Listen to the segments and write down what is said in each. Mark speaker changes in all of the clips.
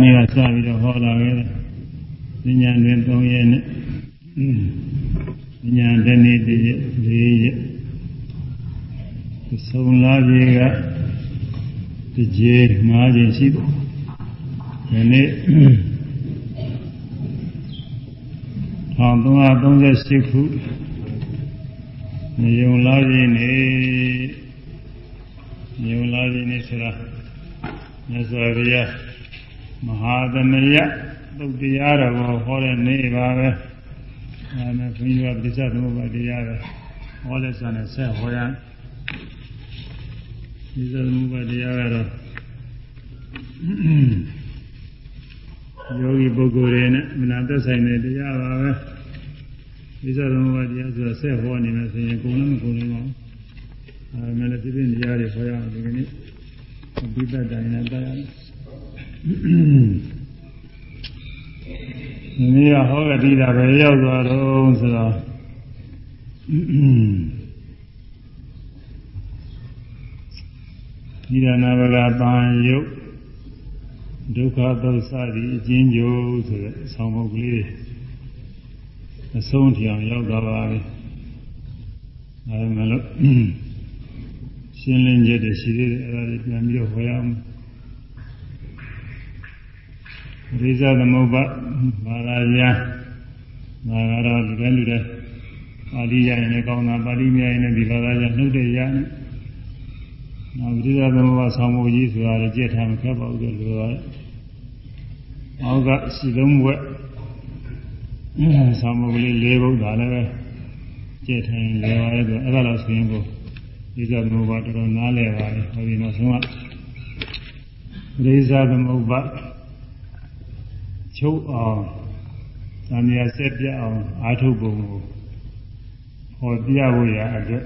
Speaker 1: နေ့ကစပြီးတော့ဟောလာခဲ့တယ်ဉာဏ်တွင်3ရက်နဲ့ဉာဏ်တနေ့တည်း4ရက်သုံးလာပြေကတကြေ5ချိန်ရှိတယ်ဒီနေ့1338ခုညုံလာပြေနေညုံလာပြေနေဆိုတာမြတ်စွာဘုရား မဟာသမယသုတ်တရားတော်ကိုဟောတဲ့နေ့ပါပဲအဲဒါခွန်ကြီးကပြစ္ဆသမုပ္ပါတရားပဲဟောလက်ဆန်နဲ့ဆက်ဟောရပြစ္ဆသမုပ္ပါတရားကတော့ယောဂီပုဂ္ဂိုလ်တွေနဲ့မနာသက်ဆိုင်တဲ့တရားပါပဲပြစ္ဆသမုပ္ပါတရားဆိုတော့ဆက်ဟောနေမယ်ဆိုရင်ကိုယ်လည်းမကိုယ်လည်းမအောင်အဲမဲ့လည်းပြည့်ပြည့်တရားတွေဟောရအောင်ဒီကနေ့ဘိဒ္ဒတိုင်းနဲ့တရား ဒီနေ့ကဟောကတိတာပဲရောက်သွားတော့ဆိုတော့ဒီရဏဘဂပန်ယုတ်ဒုက္ခသုစသည်အကျဉ်းချုပ်ဆိုတဲ့ဆောင်းပုဒ်ကလေးအဆုံးထအောင်ရောက်သွားပါပြီအဲဒါမလို့ရှင်းလင်းချက်တွေရှိသေးတယ်အဲဒါတွေပြန်ပြီးတော့ဟောရအောင် ရိဇသမုပ္ပါဘာသာပြန်ဒါကတော့လူတိုင်းလူတိုင်းပါဠိရရင်လည်းကောင်းတာပါဠိမရရင်လည်းဒီဘာသာပြန်နှုတ်တဲ့ရနဲ့နောက်ရိဇသမုပ္ပါဆောင်းဖို့ကြီးဆိုတာလည်းကြက်ထားမခက်ပါဘူးလို့ပြောပါတယ်အောက်ကရှိသုံးဘွဲ့ဆောင်းဖို့ကလေး၄ဘုတ်ဒါလည်းပဲကြက်ထိုင်လဲပါရဲ့ဆိုအဲ့ဒါတော့ဆိုရင်ကိုရိဇသမုပ္ပါတော်တော်နားလည်ပါလေဟောဒီနောက်ဆုံးကရိဇသမုပ္ပါ ချုပ်အောင်သံဃာဆက်ပြအောင်အာထုပ်ပုံကိုဟောပြဖို့ရအတွက်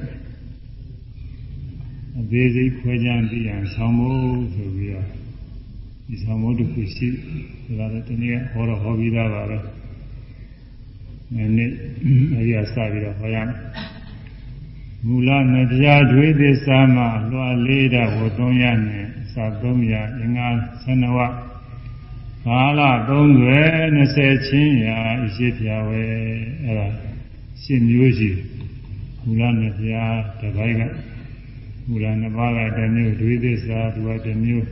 Speaker 1: အသေးစိတ်ခွဲခြားပြရန်ဆောင်ဖို့ဆိုပြီးတော့ဒီဆောင်ဖို့တစ်ခုရှိဒါလည်းဒီနေ့ဟောတော့ဟောပြီးသားပါပဲ။ဒီနေ့အဲဒီအစပြီးတော့ဟောရမယ်။မူလမတရားတွေသစ္စာမှာလွှာလေးတာကို300နဲ့စာ300အင်္ဂါ12ဝ ကာလ30 20ချင်းရာအရှိပြဝဲအဲ့ဒါရှင်းမျိုးရှိမူလနဲ့ဘုရားတပိုင်းကမူလနှစ်ပါးကတစ်မျိုးဒွေသစ္စာသူကတစ်မျိုး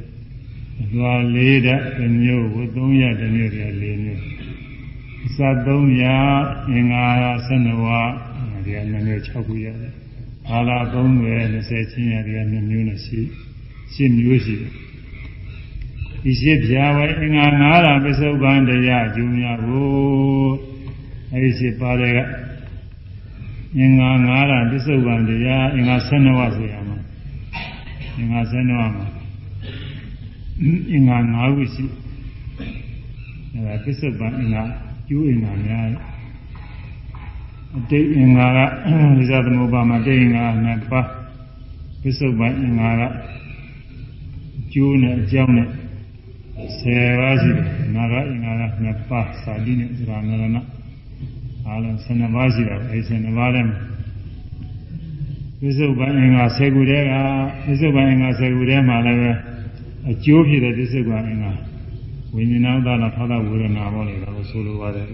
Speaker 1: အလွာလေးတဲ့တစ်မျိုးဝ300တစ်မျိုးပြလေးမျိုးစ300အင်္ဂါ12ဝါဒီကနှစ်မျိုး6ခုရတယ်ကာလ30 20ချင်းရာဒီကနှစ်မျိုးနဲ့ရှိရှင်းမျိုးရှိတယ် ဒီရှိပြာဝဲအင်္ဂါ9ရာပစ္စုပန်တရားကျူးများကိုအဲဒီရှိပါတယ်ကအင်္ဂါ9ရာပစ္စုပန်တရားအင်္ဂါ12ဝဆိုရမှာအင်္ဂါ12ဝမှာအင်္ဂါ9ခုရှိအဲဒါပစ္စုပန်အင်္ဂါကျူးအင်္ဂါများအတိတ်အင်္ဂါကဝိဇသမုပ္ပါမှာတိတ်အင်္ဂါနဲ့ပါပစ္စုပန်အင်္ဂါကကျိုးနဲ့အကြောင်းနဲ့ 10ပါးရှိတယ်နာဂအင်္ဂါက2ပါးစာတိနဲ့သရဏရဏအားလုံး12ပါးရှိတယ်အဲဒီ12ပါးထဲမှာပစ္စုပန်အင်္ဂါ10ခုတည်းကပစ္စုပန်အင်္ဂါ10ခုတည်းမှာလည်းပဲအကျိုးဖြစ်တဲ့ပစ္စုပန်အင်္ဂါဝိညာဏသာနာသာသဝေဒနာပေါ့လေတော့ဆိုလိုပါတယ်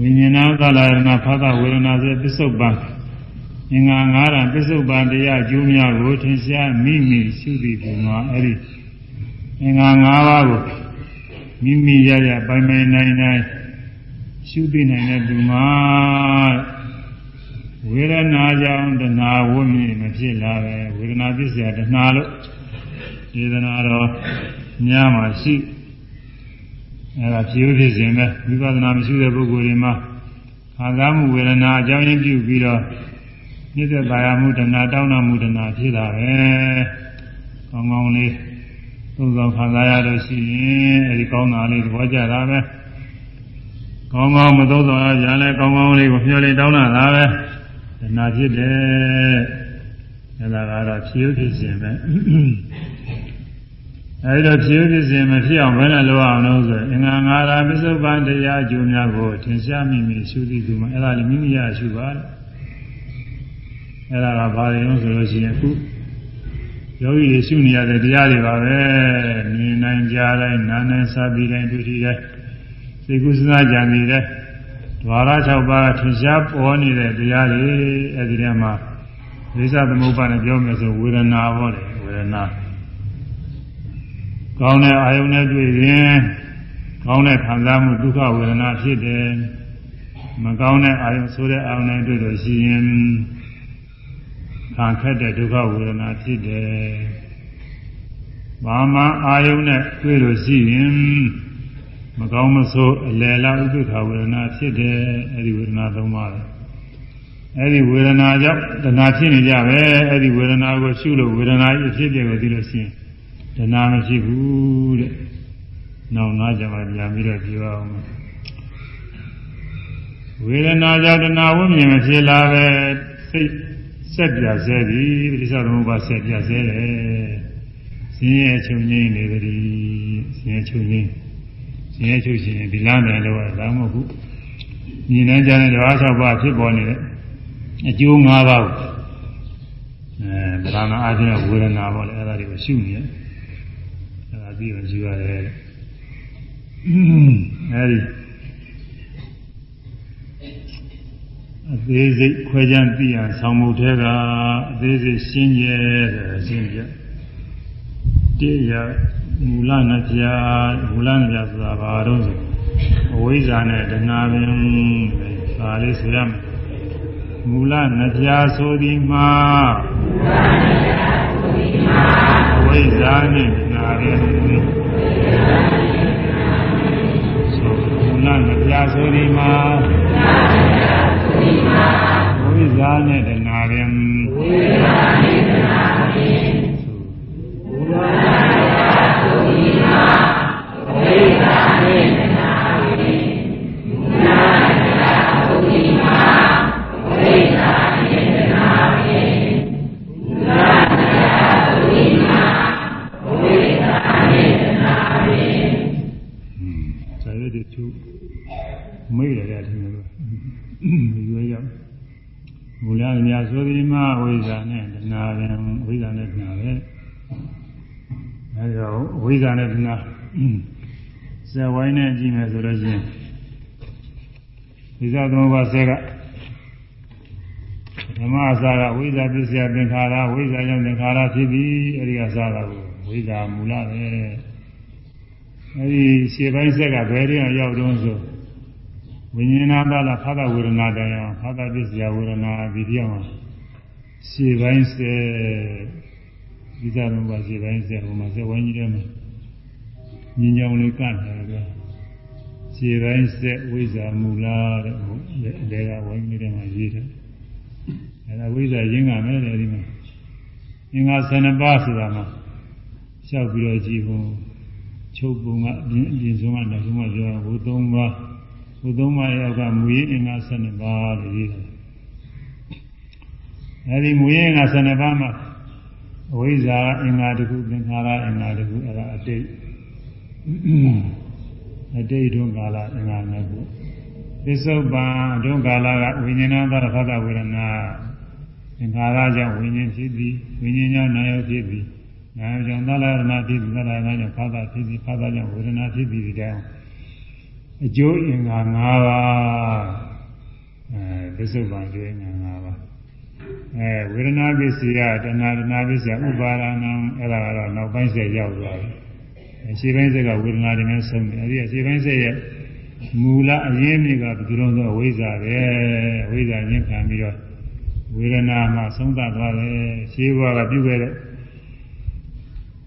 Speaker 1: ဝိညာဏသာလာရဏသာသဝေဒနာဆိုပစ္စုပန် အင်္ဂါ၅ရာပစ္စုပန်တရားကျိုးများကိုထင်ရှားမိမိရှုသည်ပုံမှာအဲ့ဒီအင်္ဂါ၅ပါးကိုမိမိရရပိုင်ပိုင်နိုင်နိုင်ရှုသိနိုင်တဲ့သူမှာဝေဒနာကြောင့်တဏှာဝိမြင်မဖြစ်လာပဲဝေဒနာပြည့်စရာတဏှာလို့ဒေသနာတော်များမှာရှိအဲ့ဒါဖြေဥဖြစ်ခြင်းပဲဝိပဿနာမရှိတဲ့ပုဂ္ဂိုလ်တွေမှာခံစားမှုဝေဒနာအကြောင်းရင်းပြုပြီးတော့ မြစ်သက်သာယာမှုတဏှာတောင်းတမှုတဏှာဖြစ်တာပဲ။ကောင်းကောင်းလေးသုံးဆောင်ခံစားရလို့ရှိရင်အဲဒီကောင်းတာလေးသဘောကျတာပဲ။ကောင်းကောင်းမသုံးဆောင်ရကြလဲကောင်းကောင်းလေးကိုမျှော်လင့်တောင်းတာလားပဲ။တဏှာဖြစ်တယ်။အဲဒါကတော့ဖြေဥဖြစ်ခြင်းပဲ။အဲဒီတော့ဖြေဥဖြစ်ခြင်းမဖြစ်အောင်ဘယ်နဲ့လုပ်အောင်လို့ဆိုရင်အင်္ဂါငါးရာပစ္စုပန်တရားအကျိုးများကိုထင်ရှားမိမိရှုသိသူမှာအဲဒါလေးမိမိရရှုပါလေ။ အဲ့ဒါကဘာတွေလို့ဆိုလို့ရှိရင်အခုယောဂီတွေရှုနေရတဲ့တရားတွေပါပဲမြင်နိုင်ကြတိုင်းနားနိုင်စားပြီးတိုင်းတွေ့ထိတိုင်းစိတ်ကူးစဉ်းစားကြံနေတဲ့ဓဝါရ6ပါးထင်ရှားပေါ်နေတဲ့တရားတွေအဲဒီထဲမှာဒိသသမုပ္ပါနဲ့ပြောမယ်ဆိုဝေဒနာပေါ့လေဝေဒနာကောင်းတဲ့အာယုန်နဲ့တွေ့ရင်ကောင်းတဲ့ခံစားမှုဒုက္ခဝေဒနာဖြစ်တယ်မကောင်းတဲ့အာယုန်ဆိုတဲ့အာယုန်နဲ့တွေ့လို့ရှိရင် ခံခက်တဲ့ဒုက္ခဝေဒနာဖြစ်တယ်ဘာမှအာယုန်နဲ့တွေ့လို့ရှိရင်မကောင်းမဆိုးအလယ်လားဥပ္ပခဝေဒနာဖြစ်တယ်အဲဒီဝေဒနာသုံးပါးတယ်အဲဒီဝေဒနာကြောင့်တဏှာဖြစ်နေကြပဲအဲဒီဝေဒနာကိုရှုလို့ဝေဒနာကြီးဖြစ်တယ်ကိုသိလို့ရှိရင်တဏှာမရှိဘူးတဲ့နောက်နာကြမှာပြန်ပြီးတော့ပြောအောင်ဝေဒနာကြောင့်တဏှာဝိမြင်မဖြစ်လာပဲစိတ် ဆက်ပြဆဲပြီပရိစ္ဆေသမုပ္ပါဆက်ပြဆဲတယ်ဆင်းရဲချုပ်ငိမ့်နေသည်ဆင်းရဲချုပ်ငိမ့်ဆင်းရဲချုပ်ခြင်းဒီလားတယ်လို့ဒါမှမဟုတ်ဘူးညီနေကြတဲ့ဓဝါ၆ပါးဖြစ်ပေါ်နေတဲ့အကျိုး၅ပါးကိုအဲဗလာနာအချင်းဝေဒနာပေါ့လေအဲ့ဒါတွေကိုရှုနေတယ်အဲ့ဒါပြီးတော့ယူရတယ်အဲဒီ အသေးစိတ်ခွဲခြမ်းသိအောင်ဆောင်းမှုထဲကအသေးစိတ်ရှင်းရဲတယ်ရှင်းပြတေရမူလနာပြမူလနာပြဆိုတာဘာတော့ဆိုအဝိဇ္ဇာနဲ့တဏှာပင်ဒါလေးဆိုရမယ်မူလနာပြဆိုသည်မှာအဝိဇ္ဇာနဲ့တဏှာပင်မူလနာပြဆိုသည်မှာ ဝိဇာနဲ့တဏှာပင်ဝိဇာနဲ့ မူလအများဆိုဒီမှာဝိဇ္ဇာနဲ့တဏှာပဲဝိဇ္ဇာနဲ့တဏှာပဲအဲဒါဝိဇ္ဇာနဲ့တဏှာဇဝိုင်းနဲ့ကြည့်မယ်ဆိုတော့ချင်းဝိဇ္ဇာသမုပ္ပါဆက်ကဓမ္မအစာကဝိဇ္ဇာပစ္စယသင်္ခါရဝိဇ္ဇာကြောင့်သင်္ခါရဖြစ်ပြီးအဲဒီကစားတာကိုဝိဇ္ဇာမူလပဲအဲဒီခြေပိုင်းဆက်ကဘယ်တည်းရောက်တော့ဆို ဝိညာဏပါလာဖသဝေဒနာတရားဖသပစ္စယဝေဒနာဒီတရားမှာရှေ့ပိုင်းစေဒီကြတော့ပါရှေ့ပိုင်းစေဟိုမှာစေဝိုင်းကြီးတယ်မှာညင်ကြောင်လေးကတ်တယ်ကွာရှေ့ပိုင်းစေဝိဇာမူလာတဲ့ဟိုလေကဝိုင်းကြီးတယ်မှာရေးတယ်အဲဒါဝိဇာရင်းကမယ်လေဒီမှာအင်္ဂါ12ပါးဆိုတာမှာလျှောက်ပြီးတော့ကြည့်ဖို့ချုပ်ပုံကအပြင်အပြင်ဆုံးကနောက်ဆုံးကပြောဘုသုံးပါး ဘုသုံးပါးရောက်ကမူရင်းအင်္ဂါ12ပါးလို့ရေးတယ်အဲဒီမူရင်းအင်္ဂါ12ပါးမှာအဝိဇ္ဇာအင်္ဂါတစ်ခုသင်္ခါရအင်္ဂါတစ်ခုအဲဒါအတိတ်အတိတ်ဒုက္ခလာအင်္ဂါနှစ်ခုသစ္ဆုတ်ပံဒုက္ခလာကဝိညာဏသရဖသဝေဒနာသင်္ခါရကြောင့်ဝိညာဉ်ဖြစ်သည်ဝိညာဉ်ကြောင့်နာယဖြစ်သည်နာယကြောင့်သလရဏဖြစ်သည်သလရဏကြောင့်ဖသဖြစ်သည်ဖသကြောင့်ဝေဒနာဖြစ်သည်ဒီတောင် အကျိုးအင်္ဂါ၅ပါးအဲပစ္စုပန်ကျိုးအင်္ဂါ၅ပါးအဲဝေဒနာပစ္စည်းကတဏှာတဏှာပစ္စည်းဥပါဒနာအဲ့ဒါကတော့နောက်ပိုင်းဆက်ရောက်သွားတယ်အရှိပိုင်းဆက်ကဝေဒနာတွေနဲ့ဆုံးတယ်အဲဒီအရှိပိုင်းဆက်ရဲ့မူလအရင်းမြစ်ကဒီလိုဆိုဝိဇ္ဇာပဲဝိဇ္ဇာရင်းခံပြီးတော့ဝေဒနာမှာဆုံးသတ်သွားတယ်ရှင်းဘဝကပြုခဲ့တဲ့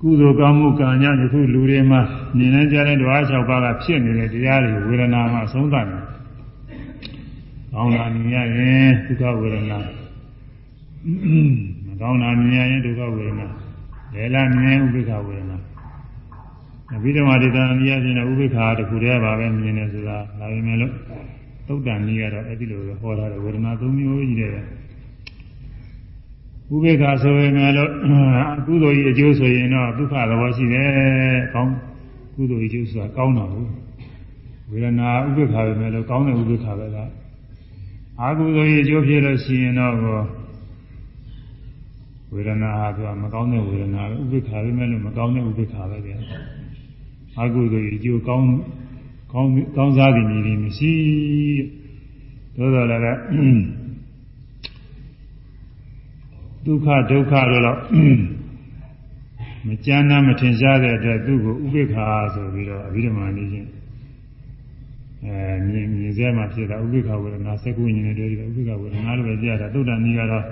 Speaker 1: ကုသိုလ်ကောင်းမှုကံညယခုလူတွေမှာမြင်နေကြတဲ့ဓဝါ၆ပါးကဖြစ်နေတဲ့တရားတွေဝေဒနာမှာဆုံးသတ်တယ်။ကောင်းတာမြင်ရရင်ဒုက္ခဝေဒနာမကောင်းတာမြင်ရရင်ဒုက္ခဝေဒနာလေလာမြင်ဥပိ္ပခဝေဒနာအဘိဓမ္မာဒေသနာမြင်ရခြင်းနဲ့ဥပိ္ပခာတခုတည်းပါပဲမြင်နေဆိုတာဒါပေမဲ့လို့သုတ်တန်ကြီးကတော့အဲ့ဒီလိုပဲဟောထားတယ်ဝေဒနာ၃မျိုးကြီးတယ် ဥပေက္ခဆိုရင်လည်းကုသိုလ်ကြီးအကျိုးဆိုရင်တော့ဒုက္ခသဘောရှိတယ်။ကောင်းကုသိုလ်ကြီးအကျိုးဆိုတာကောင်းတာဘူး။ဝေဒနာဥပေက္ခပဲမဲ့လို့ကောင်းတဲ့ဥပေက္ခပဲကအာကုသိုလ်ကြီးအကျိုးဖြစ်လို့ရှိရင်တော့ဝေဒနာဟာသူကမကောင်းတဲ့ဝေဒနာပဲဥပိ္ပခာပဲမဲ့လို့မကောင်းတဲ့ဥပိ္ပခာပဲကြအကုသိုလ်ကြီးအကျိုးကောင်းကောင်းကောင်းစားသည်မည်သည်မရှိသို့တော်လည်း ဒုက္ခဒုက္ခတို့တော့မကြမ်းနာမထင်ရှားတဲ့အတွက်သူ့ကိုဥပိ္ပခာဆိုပြီးတော့အဘိဓမ္မာနည်းချင်းအဲမြင်မြင်စဲမှာဖြစ်တာဥပိ္ပခာဝေဒနာစက္ကုဉ္ဉ္နဲ့တွေ့တယ်ဥပိ္ပခာဝေဒနာလို့ပဲကြားတာသုတ္တန်ကြီးကတော့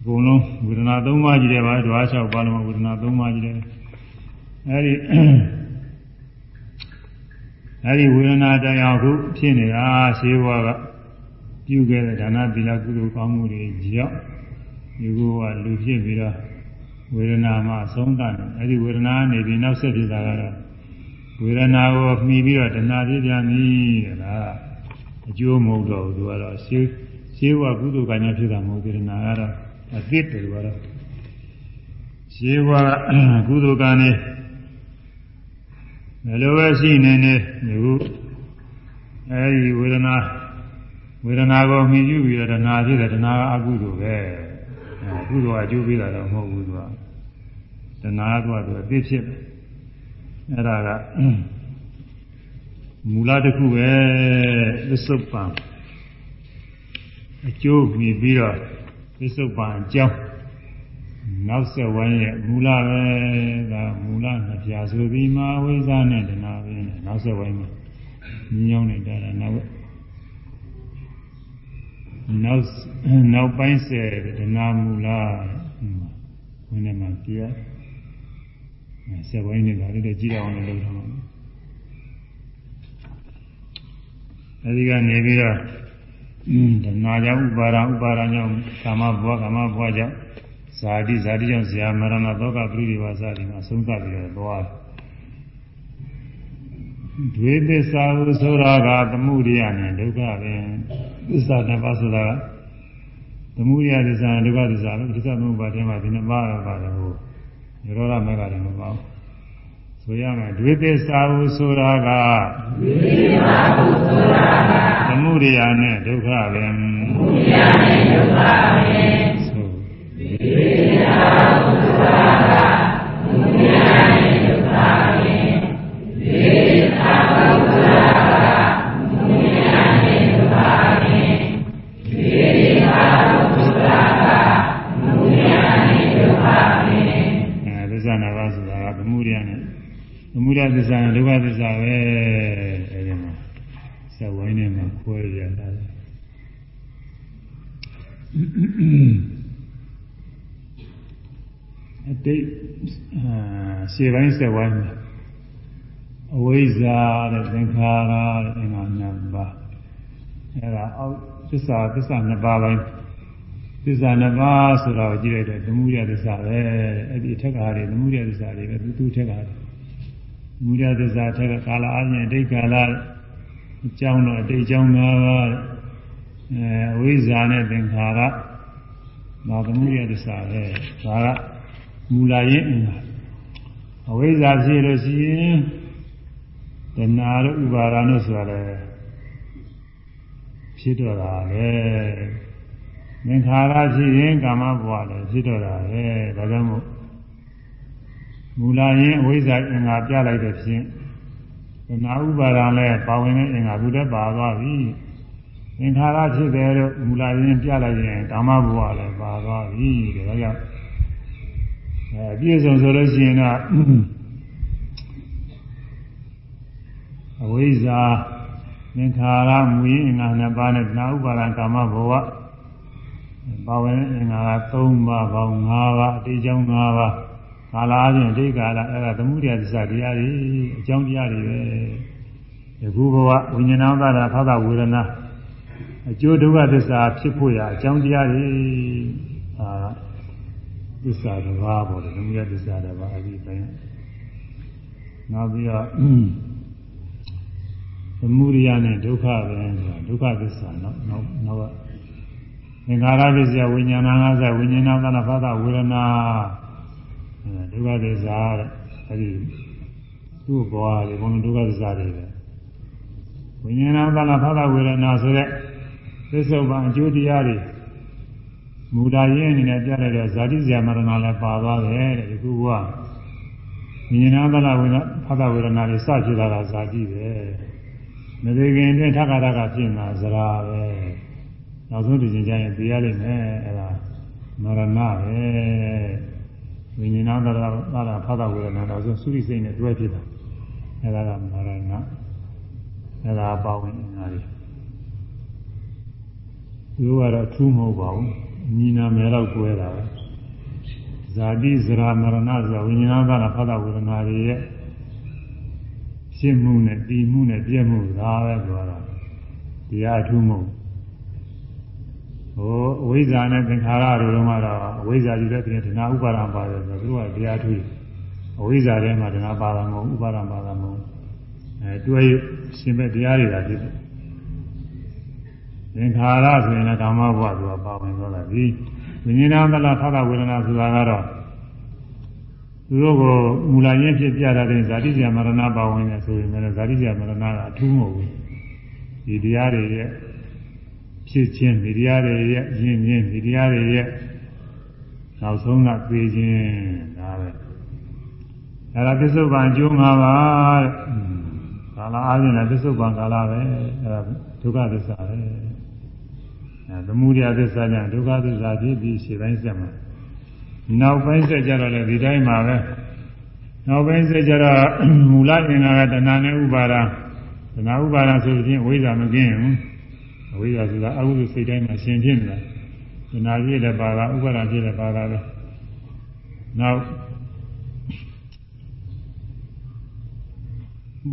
Speaker 1: အကုန်လုံးဝေဒနာ၃ပါးကြီးတယ်ပါဓဝါ၆ပါးလုံးဝေဒနာ၃ပါးကြီးတယ်အဲဒီအဲဒီဝေဒနာတရားခုဖြစ်နေတာရှင်းဘွားက ပြုခဲ့တဲ့ဒါနသီလကုသိုလ်ကောင်းမှုတွေကြောင့်ဒီကောကလူဖြစ်ပြီးတော့ဝေဒနာမှာဆုံးတတ်တယ်အဲဒီဝေဒနာနေပြီးနောက်ဆက်ဖြစ်တာကတော့ဝေဒနာကိုမှီပြီးတော့တဏှာဖြစ်ပြန်ပြီတဲ့ဒါအကျိုးမဟုတ်တော့ဘူးသူကတော့ရှင်းရှင်းဘွားကုသိုလ်ကံညာဖြစ်တာမဟုတ်ဝေဒနာကတော့အသစ်တယ်ကတော့ရှင်းဘွားကုသိုလ်ကံနေဘယ်လိုပဲရှိနေနေဒီခုအဲဒီဝေဒနာ ဝေဒနာကိုမြင်ယူပြီးတော့တဏှာဖြစ်တယ်တဏှာကအကုသိုလ်ပဲအကုသိုလ်ကအကျိုးပေးတာတော့မဟုတ်ဘူးသူကတဏှာကသူကအသိဖြစ်တယ်အဲ့ဒါကမူလတစ်ခုပဲသစ္စုပ္ပံအကျိုးမြင်ပြီးတော့သစ္စုပ္ပံအကြောင်းနောက်ဆက်ဝိုင်းရဲ့မူလပဲဒါမူလနှစ်ပြာဆိုပြီးမာဝိဇ္ဇာနဲ့တဏှာပဲနောက်ဆက်ဝိုင်းမှာညောင်းနေတာနောက် နောက်နောက်ပိုင်းဆယ်ဒနာမူလာဝင်းထဲမှာပြရဆက်ဝိုင်းနေတာလည်းကြည့်ရအောင်လို့လုပ်ထားမှာအဲဒီကနေပြီးတော့ဒနာကြောင့်ဥပါဒဥပါဒကြောင့်ကာမဘဝကာမဘဝကြောင့်ဇာတိဇာတိကြောင့်ဇာမရဏသောကပရိဒီဝါစသည်မှာအဆုံးသတ်ပြီးတော့သွားဒွေသစ္စာဟုဆိုတာကသမှုရိယနဲ့ဒုက္ခပဲ သစ္စာတစ်ပါးဆိုတာကသမုဒယသစ္စာဒုက္ခသစ္စာလို့သစ္စာသမုပ္ပါဒ်ထဲမှာဒီနှစ်ပါးပါတယ်ဟိုရောရမေကတယ်မပေါ့ဆိုရမယ်ဒွေသစ္စာဟုဆိုတာကဒွေသစ္စာဟုဆိုတာကသမုဒယနဲ့ဒုက္ခပဲသမုဒယနဲ့ဒုက္ခပဲဆိုဒွေသစ္စာဟုဆိုတာ မှုရသစ္စာဒုက္ခသစ္စာပဲအဲဒီမှာစက်ဝိုင်းထဲမှာခွဲရတာအတိတ်ရှေ့ပိုင်းစက်ဝိုင်းမှာအဝိဇ္ဇာတဲ့သင်္ခါရတဲ့အင်္ဂါနှစ်ပါးအဲဒါအောက်သစ္စာသစ္စာနှစ်ပါးပိုင်းသစ္စာနှစ်ပါးဆိုတော့ကြည့်လိုက်တော့သမုဒယသစ္စာပဲအဲ့ဒီအထက်ကဟာတွေသမုဒယသစ္စာတွေပဲသူသူထက်ကဟာတွေ မူရသစ္စာထက်ကကာလအပြင်အတိတ်ကာလအကြောင်းတော့အတိတ်အကြောင်း၅ပါးအဲအဝိဇ္ဇာနဲ့သင်္ခါရဒါသမုဒယသစ္စာပဲဒါကမူလာရင်းအင်္ဂါအဝိဇ္ဇာဖြစ်လို့ရှိရင်တဏှာတို့ဥပါဒာတို့ဆိုတာလည်းဖြစ်တော့တာပဲသင်္ခါရဖြစ်ရင်ကာမဘဝလည်းဖြစ်တော့တာပဲဒါကြောင့်မို့ မူလာရင်အဝိဇ္ဇာအင်္ဂါပြလိုက်တဲ့ဖြင့်သနာဥပါဒံလည်းပါဝင်တဲ့အင်္ဂါသူတည်းပါသွားပြီသင်္ခါရဖြစ်တယ်လို့မူလာရင်ပြလိုက်ရင်ကာမဘဝလည်းပါသွားပြီဒါကြောင့်အဲပြည့်စုံဆိုလို့ရှိရင်တော့အဝိဇ္ဇာသင်္ခါရမူရင်းအင်္ဂါနှစ်ပါးနဲ့နာဥပါဒံကာမဘဝပါဝင်တဲ့အင်္ဂါက၃ပါးပေါင်း၅ပါးအတိအကျုံ၅ပါး ကာလာချင်းဒိဋ္ဌာလာအဲ့ဒါသမှုရိယသစ္စာတရားတွေအကြောင်းတရားတွေပဲယခုဘဝဝိညာဏသတာဖသဝေဒနာအကျိုးဒုက္ခသစ္စာဖြစ်ဖို့ရအကြောင်းတရားတွေအာသစ္စာတစ်ပါးပေါ့လေသမှုရိယသစ္စာတစ်ပါးအဲ့ဒီပိုင်းနောက်ပြီးတော့သမှုရိယနဲ့ဒုက္ခပဲဆိုတာဒုက္ခသစ္စာနော်နောက်နောက်ကသင်္ခါရသစ္စာဝိညာဏငါးဆက်ဝိညာဏသနာဖသဝေဒနာ ဒုက္ခသစ္စာတဲ့အဲဒီသူ့ဘဝတွေဘုံဒုက္ခသစ္စာတွေပဲဝိညာဏသနာဖသဝေဒနာဆိုတဲ့သစ္စုပ္ပန်အကျိုးတရားတွေမူတာရင်းအနေနဲ့ပြလိုက်တော့ဇာတိဇာမရဏလည်းပါသွားတယ်တဲ့ဒီခုကဉာဏ်နာသလဝေဒဖသဝေဒနာတွေစဖြစ်လာတာဇာတိပဲမသိခင်တွင်ထခါရကဖြစ်လာဇရာပဲနောက်ဆုံးဒီချိန်ကျရင်သိရလိမ့်မယ်အဲ့ဒါမရဏပဲ ဝိညာဏသလသလဖသဝေဒနာတော့သုရိစိတ်နဲ့တွဲဖြစ်တာအဲ့ဒါကမရဏအဲ့ဒါပါဝင်နေတာလေသူတို့ကတော့ထူးမဟုတ်ပါဘူးညီနာမဲတော့ကွဲတာပဲဇာတိဇရာမရဏဆိုဝိညာဏသနာဖသဝေဒနာတွေရဲ့ရှင်းမှုနဲ့တည်မှုနဲ့ပြည့်မှုဒါပဲပြောတာတရားထူးမဟုတ် ဟိုအဝိဇ္ဇာနဲ့သင်္ခါရတို့လုံးကတော့အဝိဇ္ဇာယူတဲ့ပြင်ဒနာဥပါဒံပါတယ်ဆိုတော့သူကတရားထူးအဝိဇ္ဇာထဲမှာဒနာပါဒံမဟုတ်ဥပါဒံပါဒံမဟုတ်အဲတွဲရှင်ပဲတရားတွေကဖြစ်တယ်သင်္ခါရဆိုရင်လည်းကာမဘဝသူကပါဝင်သွားတာဒီဝိညာဏသလဖသဝေဒနာဆိုတာကတော့သူတို့ကိုမူလရင်းဖြစ်ပြတာတဲ့ဇာတိဇာမရဏပါဝင်နေဆိုရင်လည်းဇာတိဇာမရဏကအထူးမဟုတ်ဘူးဒီတရားတွေရဲ့ ဖြစ်ခြင်းဒီတရားတွေရဲ့ယဉ်ခြင်းဒီတရားတွေရဲ့နောက်ဆုံးကသိခြင်းဒါပဲအဲ့ဒါပစ္စုပန်အကျိုး၅ပါးတဲ့ကာလအားဖြင့်လည်းပစ္စုပန်ကာလပဲအဲ့ဒါဒုက္ခသစ္စာပဲအဲသမုဒယသစ္စာကြောင့်ဒုက္ခသစ္စာဖြစ်ပြီးရှေ့ပိုင်းဆက်မှာနောက်ပိုင်းဆက်ကြတော့လည်းဒီတိုင်းမှာပဲနောက်ပိုင်းဆက်ကြတော့မူလအင်္ဂါကတဏှာနဲ့ဥပါဒာတဏှာဥပါဒာဆိုရင်ဝိဇ္ဇာမကင်းဘူးအ ဝိဇ္ဇာဆိုတာအကုသိုလ်စိတ်တိုင်းမှာရှင်ဖြစ်နေတာတဏှာပြည့်တဲ့ပါတာဥပါဒာပြည့်တဲ့ပါတာပဲနောက်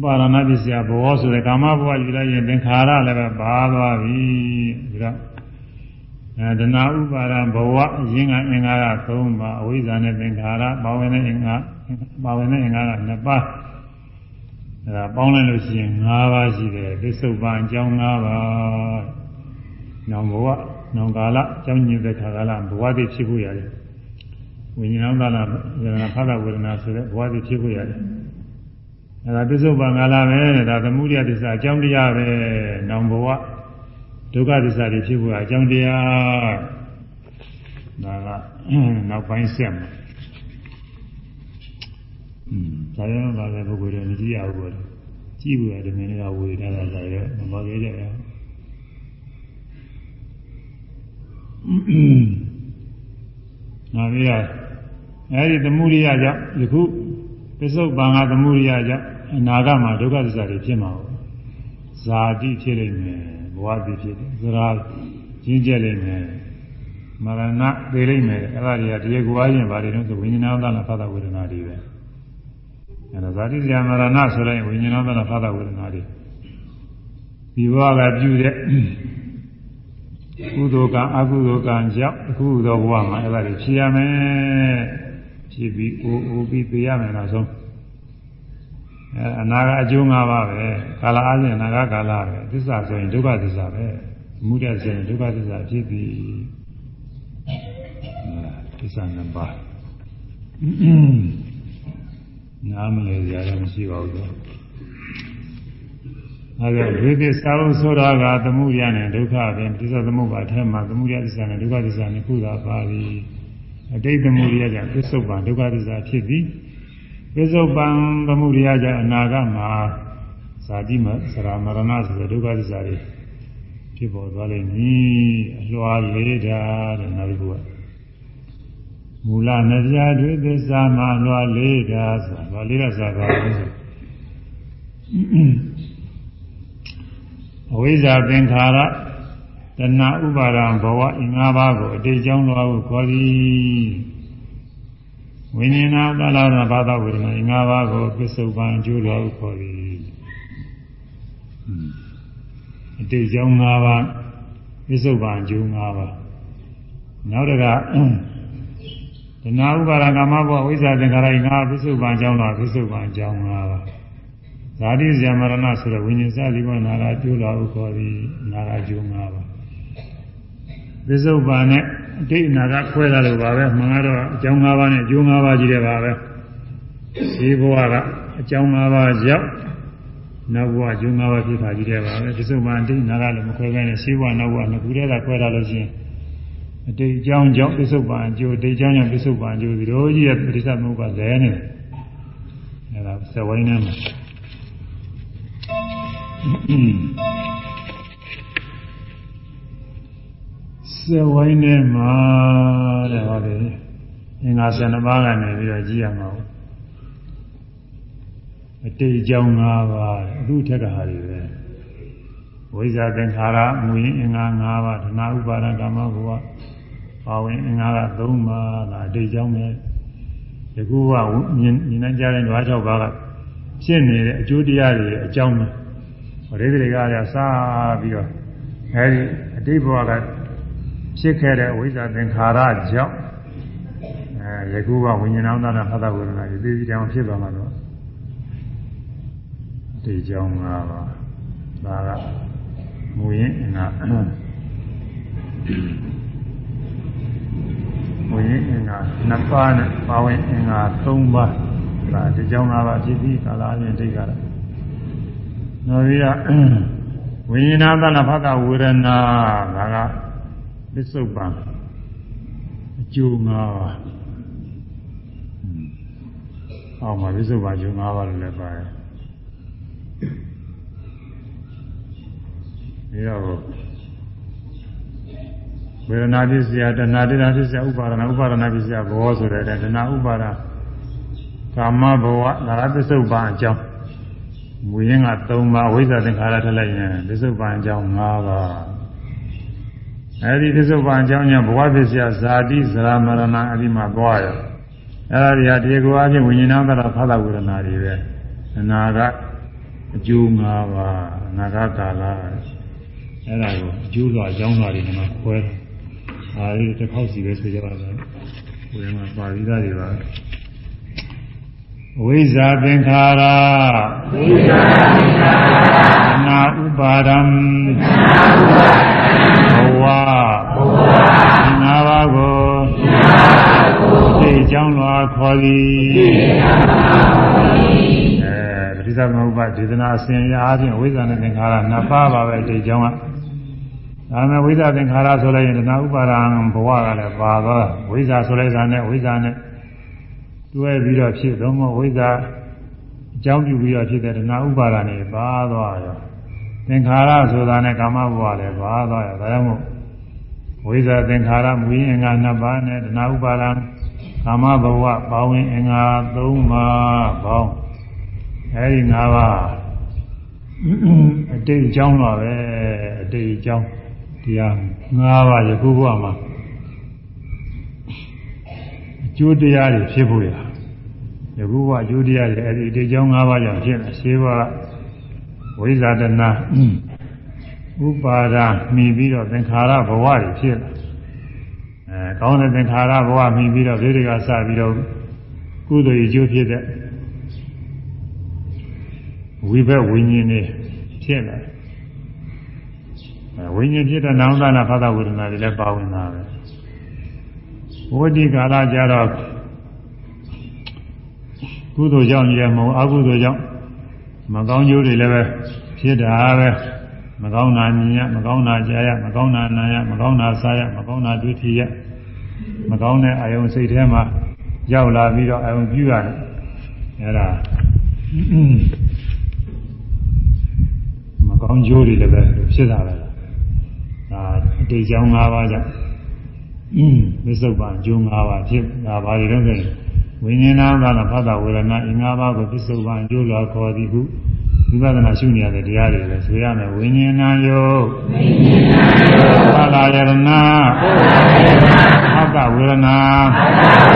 Speaker 1: ပါရဏပစ္စယဘောဆိုတဲ့ကာမဘဝယူလိုက်ရင်သင်္ခါရလည်းပဲပါသွားပြီဒါအဲဒနာဥပါဒဘဝအရင်ကအင်္ဂါရသုံးပါအဝိဇ္ဇာနဲ့သင်္ခါရပါဝင်တဲ့အင်္ဂါပါဝင်တဲ့အင်္ဂါကနှစ်ပါးအဲဒါပေါင်းလိုက်လို့ရှိရင်၅ပါးရှိတယ်သစ္စုပ္ပန်အကြောင်း၅ပါး နောင်ဘဝနောင်ကာလအကြောင်းညွှန်တဲ့ခါကာလဘဝတည်ဖြစ်ဖို့ရတယ်ဝိညာဉ်သာလဝေဒနာဖသဝေဒနာဆိုတဲ့ဘဝတည်ဖြစ်ဖို့ရတယ်အဲဒါပစ္စုပန်ကာလပဲဒါသမုဒိယသစ္စာအကြောင်းတရားပဲနောင်ဘဝဒုက္ခသစ္စာတွေဖြစ်ဖို့အကြောင်းတရားဒါကနောက်ပိုင်းဆက်မှာอืมဇာယနာပါတဲ့ပုဂ္ဂိုလ်တွေမကြည့်ရဘူးပေါ့ကြည့်ဘူးရတယ်မင်းတွေကဝေထားတာဇာယမပါခဲ့ကြရ နောက်ပြီးတော့အဲဒီသမုဒိယကြောင့်ယခုပစ္စုပန်ကသမုဒိယကြောင့်အနာဂတ်မှာဒုက္ခသစ္စာတွေဖြစ်မှာပေါ့ဇာတိဖြစ်လိမ့်မယ်ဘဝတိဖြစ်တယ်ဇရာကျင်းကျက်လိမ့်မယ်မရဏသိလိမ့်မယ်အဲ့ဒါတွေကတရားကိုအားဖြင့်ဗာတယ်လို့ဆိုဝိညာဏသနာဖသဝေဒနာတွေပဲအဲ့ဒါဇာတိဇာမရဏဆိုတဲ့ဝိညာဏသနာဖသဝေဒနာတွေဒီဘဝကပြုတဲ့ ကုသိုလ်ကံအကုသိုလ်ကံကြောင့်အခုသောဘဝမှာအဲ့ဒါတွေဖြစ်ရမယ်ဖြစ်ပြီးအိုးအိုးပြီးသိရမယ်နောက်ဆုံးအဲအနာကအကျိုး၅ပါးပဲကာလအားဖြင့်အနာဂကာလပဲသစ္စာဆိုရင်ဒုက္ခသစ္စာပဲမူတတ်ဆိုရင်ဒုက္ခသစ္စာဖြစ်ပြီးသစ္စာနှစ်ပါးနားမလဲကြရမရှိပါဘူး တော့အဲဒါဝိသစ္စာဟုဆိုတာကသမှုရနဲ့ဒုက္ခပဲသစ္စာသမုပ္ပါအထက်မှာသမှုရသစ္စာနဲ့ဒုက္ခသစ္စာနှစ်ခုသာပါပြီအတိတ်သမှုရကသစ္စုပ္ပန်ဒုက္ခသစ္စာဖြစ်ပြီးပစ္စုပန်သမှုရိယကြအနာဂတ်မှာဇာတိမစရာမရဏဆိုတဲ့ဒုက္ခသစ္စာတွေဖြစ်ပေါ်သွားလိမ့်မည်အလွှာလေးတာတဲ့နောက်တစ်ခုကမူလနှပြတွေသစ္စာမှာလွှာလေးတာဆိုတာလွှာလေးတာဆိုတာဘာလဲဆို အဝိဇ္ဇာသင်္ခါရတဏှာဥပါဒံဘဝအင်္ဂါးပါးကိုအတိတ်ကြောင်းလွှာကိုခေါ်သည်ဝိညာဏသလာရဘာသာဝေဒနာငါးပါးကိုပစ္စုပန်အကျိုးတော်ကိုခေါ်သည်အတိတ်ကြောင့်၅ပါးပစ္စုပန်အကျိုး၅ပါးနောက်တကဒနာဥပါဒကမဘောဝိဇ္ဇာသင်္ခါရငါးပစ္စုပန်အကြောင်းတော်ပစ္စုပန်အကြောင်း၅ပါး ဇာတိဇမရဏဆိုတဲ့ဝိညာဉ်စသည်ဘောနာရာကျိုးတော်ကိုခေါ်သည်နာရာကျိုး၅ပါးပစ္စုပန်နဲ့အတိတ်အနာကခွဲတာလို့ပါပဲမှန်ကတော့အကြောင်း၅ပါးနဲ့အကျိုး၅ပါးကြီးတယ်ပါပဲဒီဘဝကအကြောင်း၅ပါးရောက်နောက်ဘဝအကျိုး၅ပါးဖြစ်တာကြီးတယ်ပါပဲဒီစုံမှအတိတ်အနာကလည်းမခွဲခိုင်းနဲ့ရှိဘဝနောက်ဘဝနှစ်ခုတည်းကခွဲတာလို့ရှိရင်အတိတ်အကြောင်းကြောင့်ပစ္စုပန်အကျိုးအတိတ်အကြောင်းကြောင့်ပစ္စုပန်အကျိုးဒီလိုကြီးရဲ့ပရိစ္ဆေသမုပ္ပါလဲနေတယ်အဲဒါစဝိုင်းနေမှာ စဝိုင်းနေမှာတဲ့ဟောတယ်အင်္ဂါ12ပါးကနေပြီးတော့ကြည့်ရမှာဟုတ်အတိတ်အကြောင်း၅ပါးအခုထက်ကဟာတွေပဲဝိဇ္ဇာသင်္ခါရမူရင်းအင်္ဂါ၅ပါးဒနာဥပါဒဓမ္မဘဝပါဝင်အင်္ဂါက၃ပါးလားအတိတ်အကြောင်းပဲဒီကူကမြင်မြင်နိုင်ကြတဲ့ဓဝါ၆ပါးကဖြစ်နေတဲ့အကျိုးတရားတွေအကြောင်းပဲ ပရိသေတွေကလည်းစားပြီးတော့အဲဒီအတိတ်ဘဝကဖြစ်ခဲ့တဲ့ဝိဇ္ဇာသင်္ခါရကြောင့်အဲယခုကဝိညာဏသနာဖသဝေဒနာဒီသိပြီးတောင်ဖြစ်သွားမှာတော့ဒီကြောင့်ငါပါဒါကမူရင်းအင်္ဂါမူရင်းအင်္ဂါနှစ်ပါးနဲ့ပါဝင်အင်္ဂါသုံးပါးဒါဒီကြောင့်ငါပါဖြစ်ပြီးကာလအရင်ဒိတ်ကတော့ နောက်ပြီးတော့ဝိညာဏသနာဖသဝေဒနာဒါကပစ္စုပန်အကျိုးငါပါအောက်မှာပစ္စုပန်အကျိုးငါပါလို့လည်းပါတယ်ဒီတော့ဝေဒနာပစ္စယတဏှာတဏှာပစ္စယဥပါဒနာဥပါဒနာပစ္စယဘောဆိုတဲ့တဏှာဥပါဒကာမဘဝဒါရပစ္စုပန်အကြောင်း မူရင်းက3ပါးဝိဇ္ဇာသင်္ခါရထလိုက်ရင်ပစ္စုပန်အကြောင်း5ပါးအဲဒီပစ္စုပန်အကြောင်းညဘဝပစ္စယဇာတိဇရာမရဏအဒီမှာသွားရအဲဒါတွေကတရားကိုအချင်းဝိညာဏသရဖသဝေဒနာတွေပဲအနာကအကျိုး၅ပါးအနာဂတ်ကာလအဲ့ဒါကိုအကျိုးစွာအကြောင်းစွာတွေမှာခွဲတယ်။အားလေးတစ်ခေါက်စီပဲဆိုကြပါတော့။ဘယ်မှာပါဠိသားတွေပါ ဝိဇ္ဇာသင်္ခါရဝိဇ္ဇာသင်္ခါရနာဥပါဒံနာဥပါဒံဘဝဘဝနာဘာကိုနာဘာကိုသိကြောင်းလွာခေါ်သည်သိကြောင်းလွာခေါ်သည်အဲပရိသမုပ္ပါဒေသနာအစဉ်အရာအချင်းဝိဇ္ဇာနဲ့သင်္ခါရနှစ်ပါးပါပဲသိကြောင်းကဒါမဲ့ဝိဇ္ဇာသင်္ခါရဆိုလိုက်ရင်တဏှာဥပါဒံဘဝကလည်းပါသွားဝိဇ္ဇာဆိုလိုက်တာနဲ့ဝိဇ္ဇာနဲ့ တွဲပြီးတော့ဖြစ်တော့မဝိဇ္ဇာအကြောင်းပြုပြီးတော့ဖြစ်တဲ့တဏှာဥပါဒံနဲ့ပါသွားရောသင်္ခါရဆိုတာနဲ့ကာမဘဝလည်းပါသွားရောဒါကြောင့်မို့ဝိဇ္ဇာသင်္ခါရမူရင်းအင်္ဂါနှစ်ပါးနဲ့တဏှာဥပါဒံကာမဘဝပါဝင်အင်္ဂါ၃ပါးပေါင်းအဲဒီ၅ပါးအတိတ်အကြောင်းတော့ပဲအတိတ်အကြောင်းတရား၅ပါးယခုဘဝမှာအ ကျိုးတရားတွေဖြစ်ဖို့ရယခုဘဝအကျိုးတရားတွေအဲဒီအတိတ်အကြောင်း၅ပါးကြောင့်ဖြစ်တယ်ရှင်းပါဝိဇာတနာဥပါဒမှီပြီးတော့သင်္ခါရဘဝတွေဖြစ်လာအဲကောင်းတဲ့သင်္ခါရဘဝမှီပြီးတော့ဒိဋ္ဌိကစပြီးတော့ကုသိုလ်အကျိုးဖြစ်တဲ့ဝိဘက်ဝိညာဉ်တွေဖြစ်လာဝိညာဉ်ဖြစ်တဲ့နောင်သနာဖသဝေဒနာတွေလည်းပါဝင်တာပဲ ဝိတိကာလကြတော့ကုသိုလ်ကြောင့်ရမဟုတ်အကုသိုလ်ကြောင့်မကောင်းကျိုးတွေလည်းပဲဖြစ်တာပဲမကောင်းတာမြင်ရမကောင်းတာကြားရမကောင်းတာနားရမကောင်းတာစားရမကောင်းတာတွေ့ထရမကောင်းတဲ့အာယုံစိတ်ထဲမှာရောက်လာပြီးတော့အာယုံပြုရတယ်အဲဒါမကောင်းကျိုးတွေလည်းပဲဖြစ်တာပဲဒါအတိတ်ကြောင်း၅ပါးကြောင့် မစ္ဆုတ်ပါအကျိုး၅ပါးဖြစ်ဒါဘာတွေတော့ဆိုရင်ဝိညာဏသာလဖသဝေဒနာအင်္ဂါပါးကိုပစ္စုပန်အကျိုးလာခေါ်သည်ဟုဝိပဿနာရှုနေရတဲ့တရားတွေလည်းဆိုရမယ်ဝိညာဏယောဝိညာဏယောသာလာယရဏသာလာယရဏသဝေဒနာသ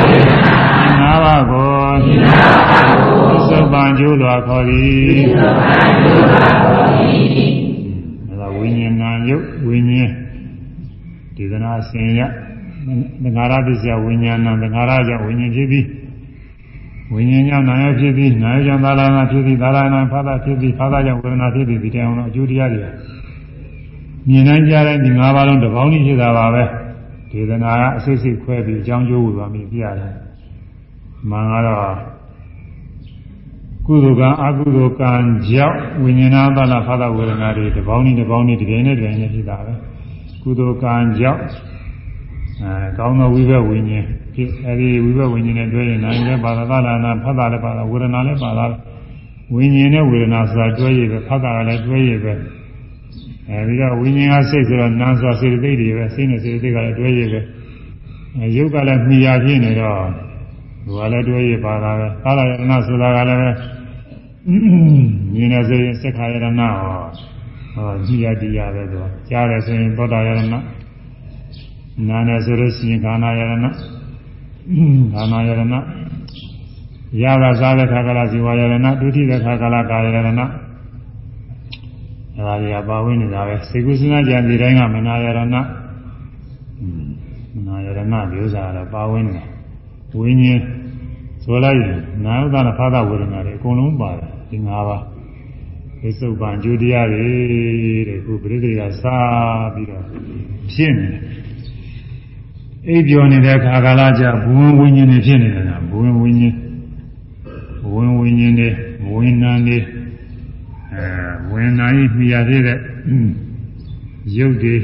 Speaker 1: ဝေဒနာအင်္ဂါပါးကိုအင်္ဂါပါးကိုပစ္စုပန်အကျိုးလာခေါ်သည်ပစ္စုပန်အကျိုးလာခေါ်သည်ဒါဝိညာဏယုတ်ဝိညာဉ်ဒေသနာဆင်ရ သင်္ခါရပစ္စယဝိညာဏသင်္ခါရကြောင့်ဝိညာဉ်ဖြစ်ပြီးဝိညာဉ်ကြောင့်နာယဖြစ်ပြီးနာယကြောင့်သာလနာဖြစ်ပြီးသာလနာဖာသာဖြစ်ပြီးဖာသာကြောင့်ဝေဒနာဖြစ်ပြီးဒီတိုင်အောင်အကျိုးတရားတွေမြင်နိုင်ကြတဲ့ဒီ၅ပါးလုံးတစ်ပေါင်းကြီးဖြစ်တာပါပဲဒေသနာကအစိတ်စိတ်ခွဲပြီးအကြောင်းကျိုးဝေပါမိပြရတယ်မှန်ကတော့ကုသိုလ်ကံအကုသိုလ်ကံကြောင့်ဝိညာဏသလဖာသာဝေဒနာတွေတစ်ပေါင်းကြီးတစ်ပေါင်းကြီးတစ်ကြိမ်နဲ့တစ်ကြိမ်နဲ့ဖြစ်တာပဲကုသိုလ်ကံကြောင့်ဝ အဲကောင်းသောဝိဘက်ဝိညာဉ်ဖြစ်အဲဒီဝိဘက်ဝိညာဉ်နဲ့တွဲရင်နာမ်လည်းပါတာလာနာဖတ်တာလည်းပါတာဝေဒနာလည်းပါတာဝိညာဉ်နဲ့ဝေဒနာဆိုတာတွဲရပဲဖတ်တာလည်းတွဲရပဲအဲဒီတော့ဝိညာဉ်ကစိတ်ဆိုတော့နာမ်ဆိုတာစေတသိက်တွေပဲစိတ်နဲ့စေတသိက်ကလည်းတွဲရပဲအဲရုပ်ကလည်းမြည်ရဖြစ်နေတော့သူကလည်းတွဲရပါတာပဲကာလယတနာဆိုတာကလည်းမြင်နေဆိုရင်စက္ခာယတနာဟောဟောကြည်ရတရားပဲသူကြားတယ်ဆိုရင်သောတာယတနာ နာနေဆိုလို့ရှိရင်ခန္ဓာယရဏခန္ဓာယရဏရတာစားတဲ့ခါကလာဇီဝယရဏဒုတိယခါကလာကာယယရဏအဲဒါတွေကပါဝင်နေတာပဲစေကုစနာကြံဒီတိုင်းကမနာယရဏမနာယရဏဒီဥစ္စာကတော့ပါဝင်နေဝိညာဉ်ဆိုလိုက်ရင်နာယုဒနာဖာသဝေဒနာတွေအကုန်လုံးပါတယ်ဒီ၅ပါးသစ္စုပ္ပန်ကျူတရားတွေတဲ့ခုပရိသေကစားပြီးတော့ဖြစ်နေတယ် အိပ်ပျော်နေတဲ့ခါကာလကြဘဝင်ဝိညာဉ်တွေဖြစ်နေတာဘဝင်ဝိညာဉ်ဘဝင်ဝိညာဉ်တွေဝင်နာနေအဲဝင်နာဤမြည်ရသေးတဲ့ရုပ်တွေ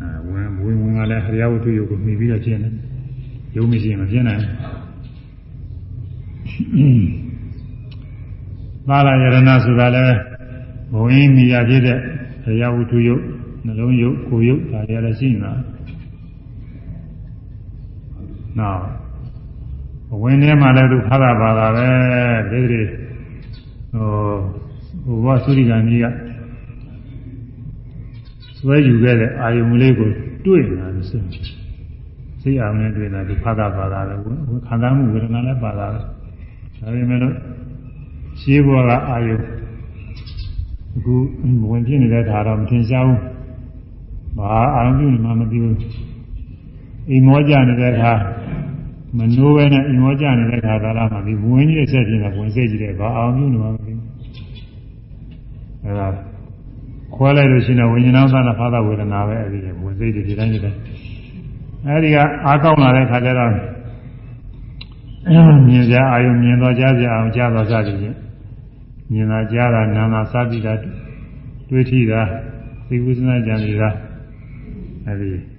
Speaker 1: အဲဝင်ဝင်ဝင်ကလည်းဟရိယဝတ္ထုရုပ်ကိုမြည်ပြီးတော့ဖြစ်နေရုပ်မရှိရင်မဖြစ်နိုင်သာလယရဏဆိုတာလည်းဘဝင်မြည်ရသေးတဲ့ဟရိယဝတ္ထုရုပ်နှလုံးရုပ်ကိုယ်ရုပ်ဒါတွေလည်းရှိနေတာ နောက်အဝင်ထဲမှာလည်းသူဖတ်တာပါတာပဲဒီဒီဟိုဟိုဘသုရိကံကြီးကဆွဲယူခဲ့တဲ့အာယုံလေးကိုတွေ့နေတာလို့ဆိုစိတ်အောင်နဲ့တွေ့တာသူဖတ်တာပါတာပဲခံစားမှုဝေဒနာလည်းပါတာပဲဒါပေမဲ့လို့ရှင်းဘောကအာယုံအခုဝင်ပြနေတဲ့ဓာတ်တော့မထင်ရှားဘူးဘာအာရုံပြုနေမှမသိဘူး အိမ်မောကြနေတဲ့အခါမနိုးပဲနဲ့အိမ်မောကြနေတဲ့အခါကာလမှာဒီဘဝင်ကြီးရဲ့ဆက်ပြင်းတာဝင်စိတ်ကြီးတဲ့ဘာအောင်ပြုနေမှမသိဘူးအဲဒါခွဲလိုက်လို့ရှိရင်ဝိညာဉ်သနာဖာသဝေဒနာပဲအဲဒီဝင်စိတ်တွေဒီတိုင်းဒီတိုင်းအဲဒီကအားကောင်းလာတဲ့ခါကျတော့မြင်ကြအာယုမြင်တော့ကြားကြအောင်ကြားတော့စသည်ဖြင့်မြင်တာကြားတာနာတာစသည်တာတွေးထီတာသိဝိသနာကြံနေတာအဲဒီ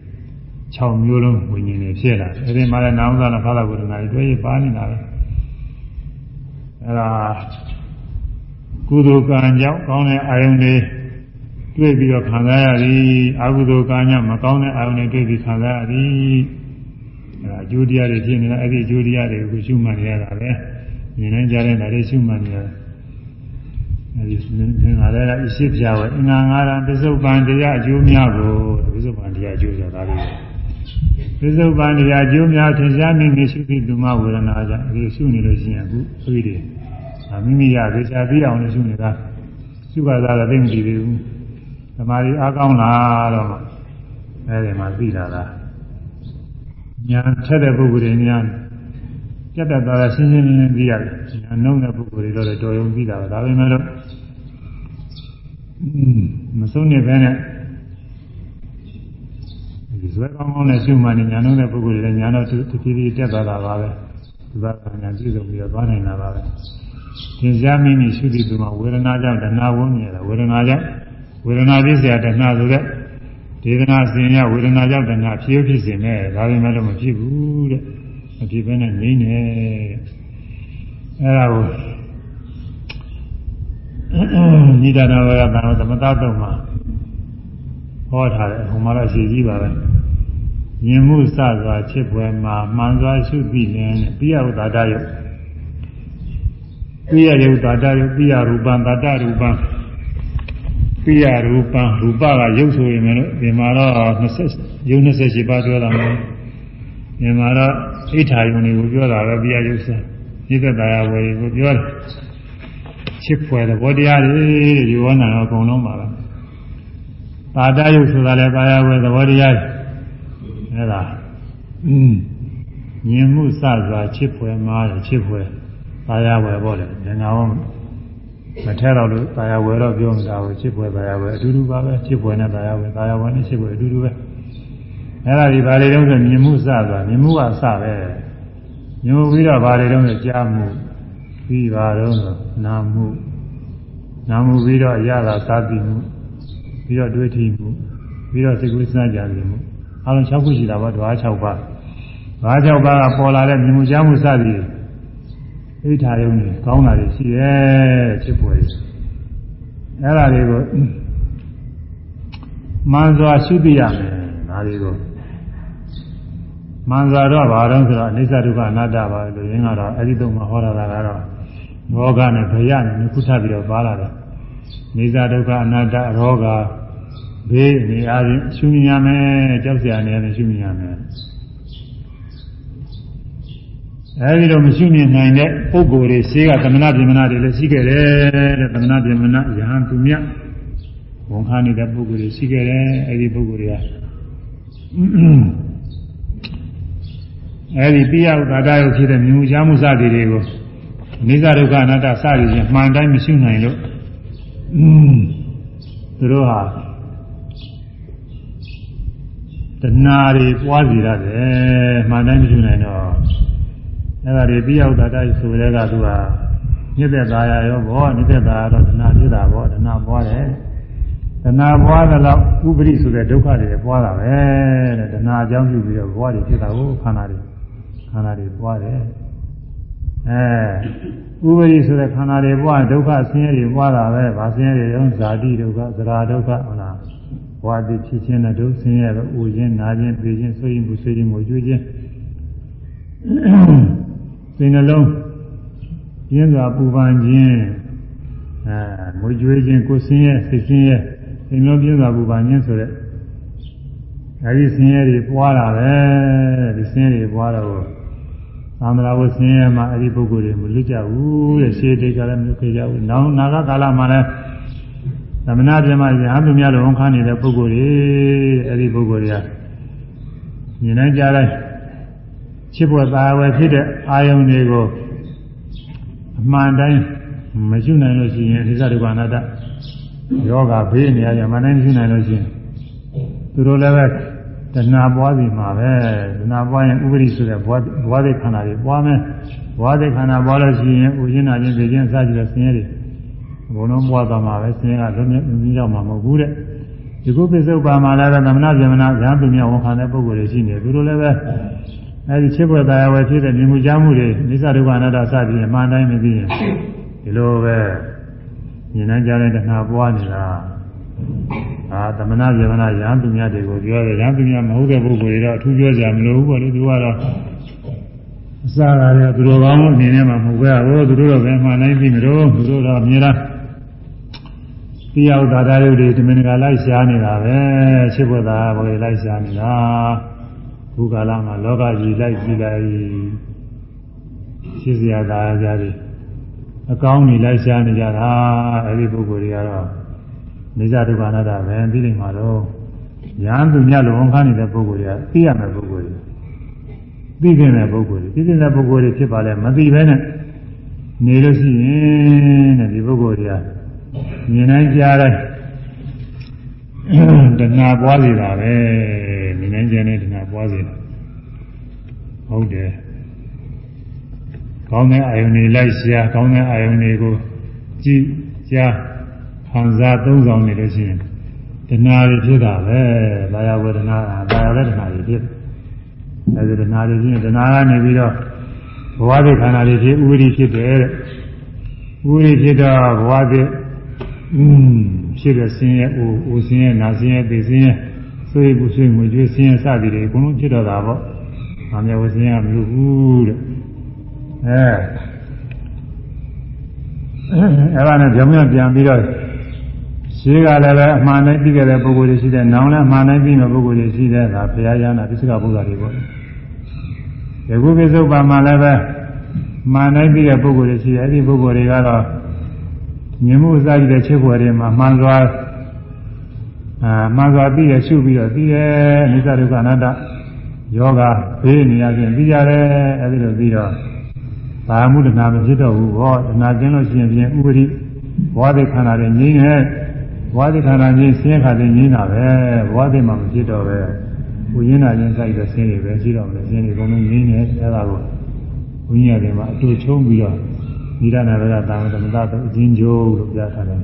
Speaker 1: 6မျိုးလုံးဝိညာဉ်တွေဖြစ်လာတယ်အဲဒီမှာလည်းနာမ်သာနာဖာသာဝေဒနာတွေတွေ့ရပါနေတာပဲအဲဒါကုသိုလ်ကံကြောင့်ကောင်းတဲ့အာယုန်တွေတွေ့ပြီးတော့ခံစားရသည်အကုသိုလ်ကံကြောင့်မကောင်းတဲ့အာယုန်တွေတွေ့ပြီးခံစားရသည်အဲဒါအကျိုးတရားတွေဖြစ်နေတာအဲ့ဒီအကျိုးတရားတွေကိုရှုမှတ်နေရတာပဲမြင်နိုင်ကြတဲ့ဒါတွေရှုမှတ်နေရတယ်အဲဒီသင်္ခါရကအရှိပြဝဲအင်္ဂါ၅ရာပစ္စုပန်တရားအကျိုးများကိုပစ္စုပန်တရားအကျိုးဆိုတာဒါတွေ ပစ္စုပန်တရားအကျိုးများထင်ရှားမိမိရှိပြီးသူမဝေဒနာကြောင့်အဲဒီရှုနေလို့ရှိရင်အခုအပြီးတွေမိမိရသေချာပြီးအောင်လို့ရှုနေတာရှုပါသားတော့သိမကြည့်သေးဘူးသမာဓိအားကောင်းလာတော့အဲဒီမှာသိလာတာညာထက်တဲ့ပုဂ္ဂိုလ်တွေများကြက်တတ်တာရှင်းရှင်းလင်းလင်းသိရတယ်ညာနှုံးတဲ့ပုဂ္ဂိုလ်တွေတော့တော်ရုံသိတာပဲဒါပေမဲ့လို့မဆုံးနေပဲနဲ့ ဆွဲကောင်းကောင်းနဲ့ရှုမှန်နေညာလုံးတဲ့ပုဂ္ဂိုလ်တွေညာတော့သူတဖြည်းဖြည်းတက်သွားတာပါပဲဒီဘာသာညာပြည့်စုံပြီးတော့သွားနိုင်တာပါပဲသင်ကြားမိမိရှုသည့်သူမှာဝေဒနာကြောင့်တဏှာဝုန်းနေတာဝေဒနာကြောင့်ဝေဒနာပြည့်စရာတဏှာဆိုတဲ့ဒေသနာစင်ရဝေဒနာကြောင့်တဏှာဖြစ်ဖြစ်စင်နဲ့ဒါပေမဲ့လည်းမဖြစ်ဘူးတဲ့မဖြစ်ဘဲနဲ့ငြိမ့်နေအဲ့ဒါကိုညိတာနာဝရကံသမတတုံမှာဟောထားတယ်ဟိုမှာတော့ရှည်ကြီးပါပဲ ယင်မှုစစွာချစ်ပွဲမှာမှန်စွာရှုသိလင်းပိယဝတ္တယုတ်ပိယယုတ်တာတယုတ်ပိယရူပံတတရူပံပိယရူပံရူပကရုပ်ဆိုရင်လည်းဒီမှာတော့20ရုပ်28ပါးပြောတာမယ်ဒီမှာတော့ဣဋ္ဌာယုန်တွေကိုပြောတာပဲပိယရုပ်စာဤသက်တရားဝယ်ကိုပြောတယ်ချစ်ဖွယ်သဘောတရားတွေဒီဝနာတော့အကုန်လုံးပါပဲပါတယုတ်ဆိုတာလည်းပါရဝယ်သဘောတရားတွေ အဲဒါอืมမြင်မှုစစွာချစ်ဖွယ်မှားတယ်ချစ်ဖွယ်ပါရဝယ်ပေါ့လေငါဝမထဲတော့လို့ပါရဝယ်တော့ပြောမှာကိုချစ်ဖွယ်ပါရဝယ်အတူတူပါပဲချစ်ဖွယ်နဲ့ပါရဝယ်ပါရဝယ်နဲ့ချစ်ဖွယ်အတူတူပဲအဲ့ဒါဒီဘာတွေတုံးဆိုမြင်မှုစစွာမြင်မှုကအစပဲမြင်မှုပြီးတော့ဘာတွေတုံးဆိုကြားမှုပြီးပါတော့ဆိုနာမှုနာမှုပြီးတော့ရတာသာတိမှုပြီးတော့တွေးထီမှုပြီးတော့စိတ်ကူးစကြကြမှု အလုံး6ခုရှိတာပေါ့ဓဝါ6ပါးဓဝါ6ပါးကပေါ်လာတဲ့မြင်မှုကြားမှုစသည်ဣဋ္ဌာယုံတွေကောင်းတာတွေရှိရဲ့ဖြစ်ပေါ်ရအဲ့ဒါတွေကိုမှန်စွာရှုသိရမယ်ဒါတွေကိုမှန်စွာတော့ဘာတော့ဆိုတော့အနိစ္စဒုက္ခအနတ္တပါလို့ရင်းကတော့အဲ့ဒီတော့မှဟောရတာကတော့ရောဂနဲ့ဘယနဲ့ခုထပ်ပြီးတော့ပါလာတယ်နိစ္စဒုက္ခအနတ္တရောဂ ဘေးနေအားဖြင့်ရှုမြင်ရမယ်ကြောက်စရာနေရာနဲ့ရှုမြင်ရမယ်အဲဒီတော့မရှုမြင်နိုင်တဲ့ပုဂ္ဂိုလ်တွေရှေးကသမဏပြမနာတွေလည်းရှိခဲ့တယ်တဲ့သမဏပြမနာယဟန်သူမြတ်ဝန်ခံနေတဲ့ပုဂ္ဂိုလ်တွေရှိခဲ့တယ်အဲဒီပုဂ္ဂိုလ်တွေကအဲဒီပိယဥဒါဒယုဖြစ်တဲ့မြင်မှုကြားမှုစသည်တွေကိုအနိစ္စဒုက္ခအနတ္တစသည်ဖြင့်မှန်တိုင်းမရှုနိုင်လို့သူတို့ဟာ တဏှာတွေပွားစီရတယ်မှန်တိုင်းမရှုနိုင်တော့အဲ့ဒါတွေပိယဥဒါဒယုဆိုတဲ့ကသူဟာညစ်သက်သားရရောဘောညစ်သက်သားတော့တဏှာဖြစ်တာဘောတဏှာပွားတယ်တဏှာပွားသလောက်ဥပရိဆိုတဲ့ဒုက္ခတွေပွားတာပဲတဲ့တဏှာအကြောင်းပြုပြီးတော့ဘဝတွေဖြစ်တာကိုခန္ဓာတွေခန္ဓာတွေပွားတယ်အဲဥပရိဆိုတဲ့ခန္ဓာတွေပွားဒုက္ခဆင်းရဲတွေပွားတာပဲဗာဆင်းရဲတွေရောဇာတိဒုက္ခသရာဒုက္ခဟုတ်လားဘ ဝတည်ဖြစ်ခြင်းနဲ့ဒုဆင်းရဲပဲဥခြင်းနာခြင်းပြေခြင်းဆွေးရင်မှုဆွေးခြင်းမှုကျွေးခြင်းစိတ်နှလုံးပြင်းစွာပူပန်ခြင်းအဲငွေကျွေးခြင်းကိုဆင်းရဲစိတ်ဆင်းရဲစိတ်နှလုံးပြင်းစွာပူပန်ခြင်းဆိုတဲ့အဲဒီဆင်းရဲတွေပွားတာပဲဒီဆင်းရဲတွေပွားတော့သံဃာဝဆင်းရဲမှာအဲ့ဒီပုဂ္ဂိုလ်တွေမလွတ်ကြဘူးတဲ့ရှေးတိတ်ကလည်းမလွတ်ခဲ့ကြဘူးနောက်နာဂကာလမှာလည်း သမဏပြမရဟန်းသူများလိုဝန်ခံနေတဲ့ပုဂ္ဂိုလ်တွေအဲ့ဒီပုဂ္ဂိုလ်တွေကမြင်နိုင်ကြတဲ့ချစ်ဖို့သာဝယ်ဖြစ်တဲ့အာယုန်တွေကိုအမှန်တိုင်းမရှိနိုင်လို့ရှိရင်အနိစ္စဒုက္ခအနတ္တယောဂဘေးနေရာမှာနိုင်မရှိနိုင်လို့ရှိရင်သူတို့လည်းပဲတဏှာပွားစီမှာပဲတဏှာပွားရင်ဥပရိဆိုတဲ့ဘဝဘဝတဲ့ခန္ဓာတွေပွားမယ်ဘဝတဲ့ခန္ဓာပွားလို့ရှိရင်ဥရှင်နာခြင်းသိခြင်းစကြည့်တဲ့ဆင်းရဲတွေ ဘုံလုံးပွားသွားမှာပဲဆင်းရဲကလုံးမြင့်မြင့်ရောက်မှာမဟုတ်ဘူးတဲ့ဒီကုပစ္စုပ္ပါမှာလည်းပဲသမဏဗြဟ္မဏဇာပမြဝန်ခံတဲ့ပုဂ္ဂိုလ်တွေရှိနေသူတို့လည်းပဲအဲဒီချစ်ဖွယ်တရားဝယ်ဖြစ်တဲ့မြင်မှုကြားမှုတွေနိစ္စဒုက္ခအနတ္တစသည်အမှန်တိုင်းမသိရင်ဒီလိုပဲမြင်နိုင်ကြတဲ့တဏှာပွားနေတာအာသမဏဗေဒနာရဟန်းသူများတွေကိုပြောတယ်ရဟန်းသူများမဟုတ်တဲ့ပုဂ္ဂိုလ်တွေတော့အထူးပြောကြမလို့ဘူးပေါ့လေသူကတော့အစကားတွေသူတို့ကောင်းလို့အနေနဲ့မှမဟုတ်ပဲဟိုသူတို့တော့ဘယ်မှနိုင်ပြီမလို့သူတို့တော့မြေလား တရားဥဒါဒါရုပ်တွေဒီမင်္ဂလာလိုက်ရှားနေတာပဲရှစ်ဘုရားဘယ်လိုက်ရှားနေတာခုကာလမှာလောကကြီးလိုက်ကြည့်လိုက်ရှင်းစရာသာကြတယ်အကောင်းကြီးလိုက်ရှားနေကြတာအဲဒီပုဂ္ဂိုလ်တွေကတော့နေကြဒုက္ခနာတာပဲပြီးနေမှာတော့ရဟန်းသူမြတ်လုံးခန်းနေတဲ့ပုဂ္ဂိုလ်တွေကသိရမယ့်ပုဂ္ဂိုလ်တွေသိခင်တဲ့ပုဂ္ဂိုလ်တွေသိခင်တဲ့ပုဂ္ဂိုလ်တွေဖြစ်ပါလေမသိဘဲနဲ့နေလို့ရှိရင်တဲ့ဒီပုဂ္ဂိုလ်တွေက မြင်နိုင်ကြတဲ့တဏှာပွားစီတာပဲမြင်နိုင်ကြတဲ့တဏှာပွားစီတာဟုတ်တယ်ကောင်းတဲ့အာယုန်တွေလိုက်ရှားကောင်းတဲ့အာယုန်တွေကိုကြည့်ကြားခံစားသုံးဆောင်နေလို့ရှိရင်တဏှာတွေဖြစ်တာပဲဘာယဝေဒနာဘာယဝေဒနာတွေဖြစ်အဲဒီတဏှာတွေဖြစ်တဏှာကနေပြီးတော့ဘဝတိခန္ဓာတွေဖြစ်ဥပရိဖြစ်တယ်တဲ့ဥပရိဖြစ်တော့ဘဝတိอืม ဖြစ်တဲ့ဆင်းရဲအိုအိုဆင်းရဲနာဆင်းရဲသိဆင်းရဲဆွေးဘူးဆွေးငွေကြွေးဆင်းရဲစသည်တွေအကုန်လုံးဖြစ်တော့တာပေါ့။ဘာမျိုးဆင်းရဲမလို့ဘူးတဲ့။အဲအဲ့ဒါနဲ့ကြောင်ပြန်ပြန်ပြီးတော့ရှိကလည်းပဲအမှန်တိုင်းပြီးခဲ့တဲ့ပုဂ္ဂိုလ်တွေရှိတယ်။နောင်လည်းအမှန်တိုင်းပြီးမဲ့ပုဂ္ဂိုလ်တွေရှိတယ်။ဒါဘုရားရဟနာပစ္စကဘုရားတွေပေါ့။ဒီကုပိစုပ္ပါမှာလည်းပဲမှန်တိုင်းပြီးတဲ့ပုဂ္ဂိုလ်တွေရှိတယ်။အဲ့ဒီပုဂ္ဂိုလ်တွေကတော့ မြင်မှုအစရှိတဲ့ချက်ပွယ်တွေမှာမှန်စွာအာမှန်စွာပြီးရရှုပြီးတော့ပြီးတယ်အနိစ္စဒုက္ခအနတ္တယောဂဘေးနေရခြင်းပြီးရတယ်အဲ့ဒီလိုပြီးတော့ဘာမှုတဏမဖြစ်တော့ဘူးဟောတဏကျင်းလို့ရှိရင်ပြင်ဥပရိဘဝတိခန္ဓာတွေငြိမ်းရဲ့ဘဝတိခန္ဓာကြီးဆင်းရဲခါတွေငြိမ်းတာပဲဘဝတိမှာမဖြစ်တော့ပဲဝိညာဉ်နာချင်းစိုက်တဲ့ဆင်းရဲပဲရှိတော့မယ်ဆင်းရဲကုန်လုံးငြိမ်းနေအဲ့ဒါကိုဝိညာဉ်တွေမှာအတူချုံးပြီးတော့ နိဒနာရကတာမသမတတော့အချင်းကျိုးလို့ပြထားတယ်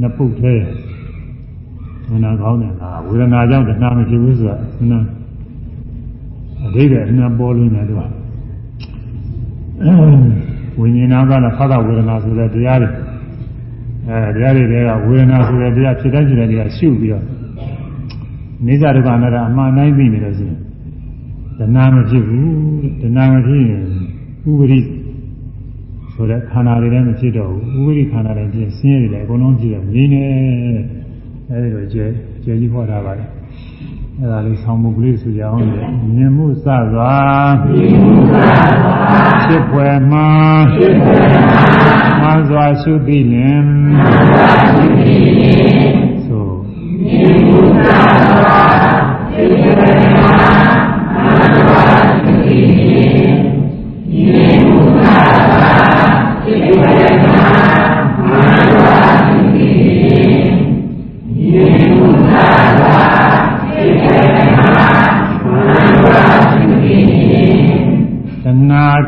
Speaker 1: နှစ်ပုတ်သေးဟဝေဒနာကောင်းတယ်လားဝေဒနာကြောင့်တဏှာမဖြစ်ဘူးဆိုတာနာအဓိပ္ပာယ်အနှံပေါ်လွင်တယ်တော့ဝိညာဏကလည်းဖသဝေဒနာဆိုတဲ့တရားတွေအဲတရားတွေတွေကဝေဒနာဆိုတဲ့တရားဖြစ်တဲ့ဖြစ်တဲ့တရားရှုပြီးတော့နေစာဒုက္ခနာအမှန်တိုင်းသိနေလို့ရှိရင်တဏှာမဖြစ်ဘူးတဏှာမဖြစ်ရင်ဥပရိ ဆိုတဲ့ခန္ဓာတွေလည်းမဖြစ်တော့ဘူးဥပရိခန္ဓာတွေဖြစ်ဆင်းရဲတွေလည်းအကုန်လုံးဖြစ်တော့ငြိနေအဲဒီလိုကျဲကျဲကြီးဟောထားပါတယ်အဲဒါလေးဆောင်းမှုကလေးဆိုကြအောင်မြင်မှုစသာမြင်မှုစသာဖြစ်ဖွယ်မှာဖြစ်ဖွယ်မှာမှန်စွာရှုသိလင်မှန်စွာရှုသိလင်ဆိုမြင်မှုစသာဖြစ်ဖွယ်မှာမှန်စွာရှုသိလင်မြင်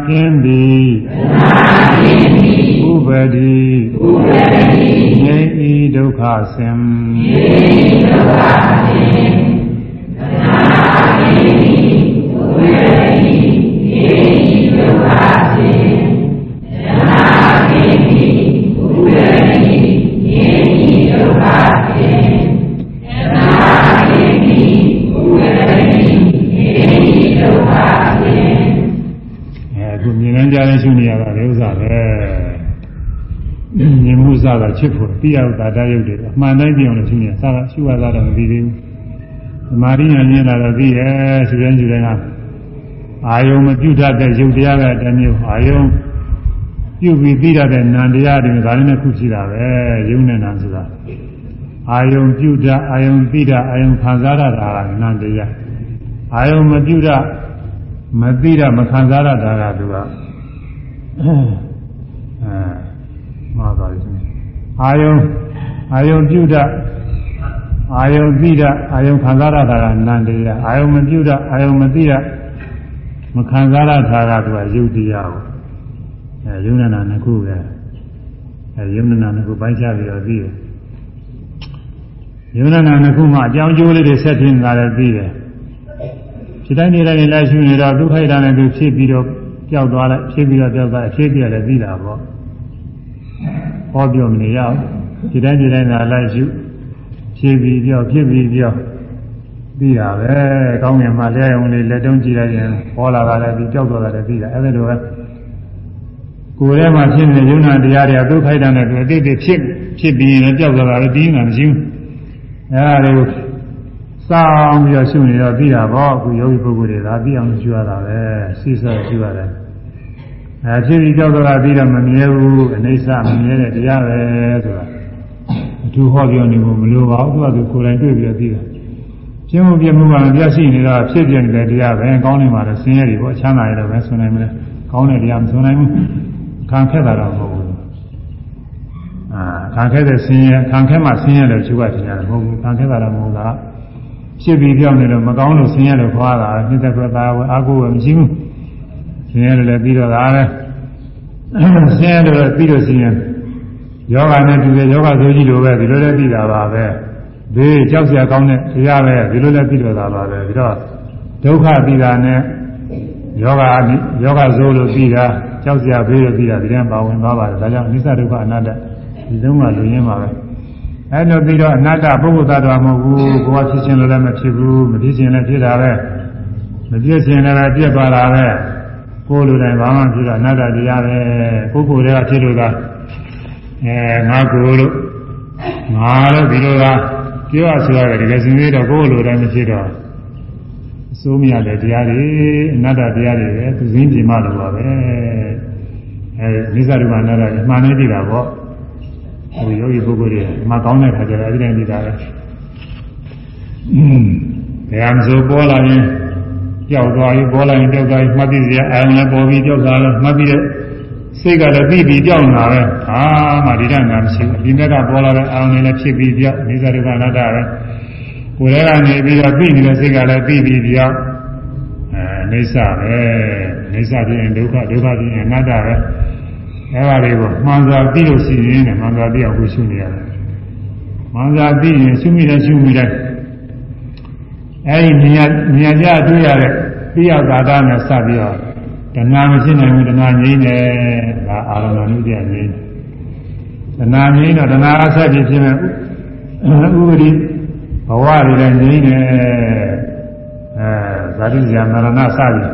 Speaker 1: ကင်းသည်ဥပတိဥပတိငြိဤဒုက္ခဆင်ငြိဤဒုက္ခဆင် အခုမြင်နေကြတဲ့ရှုနေရတာလေဥစ္စာပဲမြင်မှုစတာချစ်ဖို့ပြရတာတရုပ်တွေအမှန်တိုင်းပြောင်းလို့ရှုနေစတာရှုရတာတော့မသိသေးဘူးသမာဓိဉာဏ်မြင်လာတော့သိရဲ့ရှုတဲ့ရှုတဲ့ကအာယုံမပြုတ်တတ်တဲ့ရုပ်တရားပဲတမျိုးအာယုံပြုတ်ပြီးသိရတဲ့နာမ်တရားတွေဒါလည်းနဲ့ခုရှိတာပဲယုံနဲ့နာမ်ဆိုတာအာယုံပြုတ်တအာယုံသိတအာယုံခံစားရတာကနာမ်တရားအာယုံမပြုတ်တမသိရမခံစားရတာကသူက အဲမှားပါလိမ့်မယ်အာယုံအာယုံပြုတ်တာအာယုံသိတာအာယုံခံစားရတာကနန္တရားအာယုံမပြုတ်တာအာယုံမသိတာမခံစားရတာကသူကယုတ်တရားကိုအဲယုံနာနာနှစ်ခုပဲအဲယုံနာနာနှစ်ခုပိုင်းခြားပြီးတော့သိတယ်ယုံနာနာနှစ်ခုမှအကြောင်းကျိုးလေးတွေဆက်ဖြစ်နေတာလည်းသိတယ်ဖြစ်တိုင်းနေတိုင်းလိုက်ရှုနေတော့ဒုက္ခိတာနဲ့သူဖြစ်ပြီးတော့ ကြောက်သွားလိုက်ဖြစ်ပြီးတော့ကြောက်သွားဖြစ်ပြီးတော့လည်းသိတာပေါ့ဟောပြောမနေရအောင်ဖြစ်တိုင်းနေတိုင်းသာလိုက်ရှုဖြစ်ပြီးပြောဖြစ်ပြီးပြောသိတာပဲကောင်းငင်မှာလဲအောင်လေးလက်တုံးကြည့်လိုက်ရင်ဟောလာတာလည်းဒီကြောက်သွားတာလည်းသိတာအဲ့ဒါလိုပဲကိုယ်ထဲမှာဖြစ်နေတဲ့ယုံနာတရားတွေကဒုက္ခိတာနဲ့သူအတိတ်ဖြစ်ဖြစ်ပြီးရင်ကြောက်သွားတာလည်းပြီးနေတာမရှိဘူးအဲ့ဒါတွေကိုစောင်းပြီးတော့ရှုနေတော့ပြီးတာပေါ့အခုယောဂီပုဂ္ဂိုလ်တွေဒါပြီးအောင်ရှုရတာပဲစိစရှုရတယ် အဲဖြစ်ပြီးကြောက်တော့ပြီးတော့မမြဲဘူးအနေဆမမြဲတဲ့တရားပဲဆိုတာအထူးဟောပြောနေဖို့မလိုပါဘူးသူကသူကိုယ်တိုင်တွေ့ပြီးတော့ပြီးတာရှင်းမှုပြမှုကလည်းပြရှိနေတော့ဖြစ်ပြနေတဲ့တရားပဲကောင်းနေမှာတော့ဆင်းရဲတွေပေါ့ချမ်းသာရတော့ပဲဆိုနိုင်မလဲကောင်းတဲ့တရားမဆိုနိုင်ဘူးခံခက်တာတော့မဟုတ်ဘူးအာခံခက်တဲ့ဆင်းရဲခံခက်မှဆင်းရဲတယ်သူကထင်ရတယ်မဟုတ်ဘူးခံခက်တာတော့မဟုတ်လားဖြစ်ပြီးပြောင်းနေတော့မကောင်းလို့ဆင်းရဲလို့ခေါ်တာနှစ်သက်သက်သာဝအာကိုဝမရှိဘူး ဆင်းရဲလည်းပြီးတော့ဒါပဲဆင်းရဲလို့ပြီးတော့ဆင်းရဲယောဂနဲ့တူတယ်ယောဂဆိုကြီးလိုပဲဒီလိုလည်းပြီးတာပါပဲဒီကြောက်စရာကောင်းတဲ့တရားပဲဒီလိုလည်းပြီးတော့တာပါပဲပြီးတော့ဒုက္ခပြီးတာနဲ့ယောဂယောဂဆိုလို့ပြီးတာကြောက်စရာဘေးလို့ပြီးတာဒီတန်းပါဝင်သွားပါတယ်ဒါကြောင့်အနိစ္စဒုက္ခအနတ္တဒီလုံးကလူရင်းပါပဲအဲ့လိုပြီးတော့အနတ္တပုဂ္ဂိုလ်သတ္တဝါမဟုတ်ဘူးဘဝဖြစ်ခြင်းလည်းမဖြစ်ဘူးမဖြစ်ခြင်းလည်းဖြစ်တာပဲမပြည့်ခြင်းလည်းပြည့်သွားတာပဲ ကိုယ်လူတိုင်းဘာမှဖြစ်တာအနတ္တတရားပဲကိုယ်ကိုယ်တည်းကဖြစ်လို့ကအဲငါကိုယ်လို့ငါလို့ဒီလိုကပြောရဆိုရတယ်တကယ်စင်သေးတော့ကိုယ်လူတိုင်းမဖြစ်တော့အစိုးမရတဲ့တရားတွေအနတ္တတရားတွေပဲသူစင်းပြမလို့ပါပဲအဲနိစ္စဒုက္ခအနတ္တတွေမှန်နေပြီတာပေါ့ဟိုယောဂီပုဂ္ဂိုလ်တွေမကောင်းတဲ့ခါကျတော့အဲဒီတိုင်းနေတာပဲอืมတရားမစိုးပေါ်လာရင် ကြောက်သွားရင်ပေါ်လာရင်ကြောက်သွားရင်မှတ်သိစရာအာရုံလည်းပေါ်ပြီးကြောက်သွားလည်းမှတ်ပြီးတဲ့စိတ်ကလည်းပြီးပြီးကြောက်နေတာပဲအာမှဒီတန်းကမရှိဘူးဒီမြက်ကပေါ်လာတဲ့အာရုံလည်းဖြစ်ပြီးကြောက်နေစာဒုက္ခအနတ္တပဲကိုယ်ထဲကနေပြီးတော့ပြီးနေတဲ့စိတ်ကလည်းပြီးပြီးကြောက်အဲနေစာပဲနေစာပြင်းဒုက္ခဒုက္ခပြင်းအနတ္တပဲအဲပါလေးကိုမှန်စွာသိလို့ရှိရင်လည်းမှန်စွာသိအောင်ကိုရှုနေရတယ်မှန်စာသိရင်ရှုမိတယ်ရှုမိတယ် အဲဒီမြင်ရမြင်ကြတွေ့ရတဲ့ပြယသာတာနဲ့စပြီးတော့တဏှာမဖြစ်နိုင်ဘူးတဏှာငြိမ့်တယ်ဒါအာရမဏုပြငြိမ့်တယ်တဏှာငြိမ့်တော့တဏှာအဆက်ဖြစ်ဖြစ်မဲ့ဥပရိဘဝတွေလည်းငြိမ့်တယ်အဲဇာတိဇာမရဏစသည်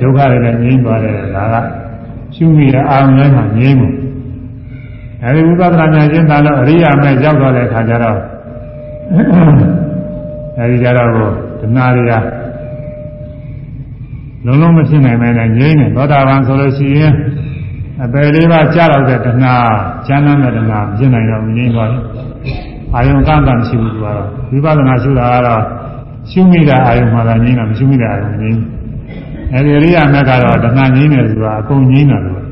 Speaker 1: ဒုက္ခတွေလည်းငြိမ့်သွားတယ်ဒါကရှုမိတဲ့အာရုံတိုင်းမှာငြိမ့်မှုအဲဒီဝိပဿနာဉာဏ်ရှင်းတာတော့အရိယာမဲ့ရောက်သွားတဲ့အခါကျတော့အဲဒီကြတော့ တဏှာတွေကလုံးလုံးမဖြစ်နိုင်မဲနဲ့ငြိမ့်တယ်သောတာပန်ဆိုလို့ရှိရင်အပယ်လေးပါးကြားတော့တဲ့တဏှာကျမ်းမ်းတဲ့တဏှာဖြစ်နိုင်တော့ငြိမ့်သွားတယ်အာယုံကံကမရှိဘူးသူကတော့ဝိပဿနာရှုတာကတော့ရှုမိတာအာယုံမှာသာငြိမ့်တာမရှုမိတာအာယုံငြိမ့်အဲဒီအရိယာမဲ့ကတော့တဏှာငြိမ့်တယ်ဆိုတာအကုန်ငြိမ့်တာလို့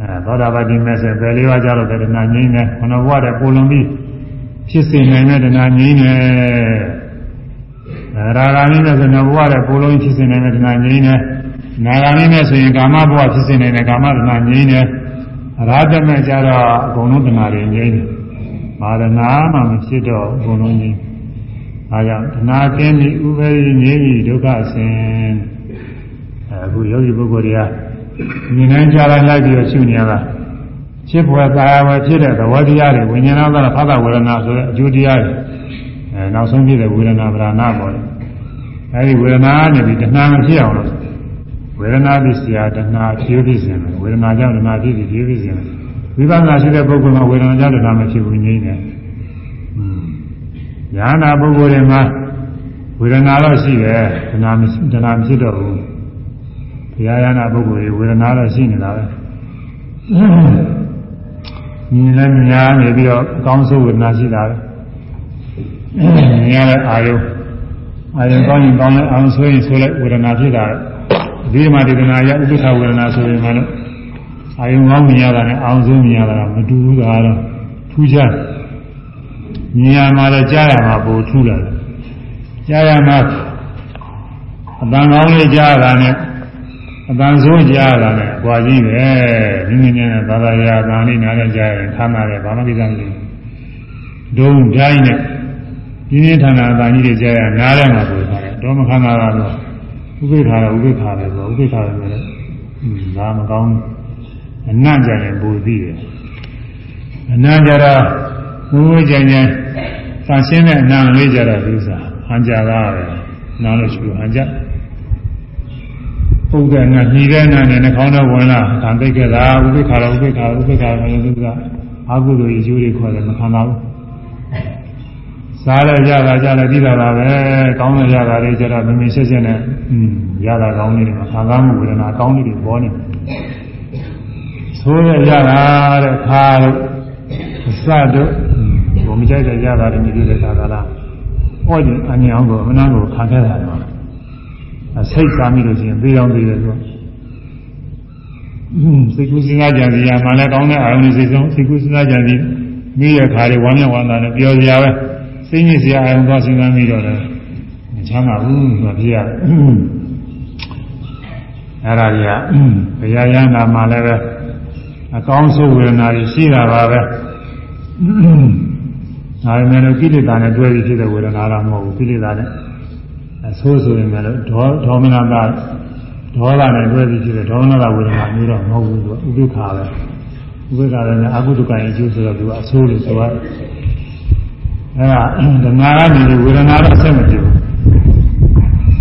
Speaker 1: အဲသောတာပတိမဲ့ဆိုပယ်လေးပါးကြားတော့တဲ့တဏှာငြိမ့်တယ်ခန္ဓာဘဝတဲ့ပုံလုံးပြီးဖြစ်စေနိုင်တဲ့တဏှာငြိမ့်တယ် ရာဂာမိနဲ့ဆိုရင်ဘဝတဲ့ပိုးလုံးဖြစ်နေတယ်တဏှာငြိမ်းတယ်နာဂာမိနဲ့ဆိုရင်ကာမဘဝဖြစ်နေတယ်ကာမတဏှာငြိမ်းတယ်ရာဇမဲ့ကြတော့အကုန်လုံးတဏှာတွေငြိမ်းတယ်မာရဏမှမဖြစ်တော့အကုန်လုံးငြိမ်းအားကြောင့်တဏှာကင်းပြီးဥပ္ပေငြိမ်းပြီးဒုက္ခဆင်းအခုယောဂီပုဂ္ဂိုလ်တွေကမြင်နိုင်ကြတာလိုက်ပြီးတော့ရှုနေရတာဖြစ်ပေါ်သာယာဝဖြစ်တဲ့သဘောတရားတွေဝိညာဏသရဖသဝေဒနာဆိုတဲ့အကျိုးတရားတွေအဲနောက်ဆုံးဖြစ်တဲ့ဝေဒနာဗราဏပေါ်တယ် အဲဒီဝေဒနာနဲ့ဒီတဏှာမဖြစ်အောင်လို့ဝေဒနာပစ္စယတဏှာဖြည့်ဖြစ်စဉ်ဝေဒနာကြောင့်တဏှာဖြစ်ပြီးဖြည့်ဖြစ်စဉ်ဝိပဿနာရှိတဲ့ပုဂ္ဂိုလ်ကဝေဒနာကြောင့်တဏှာမဖြစ်ဘူးငြိမ့်တယ်။ညာနာပုဂ္ဂိုလ်တွေမှာဝေဒနာတော့ရှိတယ်တဏှာမတဏှာမဖြစ်တော့ဘူး။ဘုရားရနာပုဂ္ဂိုလ်တွေဝေဒနာတော့ရှိနေတာပဲ။မြင်လည်းမြင်ရနေပြီးတော့အကောင်းဆုံးဝေဒနာရှိတာပဲ။မြင်ရတဲ့အာယု အာယုကောင်းရင်ကောင်းလိုက်အောင်ဆိုရင်ဆိုလိုက်ဝေဒနာဖြစ်တာဒီမှာဒီကနာရဥပ္ပခဝေဒနာဆိုရင်လည်းအာယုကောင်းမြင်ရတာနဲ့အောင်ဆုံးမြင်ရတာမတူဘူးဒါတော့ထူးခြားမြင်ရမှာလည်းကြားရမှာပိုထူးလာတယ်ကြားရမှာအတန်ကောင်းလေးကြားရတာနဲ့အတန်ဆိုးကြားရတာနဲ့ကြွားကြီးပဲမြင်မြင်နဲ့သာသာရာအတန်လေးနားနဲ့ကြားရင်ခမ်းသာတယ်ဘာမှကိစ္စမရှိဘူးဒုံတိုင်းနဲ့ ပြင်းပြင်းထန်ထန်အတန်ကြီးတွေကြားရနားထဲမှာဆိုထားတယ်တော့မခန္ဓာကတော့ဥပိ္ပခါတော့ဥပိ္ပခါပဲဆိုဥပိ္ပခါပဲလေဒါမကောင်းအနံ့ကြရင်ပူသိတယ်အနံ့ကြတော့ငိုးကြင်ကြင်ဆန်ရှင်းတဲ့အနံ့လေးကြတော့ဒီဥစ္စာဟန်ကြတာပဲနားလို့ရှိလို့ဟန်ကြပုဒ်တဲ့နာညီတဲ့နာနဲ့နှာခေါင်းတော့ဝင်လာခံသိခဲ့တာဥပိ္ပခါတော့ဥပိ္ပခါဥပိ္ပခါပဲလို့ကအာဟုလိုအကျိုးတွေခေါ်တယ်မခံပါဘူး စားရရတာကြလည်းပြီးတာပါပဲကောင်းတဲ့ရတာလေးကျတော့မမင်းဆက်ဆက်နဲ့อืมရတာကောင်းနေတယ်မှာခံစားမှုဝေဒနာကောင်းနေတယ်ပေါ်နေတယ်ဆိုးရရတာတဲ့ခါတို့အစတို့ဘုံမကြိုက်တဲ့ရတာတွေမြည်တဲ့ခါကလားဟောကျင်အမြင်အောင်ကိုမနာကိုခံခဲ့တာတော့အစိတ်စားမိလို့ရှိရင်ပြေးအောင်ပြေးတယ်ဆိုစိတ်ကူးစဉ်းစားကြံစီရမှလည်းကောင်းတဲ့အာရုံတွေစိတ်ဆုံးစိတ်ကူးစဉ်းစားကြံစီမိရခါတွေဝမ်းမြောက်ဝမ်းသာနဲ့ပြောကြပဲ စိတ်ညစ်စရာအာရုံသွားစဉ်းစားမိတော့လည်းချမ်းသာဘူးဆိုပြရအဲ့ဒါကြီးကဘုရားရဟန္တာမှာလည်းပဲအကောင်းဆုံးဝေဒနာတွေရှိတာပါပဲဒါပေမဲ့ကိလေသာနဲ့တွဲပြီးဖြစ်တဲ့ဝေဒနာတော့မဟုတ်ဘူးကိလေသာနဲ့အဆိုးဆိုရင်လည်းဒေါဒေါမနတာဒေါသနဲ့တွဲပြီးဖြစ်တဲ့ဒေါမနတာဝေဒနာမျိုးတော့မဟုတ်ဘူးသူဥပိ္ပခါပဲဥပိ္ပခါလည်းအကုသကံအကျိုးဆိုတော့သူကအဆိုးလို့ဆိုရတယ် အဲဒါဓမ္မကနေဝေဒနာတော့ဆက်မပြေဘူး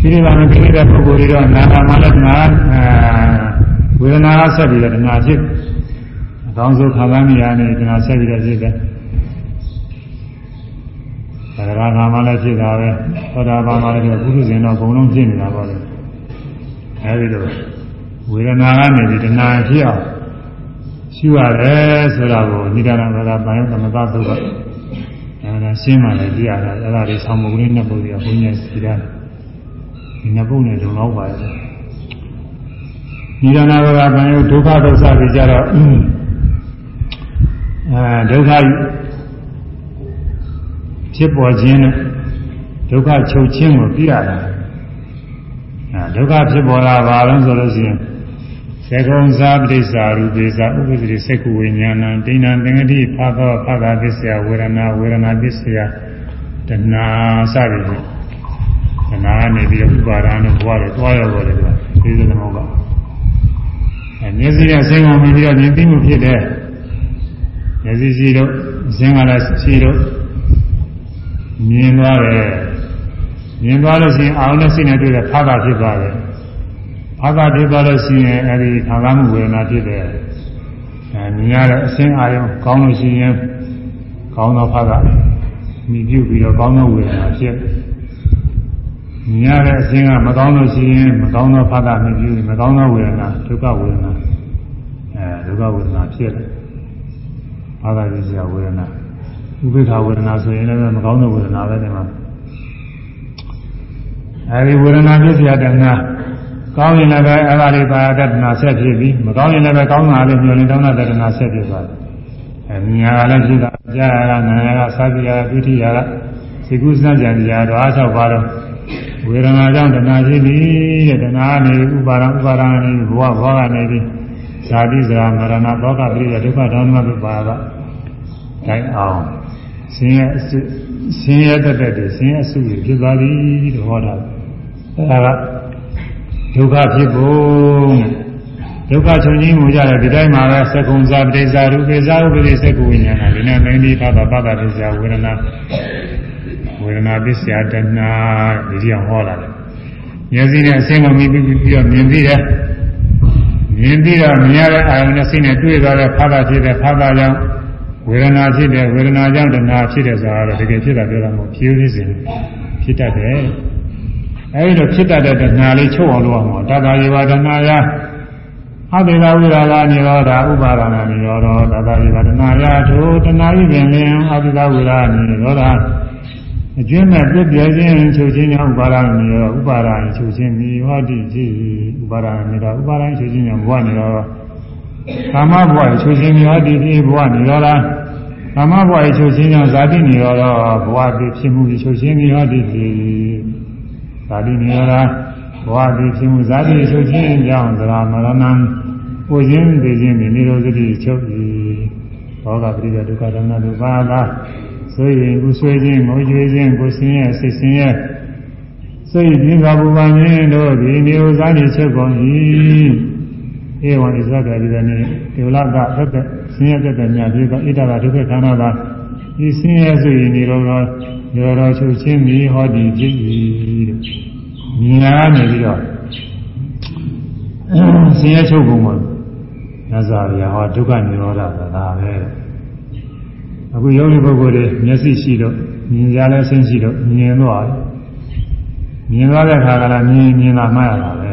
Speaker 1: ဒီလိုပါမဖြစ်တဲ့ပုဂ္ဂိုလ်တွေတော့နာတာမှလည်းနာဝေဒနာဆက်ပြီးတော့ဓမ္မဖြစ်အကောင်းဆုံးခံစားမိရနေဓမ္မဆက်ပြီးတော့ဖြစ်တယ်သရဂါမှလည်းဖြစ်တာပဲသောတာပန်မှလည်းပုရုဇဉ်တော့ဘုံလုံးဖြစ်နေတာပေါ့လေအဲဒီလိုဝေဒနာကနေဒီဓမ္မဖြစ်အောင်ရှုရတယ်ဆိုတာကိုနိဒာရမဂပိုင်းသမသသုက အဲဒါရှင်းမှလည်းကြည့်ရတာအဲ့ဒါတွေဆောင်းမုတ်ကလေးနှစ်ပုဒ်ကြီးကဘုန်းကြီးစီတာဒီနှစ်ပုဒ်နဲ့လုံလောက်ပါရဲ့နိဒာနာဘဂပိုင်းဒုက္ခဒုက္ခတွေကြတော့အဲဒုက္ခဖြစ်ပေါ်ခြင်းနဲ့ဒုက္ခချုပ်ခြင်းကိုသိရတာအဲဒုက္ခဖြစ်ပေါ်လာပါလို့ဆိုလို့ရှိရင် သကုံသာပရိစ္ဆာရူပိစာဥပ္ပဇ္ဇိစက္ခုဝိညာဏံဒိဏံသင်္ကတိဖာသောဖာသာပစ္စယဝေဒနာဝေဒနာပစ္စယတဏှာစသည်ဖြင့်တဏှာကနေပြီးတော့ဥပါဒာနဲ့ဘဝတွေတွားရောက်တယ်ကွာဒီလိုမျိုးပါအဲမျက်စိနဲ့ဆင်းကုန်ပြီးတော့မြင်သိမှုဖြစ်တဲ့မျက်စိရှိတော့ဆင်းကလည်းရှိတော့မြင်သွားတယ်မြင်သွားလို့ရှိရင်အာရုံနဲ့စိတ်နဲ့တွေ့တဲ့ဖာသာဖြစ်သွားတယ် ဖာသာဖြစ်သွားလို့ရှိရင်အဲဒီခံစားမှုဝေဒနာဖြစ်တယ်အဲမြင်ရတဲ့အရှင်းအာရုံကောင်းလို့ရှိရင်ကောင်းသောဖာသာမိပြုပြီးတော့ကောင်းသောဝေဒနာဖြစ်မြင်ရတဲ့အရှင်းကမကောင်းလို့ရှိရင်မကောင်းသောဖာသာမိပြုမကောင်းသောဝေဒနာဒုက္ခဝေဒနာအဲဒုက္ခဝေဒနာဖြစ်တယ်ဖာသာဖြစ်စရာဝေဒနာဥပိ္ပခာဝေဒနာဆိုရင်လည်းမကောင်းတဲ့ဝေဒနာပဲနေမှာအဲဒီဝေဒနာဖြစ်စရာတဏှာ ကောင်းရင်လည်းပဲအဲ့ဒါလေးပါရတဏှာဆက်ဖြစ်ပြီးမကောင်းရင်လည်းပဲကောင်းတာလေးညှို့လင်းတောင်းတဲ့တဏှာဆက်ဖြစ်သွားတယ်အဲမြာကလည်းဖြစ်တာကြားရတာနာရကစားပြရဒုတိယကသိကုသကြံတရားတော့အား၆ပါတော့ဝေဒနာကြောင့်တဏှာဖြစ်ပြီးတဲ့တဏှာနေဥပါဒံဥပါဒံနေဘဝဘဝကနေပြီးဇာတိဇရာမရဏသောကပိရိယဒုက္ခဒေါမနပပါဒတိုင်းအောင်ဆင်းရဲဆင်းရဲတတ်တဲ့ဆင်းရဲအစုတွေဖြစ်သွားပြီလို့ဟောတာအဲဒါက ဒုက္ခဖြစ်ဖို့ဒုက္ခချုပ်ငြိမ်းမှုကြတယ်ဒီတိုင်းမှာပဲသကုံဇာပတိဇာရူပိဇာဥပတိသကုဝိညာဏဒီနဲ့မင်းဒီဖတာပတာပစ္စယဝေဒနာဝေဒနာပစ္စယတဏှာဒီကြောင်ဟောလာတယ်မျက်စိနဲ့အဆင်းကိုမြင်ပြီးပြီးတော့မြင်ပြီးတယ်မြင်ပြီးတော့မြင်ရတဲ့အာရုံနဲ့စိတ်နဲ့တွေ့သွားတဲ့ဖတာဖြစ်တဲ့ဖတာကြောင့်ဝေဒနာဖြစ်တဲ့ဝေဒနာကြောင့်တဏှာဖြစ်တဲ့ဆိုတာတော့တကယ်ဖြစ်တာပြောတာမဟုတ်ဖြည်းဖြည်းစဉ်ဖြစ်တတ်တယ် အဲဒီတော့ဖြစ်တတ်တဲ့တဏှာလေးချုပ်အောင်လုပ်အောင်ပါတတရေဝတဏှာယအတေသာဝိရာဂနိရောဓဥပါဒနာနိရောဓတတရေဝတဏှာယထိုတဏှာဤပင်လင်အတေသာဝိရာဂနိရောဓအကျဉ်းမဲ့ပြည့်ပြည့်ချင်းချုပ်ခြင်းကြောင့်ဥပါဒနာနိရောဓဥပါဒနာချုပ်ခြင်းနိဟောတိတိဥပါဒနာနိရောဓဥပါဒနာချုပ်ခြင်းကြောင့်ဘဝနိရောဓကာမဘဝချုပ်ခြင်းနိဟောတိတိဘဝနိရောဓကာမဘဝချုပ်ခြင်းကြောင့်ဇာတိနိရောဓဘဝဖြစ်မှုချုပ်ခြင်းနိဟောတိတိ ဇာတိနေရတာဘဝတည်ခြင်းမူဇာတိချုပ်ခြင်းကြောင့်သရမရဏံကိုခြင်းသိခြင်းဒီနိရောဓတိချုပ်၏ဘောဂပရိဒဒုက္ခဒနာဒုပါဒဆိုရင်ကုဆွေးခြင်းငိုကြွေးခြင်းကိုဆင်းရဲစိတ်ဆင်းရဲစိတ်ပြင်းပါပူပါခြင်းတို့ဒီနိရောဇာတိချုပ်ကုန်၏ဧဝံဣဇဂတိလည်းဒေဝလကသက်သက်ဆင်းရဲသက်သက်များပြီးတော့ဣဒ္ဓဘာဒုက္ခခန္ဓာသာ ဒီဆင်းရဲဆိုရင်နိရောဓရောတော်ချုပ်ချင်းမိဟောဒီဖြစ်၏တဲ့မြင်ရနေပြီးတော့ဆင်းရဲချုပ်ပုံမှာညဇာရဟောဒုက္ခនិရောဓဆိုတာပဲအခုယောဂီပုဂ္ဂိုလ်တွေမျက်စိရှိတော့မြင်ကြလဲဆင်းရှိတော့မြင်တော့မြင်သွားတဲ့အခါကလည်းမြင်မြင်လာမှရတာပဲ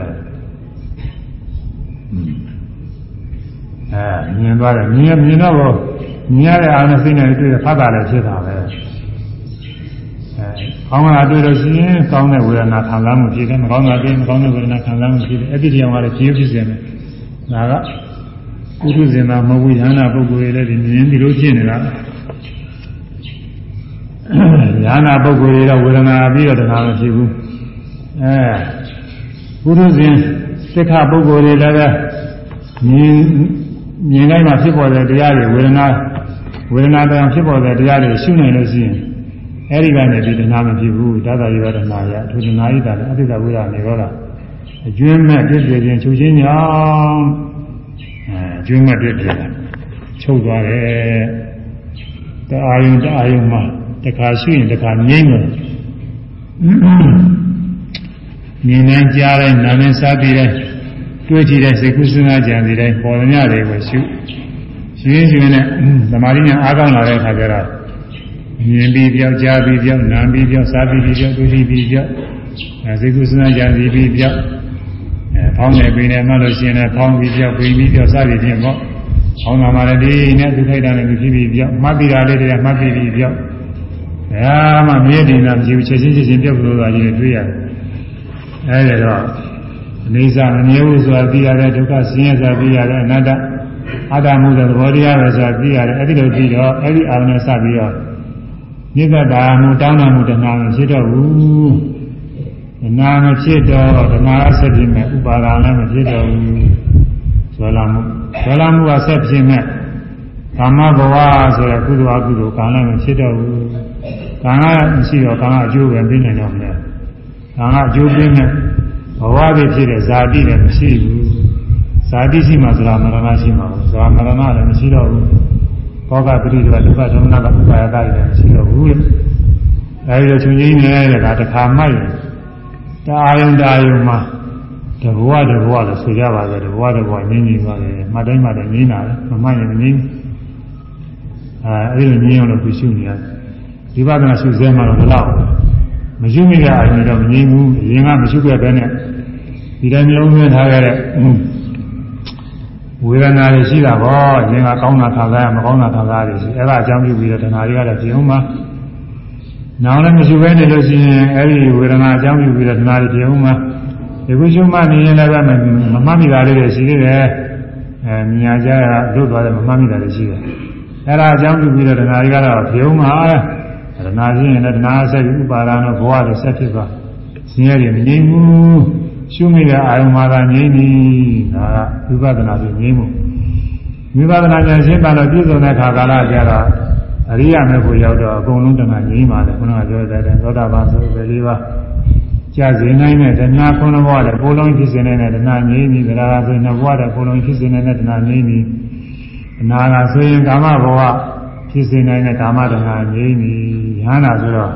Speaker 1: အဲမြင်သွားတယ်မြင်မြင်တော့ မြင်ရတဲ့အာရုံစိတ်နဲ့တွေ့တဲ့ဖတ်တာလည်းဖြစ်တာပဲကောင်းတာတွေ့လို့ရှိရင်ကောင်းတဲ့ဝေဒနာခံစားမှုဖြစ်တယ်မကောင်းတာတွေ့မကောင်းတဲ့ဝေဒနာခံစားမှုဖြစ်တယ်အဲ့ဒီတရားကလည်းဖြစ်ဖြစ်စေမယ်ဒါကပုထုဇဉ်သာမဟုတ်ဘူးယန္တာပုဂ္ဂိုလ်တွေလည်းဒီမြင်ပြီးလို့ဖြစ်နေတာယန္တာပုဂ္ဂိုလ်တွေတော့ဝေဒနာပြီးတော့တရားမဖြစ်ဘူးအဲပုထုဇဉ်စိက္ခပုဂ္ဂိုလ်တွေလည်းပဲမြင်မြင်တိုင်းမှာဖြစ်ပေါ်တဲ့တရားတွေဝေဒနာ ဝေဒနာတရားဖြစ်ပေါ်တဲ့တရားတွေရှုနိုင်လို့ရှိရင်အဲဒီကနေဒီတဏှာမဖြစ်ဘူးဒါသာယောတနာရသူတဏှာဤတာလည်းအတ္တဝိရနေရောတာအကျွမ်းမဲ့ပြည့်ပြည့်ချင်းချုပ်ချင်းညောင်းအဲအကျွမ်းမဲ့ပြည့်ပြည့်ချုပ်သွားတယ်တအာယုံတအာယုံမှာတခါရှိရင်တခါငြိမ့်တယ်မြင်နိုင်ကြားတဲ့နာမည်စားပြီးတဲ့တွေ့ကြည့်တဲ့စိတ်ကူးစဉ်းစားကြံပြီးတဲ့ပေါ်ရမြတွေကိုရှု ရှင်းရှင်းနဲ့သမာဓိညာအားကောင်းလာတဲ့အခါကျတော့မြင်ပြီးပြောက်ကြားပြီးပြောက်နားပြီးပြောက်စားပြီးပြောက်တွေ့ပြီးပြောက်အဲစိတ်ကူးစဉ်းစားကြံပြီးပြောက်အဲဖောင်းနေပြီးနေမှလို့ရှိရင်လည်းဖောင်းပြီးပြောက်ပြီးပြီးပြောက်စားပြီးပြင်ပေါ့ဖောင်းတာမှလည်းဒီနဲ့သူခိုက်တာလည်းဖြစ်ပြီးပြောက်မှတ်ပြီးတာလေးတွေကမှတ်ပြီးပြီးပြောက်ဒါမှမြဲတင်တာမရှိဘူးချက်ချင်းချက်ချင်းပြောက်လို့သာကြီးတွေ့ရတယ်အဲဒီတော့အနေစာမမြဲဘူးဆိုတာသိရတယ်ဒုက္ခဆင်းရဲဆိုတာသိရတယ်အနတ္တ အတ္တမှုတဲ့သဘောတရားပဲဆိုတာသိရတယ်အဲ့ဒီလိုပြီးတော့အဲ့ဒီအာရုံနဲ့စပြီးတော့နိစ္စတာမှုတောင်းတမှုတဏှာမဖြစ်တော့ဘူးတဏှာမဖြစ်တော့တဏှာဆက်ဖြစ်မဲ့ဥပါဒါလည်းမဖြစ်တော့ဘူးဇွဲလာမှုဇွဲလာမှုကဆက်ဖြစ်မဲ့ကာမဘဝဆိုတဲ့ကုသိုလ်အကုသိုလ်ကံလည်းမဖြစ်တော့ဘူးကံကမရှိတော့ကံကအကျိုးပဲပြီးနိုင်တော့မလဲကံကအကျိုးပေးမဲ့ဘဝတွေဖြစ်တဲ့ဇာတိလည်းမရှိဘူး ဇာတိရှိမှဆိုတာမရဏရှိမှာဘူးဆိုတာမရဏလည်းမရှိတော့ဘူးဘောဂပရိဒဝဒုက္ခဒုက္ခကဥပါယကလည်းမရှိတော့ဘူးလေအဲဒီလိုချုပ်ငင်းနေတဲ့ကတခါမှတ်ရင်တအာယုံတအာယုံမှာတဘဝတဘဝလို့ဆိုကြပါလေတဘဝတဘဝငြင်းငြင်းပါလေမှတ်တိုင်းမှတ်တိုင်းငြင်းတာလေမမှတ်ရင်မငြင်းအဲအဲဒီလိုငြင်းအောင်လို့သူရှုနေရတယ်ဒီပဒနာရှုစဲမှတော့မလောက်မရှုမိတဲ့အာယုံတော့မငြင်းဘူးအရင်ကမရှုခဲ့ပဲနဲ့ဒီတိုင်းမျိုးမျိုးထားခဲ့တဲ့ ဝေဒနာတွေရှိတာပေါ့အရင်ကကောင်းတာခံစားရမကောင်းတာခံစားရတယ်ရှိအဲ့ဒါအကြောင်းပြုပြီးတော့တဏှာတွေကတော့ပြင်အောင်မှာနောင်လည်းမရှိဘဲနေလို့ရှိရင်အဲ့ဒီဝေဒနာအကြောင်းပြုပြီးတော့တဏှာတွေပြင်အောင်မှာဒီကုရှုမှနေရင်လည်းပဲမမှတ်မိတာလေးတွေရှိသေးတယ်အဲမြညာကြရလွတ်သွားတယ်မမှတ်မိတာတွေရှိတယ်အဲ့ဒါအကြောင်းပြုပြီးတော့တဏှာတွေကတော့ပြင်အောင်မှာတဏှာချင်းရင်လည်းတဏှာဆက်ပြီးဥပါဒာနဲ့ဘဝတွေဆက်ဖြစ်သွားဆင်းရဲတွေမငြိမ်းဘူး ရှုမိတဲ့အာယုံမှာသာငြိမ်းပြီဒါကဝိပဿနာပြီးငြိမ်းမှုဝိပဿနာဉာဏ်ရှင်းတာတော့ပြည့်စုံတဲ့ခါကာလကျတော့အရိယာမေဖို့ရောက်တော့အကုန်လုံးတဏှာငြိမ်းပါလေခုနကပြောတဲ့သောတာပန်ဆိုပဲလေးပါကြာစင်နိုင်တဲ့တဏှာခုနဘဝတဲ့ကိုလုံးဖြစ်စင်နေတဲ့တဏှာငြိမ်းပြီဗราဆိုနှစ်ဘဝတဲ့ကိုလုံးဖြစ်စင်နေတဲ့တဏှာငြိမ်းပြီအနာကဆိုရင်ကာမဘဝဖြစ်စင်နေတဲ့ကာမတဏှာငြိမ်းပြီယန္တာဆိုတော့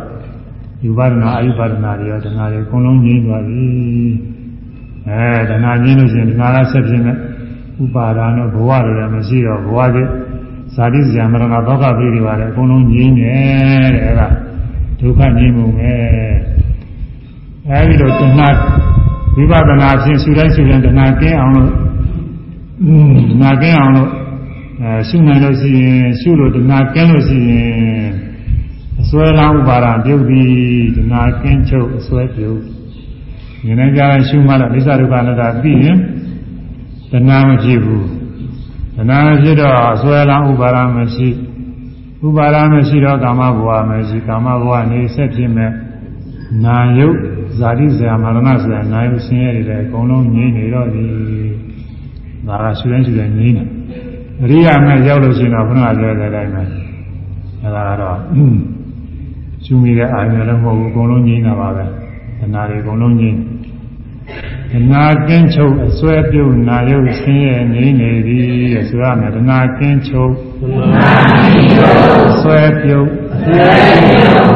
Speaker 1: ယူပါဒနာအယူပါဒနာတွေရောတဏှာတွေအကုန်လုံးငြိမ်းသွားပြီ အဲတဏှာငြိမ်းလို့ရှိရင်တဏှာကဆက်ဖြစ်နေဥပါဒါနဲ့ဘဝတွေလည်းမရှိတော့ဘဝတွေဇာတိဇာမရဏဒုက္ခပြည်တွေပါလေအကုန်လုံးငြိမ်းတယ်တဲ့အဲဒါဒုက္ခငြိမ်းမှုပဲအဲဒီလိုတဏှာဝိပဿနာဖြင့်ရှုတိုင်းရှုတိုင်းတဏှာကင်းအောင်လို့တဏှာကင်းအောင်လို့အဲရှုနိုင်လို့ရှိရင်ရှုလို့တဏှာကင်းလို့ရှိရင်အစွဲလမ်းဥပါဒံပြုတ်ပြီးတဏှာကင်းချုပ်အစွဲပြုတ် ဉာဏ်ကြရင်ရှုမှတော့အိစ္ဆဒုက္ခအနတ္တပြီးရင်တဏှာမဖြစ်ဘူးတဏှာမဖြစ်တော့အစွဲလမ်းဥပါဒံမရှိဥပါဒံမရှိတော့ကာမဘဝမရှိကာမဘဝနေဆက်ဖြစ်မဲ့နာယုတ်ဇာတိဇာမရဏဇာနာယုတ်ဆင်းရဲတွေလည်းအကုန်လုံးငြိမ့်နေတော့ဒီဒါကရှုတိုင်းရှုတိုင်းငြိမ့်နေအရိယာမဲ့ရောက်လို့ရှိရင်တော့ဘုရားပြောတဲ့အတိုင်းပဲအဲဒါကတော့ရှုမိတဲ့အာရုံလည်းမဟုတ်ဘူးအကုန်လုံးငြိမ့်တာပါပဲ တဏှာတွေအကုန်လုံးငြိမ့်ဒနာကင်းချုပ်အစွဲပြုတ်နာယုတ်ဆင်းရဲငြိမ့်နေသည်ဆိုရမယ်ဒနာကင်းချုပ်အစွဲပြုတ်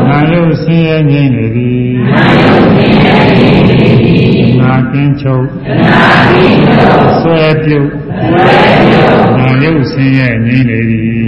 Speaker 1: နာယုတ်ဆင်းရဲငြိမ့်နေသည်ဒနာကင်းချုပ်အစွဲပြုတ်နာယုတ်ဆင်းရဲငြိမ့်နေသည်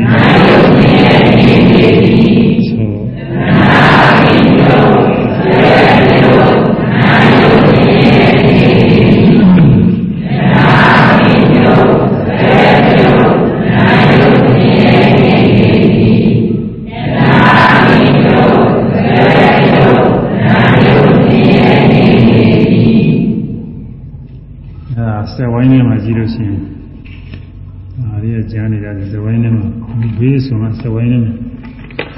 Speaker 1: လို့ရှိရင်အာရီကကြားနေတာဒီဆက်ဝိုင်းထဲမှာဘေးဆိုမှဆက်ဝိုင်းထဲမှာ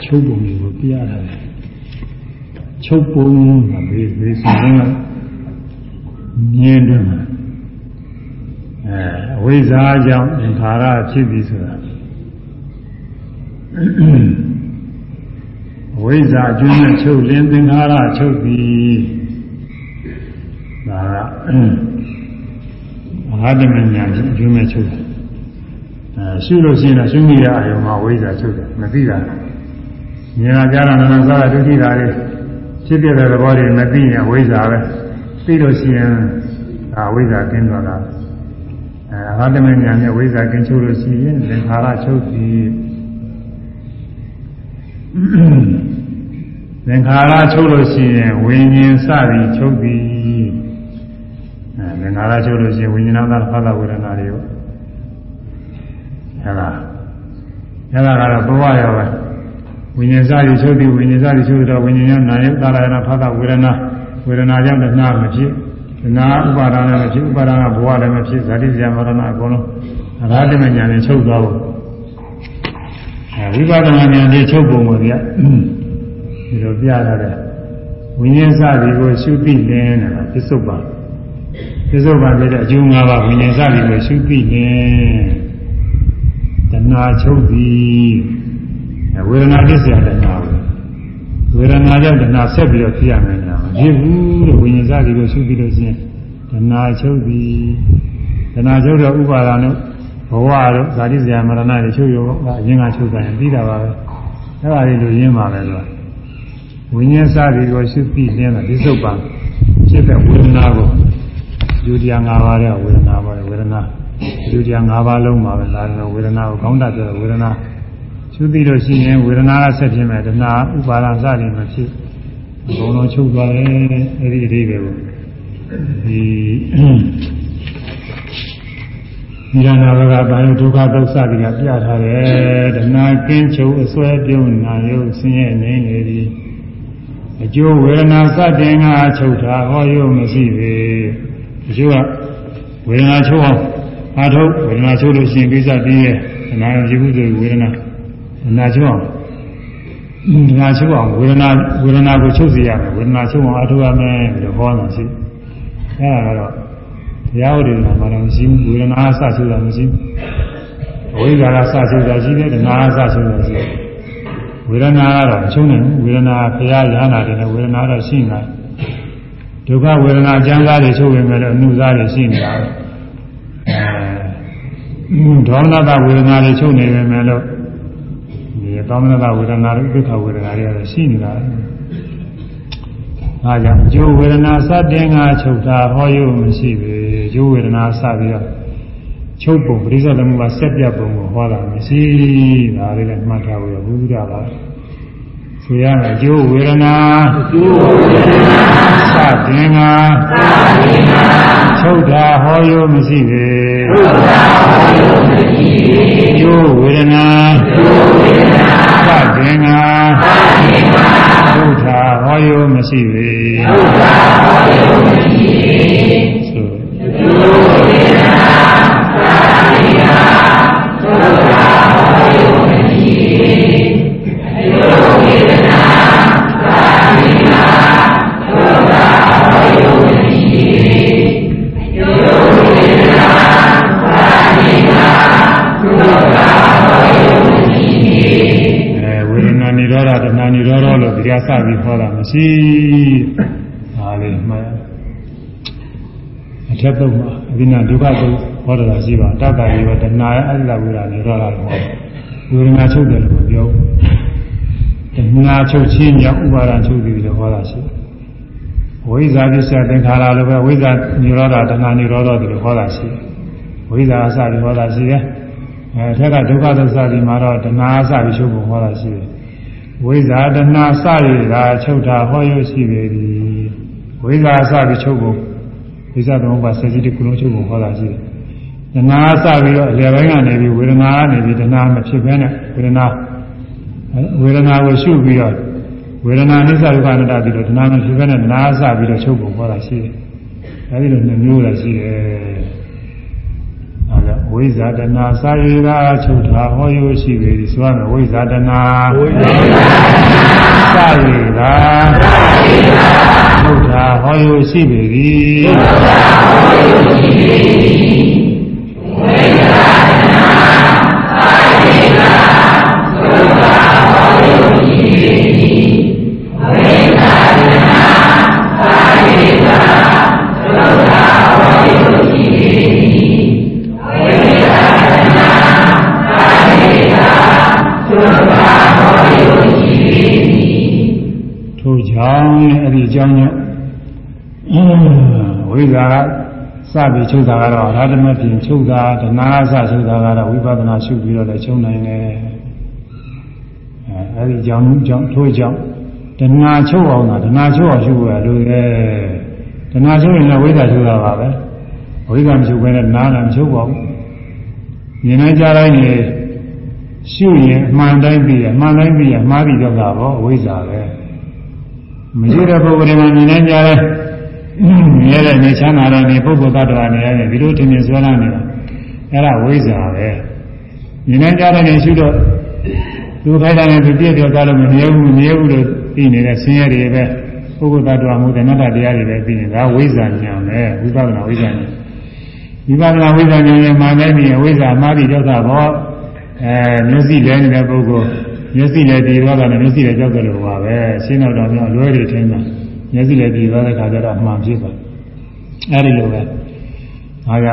Speaker 1: ချုပ်ပုံတွေကိုပြရတာလေချုပ်ပုံကဘေးဘေးဆိုတော့မြင်တယ်မှာအဲအဝိဇ္ဇာကြောင့်သင်္ခါရဖြစ်ပြီဆိုတာအဝိဇ္ဇာအကျိုးနဲ့ချုပ်လင်းသင်္ခါရချုပ်ပြီဒါက အာတမညာအကျိုးမဲ့ချုပ်တယ်အဲရှုလို့ရှိရင်တော့ရှုမိရအယုံမှာဝိဇ္ဇာချုပ်တယ်မသိတာမြင်လာကြတာနာနာစားတာဒုတိယတာတွေဖြစ်ပြတဲ့သဘောတွေမသိရင်ဝိဇ္ဇာပဲသိလို့ရှိရင်ဒါဝိဇ္ဇာကင်းသွားတာအဲအာတမညာနဲ့ဝိဇ္ဇာကင်းချုပ်လို့ရှိရင်သင်္ခါရချုပ်ပြီသင်္ခါရချုပ်လို့ရှိရင်ဝိညာဉ်စသည်ချုပ်သည် အဲသင်္ခါရချုပ်လို့ရှိရင်ဝိညာဏသာဖသဝေဒနာတွေကိုအဲဒါအဲဒါကတော့ဘဝရောပဲဝိညာဉ်စသည်ချုပ်သည်ဝိညာဉ်စသည်ချုပ်တော့ဝိညာဉ်ညာနာယသာရဏဖသဝေဒနာဝေဒနာကြောင့်တဏှာမဖြစ်တဏှာဥပါဒာလည်းမဖြစ်ဥပါဒာကဘဝလည်းမဖြစ်ဇာတိဇာမရဏအကုန်လုံးအရာတမညာနဲ့ချုပ်သွားဖို့ဝိပဿနာဉာဏ်နဲ့ချုပ်ပုံပေါ်ပြဒီလိုပြရတဲ့ဝိညာဉ်စသည်ကိုရှုသိလင်းတာပစ္စုပ္ပန် ပြစ္ဆုတ်ပံဖြစ်တဲ့အကျိုး၅ပါးဝိညာဉ်စသည်ကိုရှုသိနေတဏှာချုပ်သည်ဝေဒနာဖြစ်เสียတဏှာပဲဝေဒနာကြောင့်တဏှာဆက်ပြီးတော့ဖြစ်ရမယ်ညာမဖြစ်ဘူးလို့ဝိညာဉ်စသည်ကိုရှုပြီးလို့ရှိရင်တဏှာချုပ်သည်တဏှာချုပ်တော့ဥပါဒာနဲ့ဘဝတို့ဇာတိဇာမရဏတွေချုပ်ရောကအရင်ကချုပ်တယ်ပြီးတာပါပဲအဲ့ဒါလေးလိုရင်းပါပဲလို့ဝိညာဉ်စသည်ကိုရှုပြီးနေတာပြစ္ဆုတ်ပံဖြစ်တဲ့ဝေဒနာကို ယူတရား၅ပါးတဲ့ဝေဒနာပါဝေဒနာယူတရား၅ပါးလုံးပါပဲဒါဆိုဝေဒနာကိုကောင်းတတ်တဲ့ဝေဒနာရှုသိလို့ရှိရင်ဝေဒနာကဆက်ဖြစ်မယ်တဏှာဥပါဒစသည်မဖြစ်အကုန်လုံးချုပ်သွားတယ်အဲ့ဒီအသေးပဲကိုဒီဉာဏဘကဘာလို့ဒုက္ခဒုက္ခတွေကပြထားတယ်တဏှာကင်းချုပ်အစွဲပြုံးနာယုဆင်းရဲနေနေသည်အကျိုးဝေဒနာစတင်ကချုပ်တာဟောရုံမရှိပေ အကျိုးကဝေဒနာချုပ်အောင်အာထုတ်ဝေဒနာချုပ်လို့ရှိရင်ကိစ္စပြီးရဲ့အနာရည်ဘူးဆိုဝေဒနာအနာချုပ်အောင်ဝေဒနာချုပ်အောင်ဝေဒနာဝေဒနာကိုချုပ်စေရမယ်ဝေဒနာချုပ်အောင်အာထုတ်ရမယ်လို့ဟောတာရှိအဲဒါကတော့တရားဥဒေနာမှာတော့မရှိဘူးဝေဒနာအစချုပ်တာမရှိဘူးအဝိဇ္ဇာကစချုပ်တာရှိတယ်တဏှာအစချုပ်တာရှိတယ်ဝေဒနာကတော့မချုပ်နိုင်ဘူးဝေဒနာဖရာရဟနာတယ်ဝေဒနာတော့ရှိနေတယ် ဒုက္ခဝေဒနာအကျဉ်းသားတွေချုပ်ဝင်မဲ့လို့အနုစားတွေရှိနေတာအဲဒေါမနတဝေဒနာတွေချုပ်နေပေမဲ့လို့ဒီဒေါမနတဝေဒနာတွေဒုက္ခဝေဒနာတွေကတော့ရှိနေတာအဲကြောင့်အကျိုးဝေဒနာစတင်ကချုပ်တာဟောရုံမရှိဘူးအကျိုးဝေဒနာစပြီးတော့ချုပ်ပုံပရိစ္ဆေသမုပ္ပါဆက်ပြပုံကိုဟောတာမရှိဒါလေးလည်းမှတ်ထားဖို့ရဘုရားပါဆိုရ မယ်အကျိုးဝေဒနာအကျိုးဝေဒနာစတင်ကစတင်ကချုပ်တာဟောရုံမရှိပေချုပ်တာဟောရုံမရှိပေအကျိုးဝေဒနာအကျိုးဝေဒနာစတင်ကစတင်ကချုပ်တာဟောရုံမရှိပေချုပ်တာဟောရုံမရှိပေ တရားစပြီးဟောတာမရှိဒါလေးမှတ်အထက်တော့မှာအဘိနာဒုက္ခတော့ဟောတာရှိပါတတ္တရေဝတဏှာအတ္တဝိရာနိရောဓလို့ဟောဝေဒနာချုပ်တယ်လို့ပြောတဏှာချုပ်ခြင်းကြောင့်ဥပါဒချုပ်ပြီးလို့ဟောတာရှိဝိဇ္ဇာပစ္စယသင်္ခါရလိုပဲဝိဇ္ဇာနိရောဓတဏှာနိရောဓလို့ဟောတာရှိဝိဇ္ဇာအစပြီးဟောတာရှိတယ်အဲထက်ကဒုက္ခသစ္စာဒီမှာတော့တဏှာအစပြီးချုပ်ဖို့ဟောတာရှိတယ် ဝိဇာတနာစရတာချုပ်တာဟောရရှိပေသည်ဝိဇာစပြီးချုပ်ဖို့ဝိဇာသမုပ္ပါဆက်ကြီးတစ်ခုလုံးချုပ်ဖို့ဟောတာရှိတယ်တဏှာစပြီးတော့အလယ်ပိုင်းကနေပြီးဝေဒနာကနေပြီးတဏှာမဖြစ်ဘဲနဲ့ဝေဒနာဝေဒနာကိုရှုပြီးတော့ဝေဒနာနိစ္စဒုက္ခအနတ္တပြီးတော့တဏှာမဖြစ်ဘဲနဲ့တဏှာစပြီးတော့ချုပ်ဖို့ဟောတာရှိတယ်အဲဒီလိုနှမျိုးလည်းရှိတယ် ဝိဇာတနာစာရေကချုပ်တာဟောရိုးရှိပေသည်ဆိုရမယ်ဝိဇာတနာဝိဇာတနာစာရေကစာရေကချုပ်တာဟောရိုးရှိပေသည်ချုပ်တာဟောရိုးရှိပေ ထို့ကြောင့်အဲ့ဒီအကြောင်းကြောင့်ဝိဇ္ဇာကစပြီးချုပ်တာကတော့အာရမဖြင့်ချုပ်တာဓနာစချုပ်တာကတော့ဝိပဿနာရှုပြီးတော့လည်းချုပ်နိုင်တယ်အဲအဲ့ဒီအကြောင်းကြောင့်ထို့ကြောင့်ဓနာချုပ်အောင်တာဓနာချုပ်အောင်ရှုရလို့ရဲဓနာချုပ်ရင်လည်းဝိဇ္ဇာချုပ်တာပါပဲဝိဇ္ဇာမချုပ်ဘဲနဲ့နားလည်းမချုပ်ပါဘူးမြင်နေကြတိုင်းနေရှုရင်အမှန်တိုင်းသိရအမှန်တိုင်းသိရမှားပြီးတော့တာပေါ့အဝိဇ္ဇာပဲ မရှိတဲ့ပုဂ္ဂိုလ်တွေမှာမြင်နေကြတယ်မြဲတဲ့နေချမ်းသာတဲ့နေပုဂ္ဂိုလ်သတ္တဝါနေရတယ်ဒီလိုထင်မြင်ဆွဲလာနေတာအဲ့ဒါဝိဇ္ဇာပဲမြင်နေကြတဲ့နေရှုတော့သူခိုင်းတာနဲ့သူပြည့်ပြောကြလို့မမြဲဘူးမမြဲဘူးလို့သိနေတဲ့ဆင်းရဲတွေပဲပုဂ္ဂိုလ်တ attva မှုတဏ္ဍတရားတွေပဲသိရင်ဒါဝိဇ္ဇာဉာဏ်ပဲဝိပဿနာဝိဇ္ဇာဉာဏ်ဝိပဿနာဝိဇ္ဇာဉာဏ်နဲ့မှန်တဲ့ပြီးဝိဇ္ဇာမှားပြီးကြောက်တာဘောအဲမျက်စိလဲနေတဲ့ပုဂ္ဂိုလ် မျက်စိလည်းတည်သွားတာနဲ့မျက်စိလည်းကြောက်တယ်လို့ပါပဲရှင်းတော့တော့အလွဲတွေထင်းတာမျက်စိလည်းတည်သွားတဲ့ခါကျတော့အမှန်ဖြစ်သွားအဲဒီလိုပဲအားရ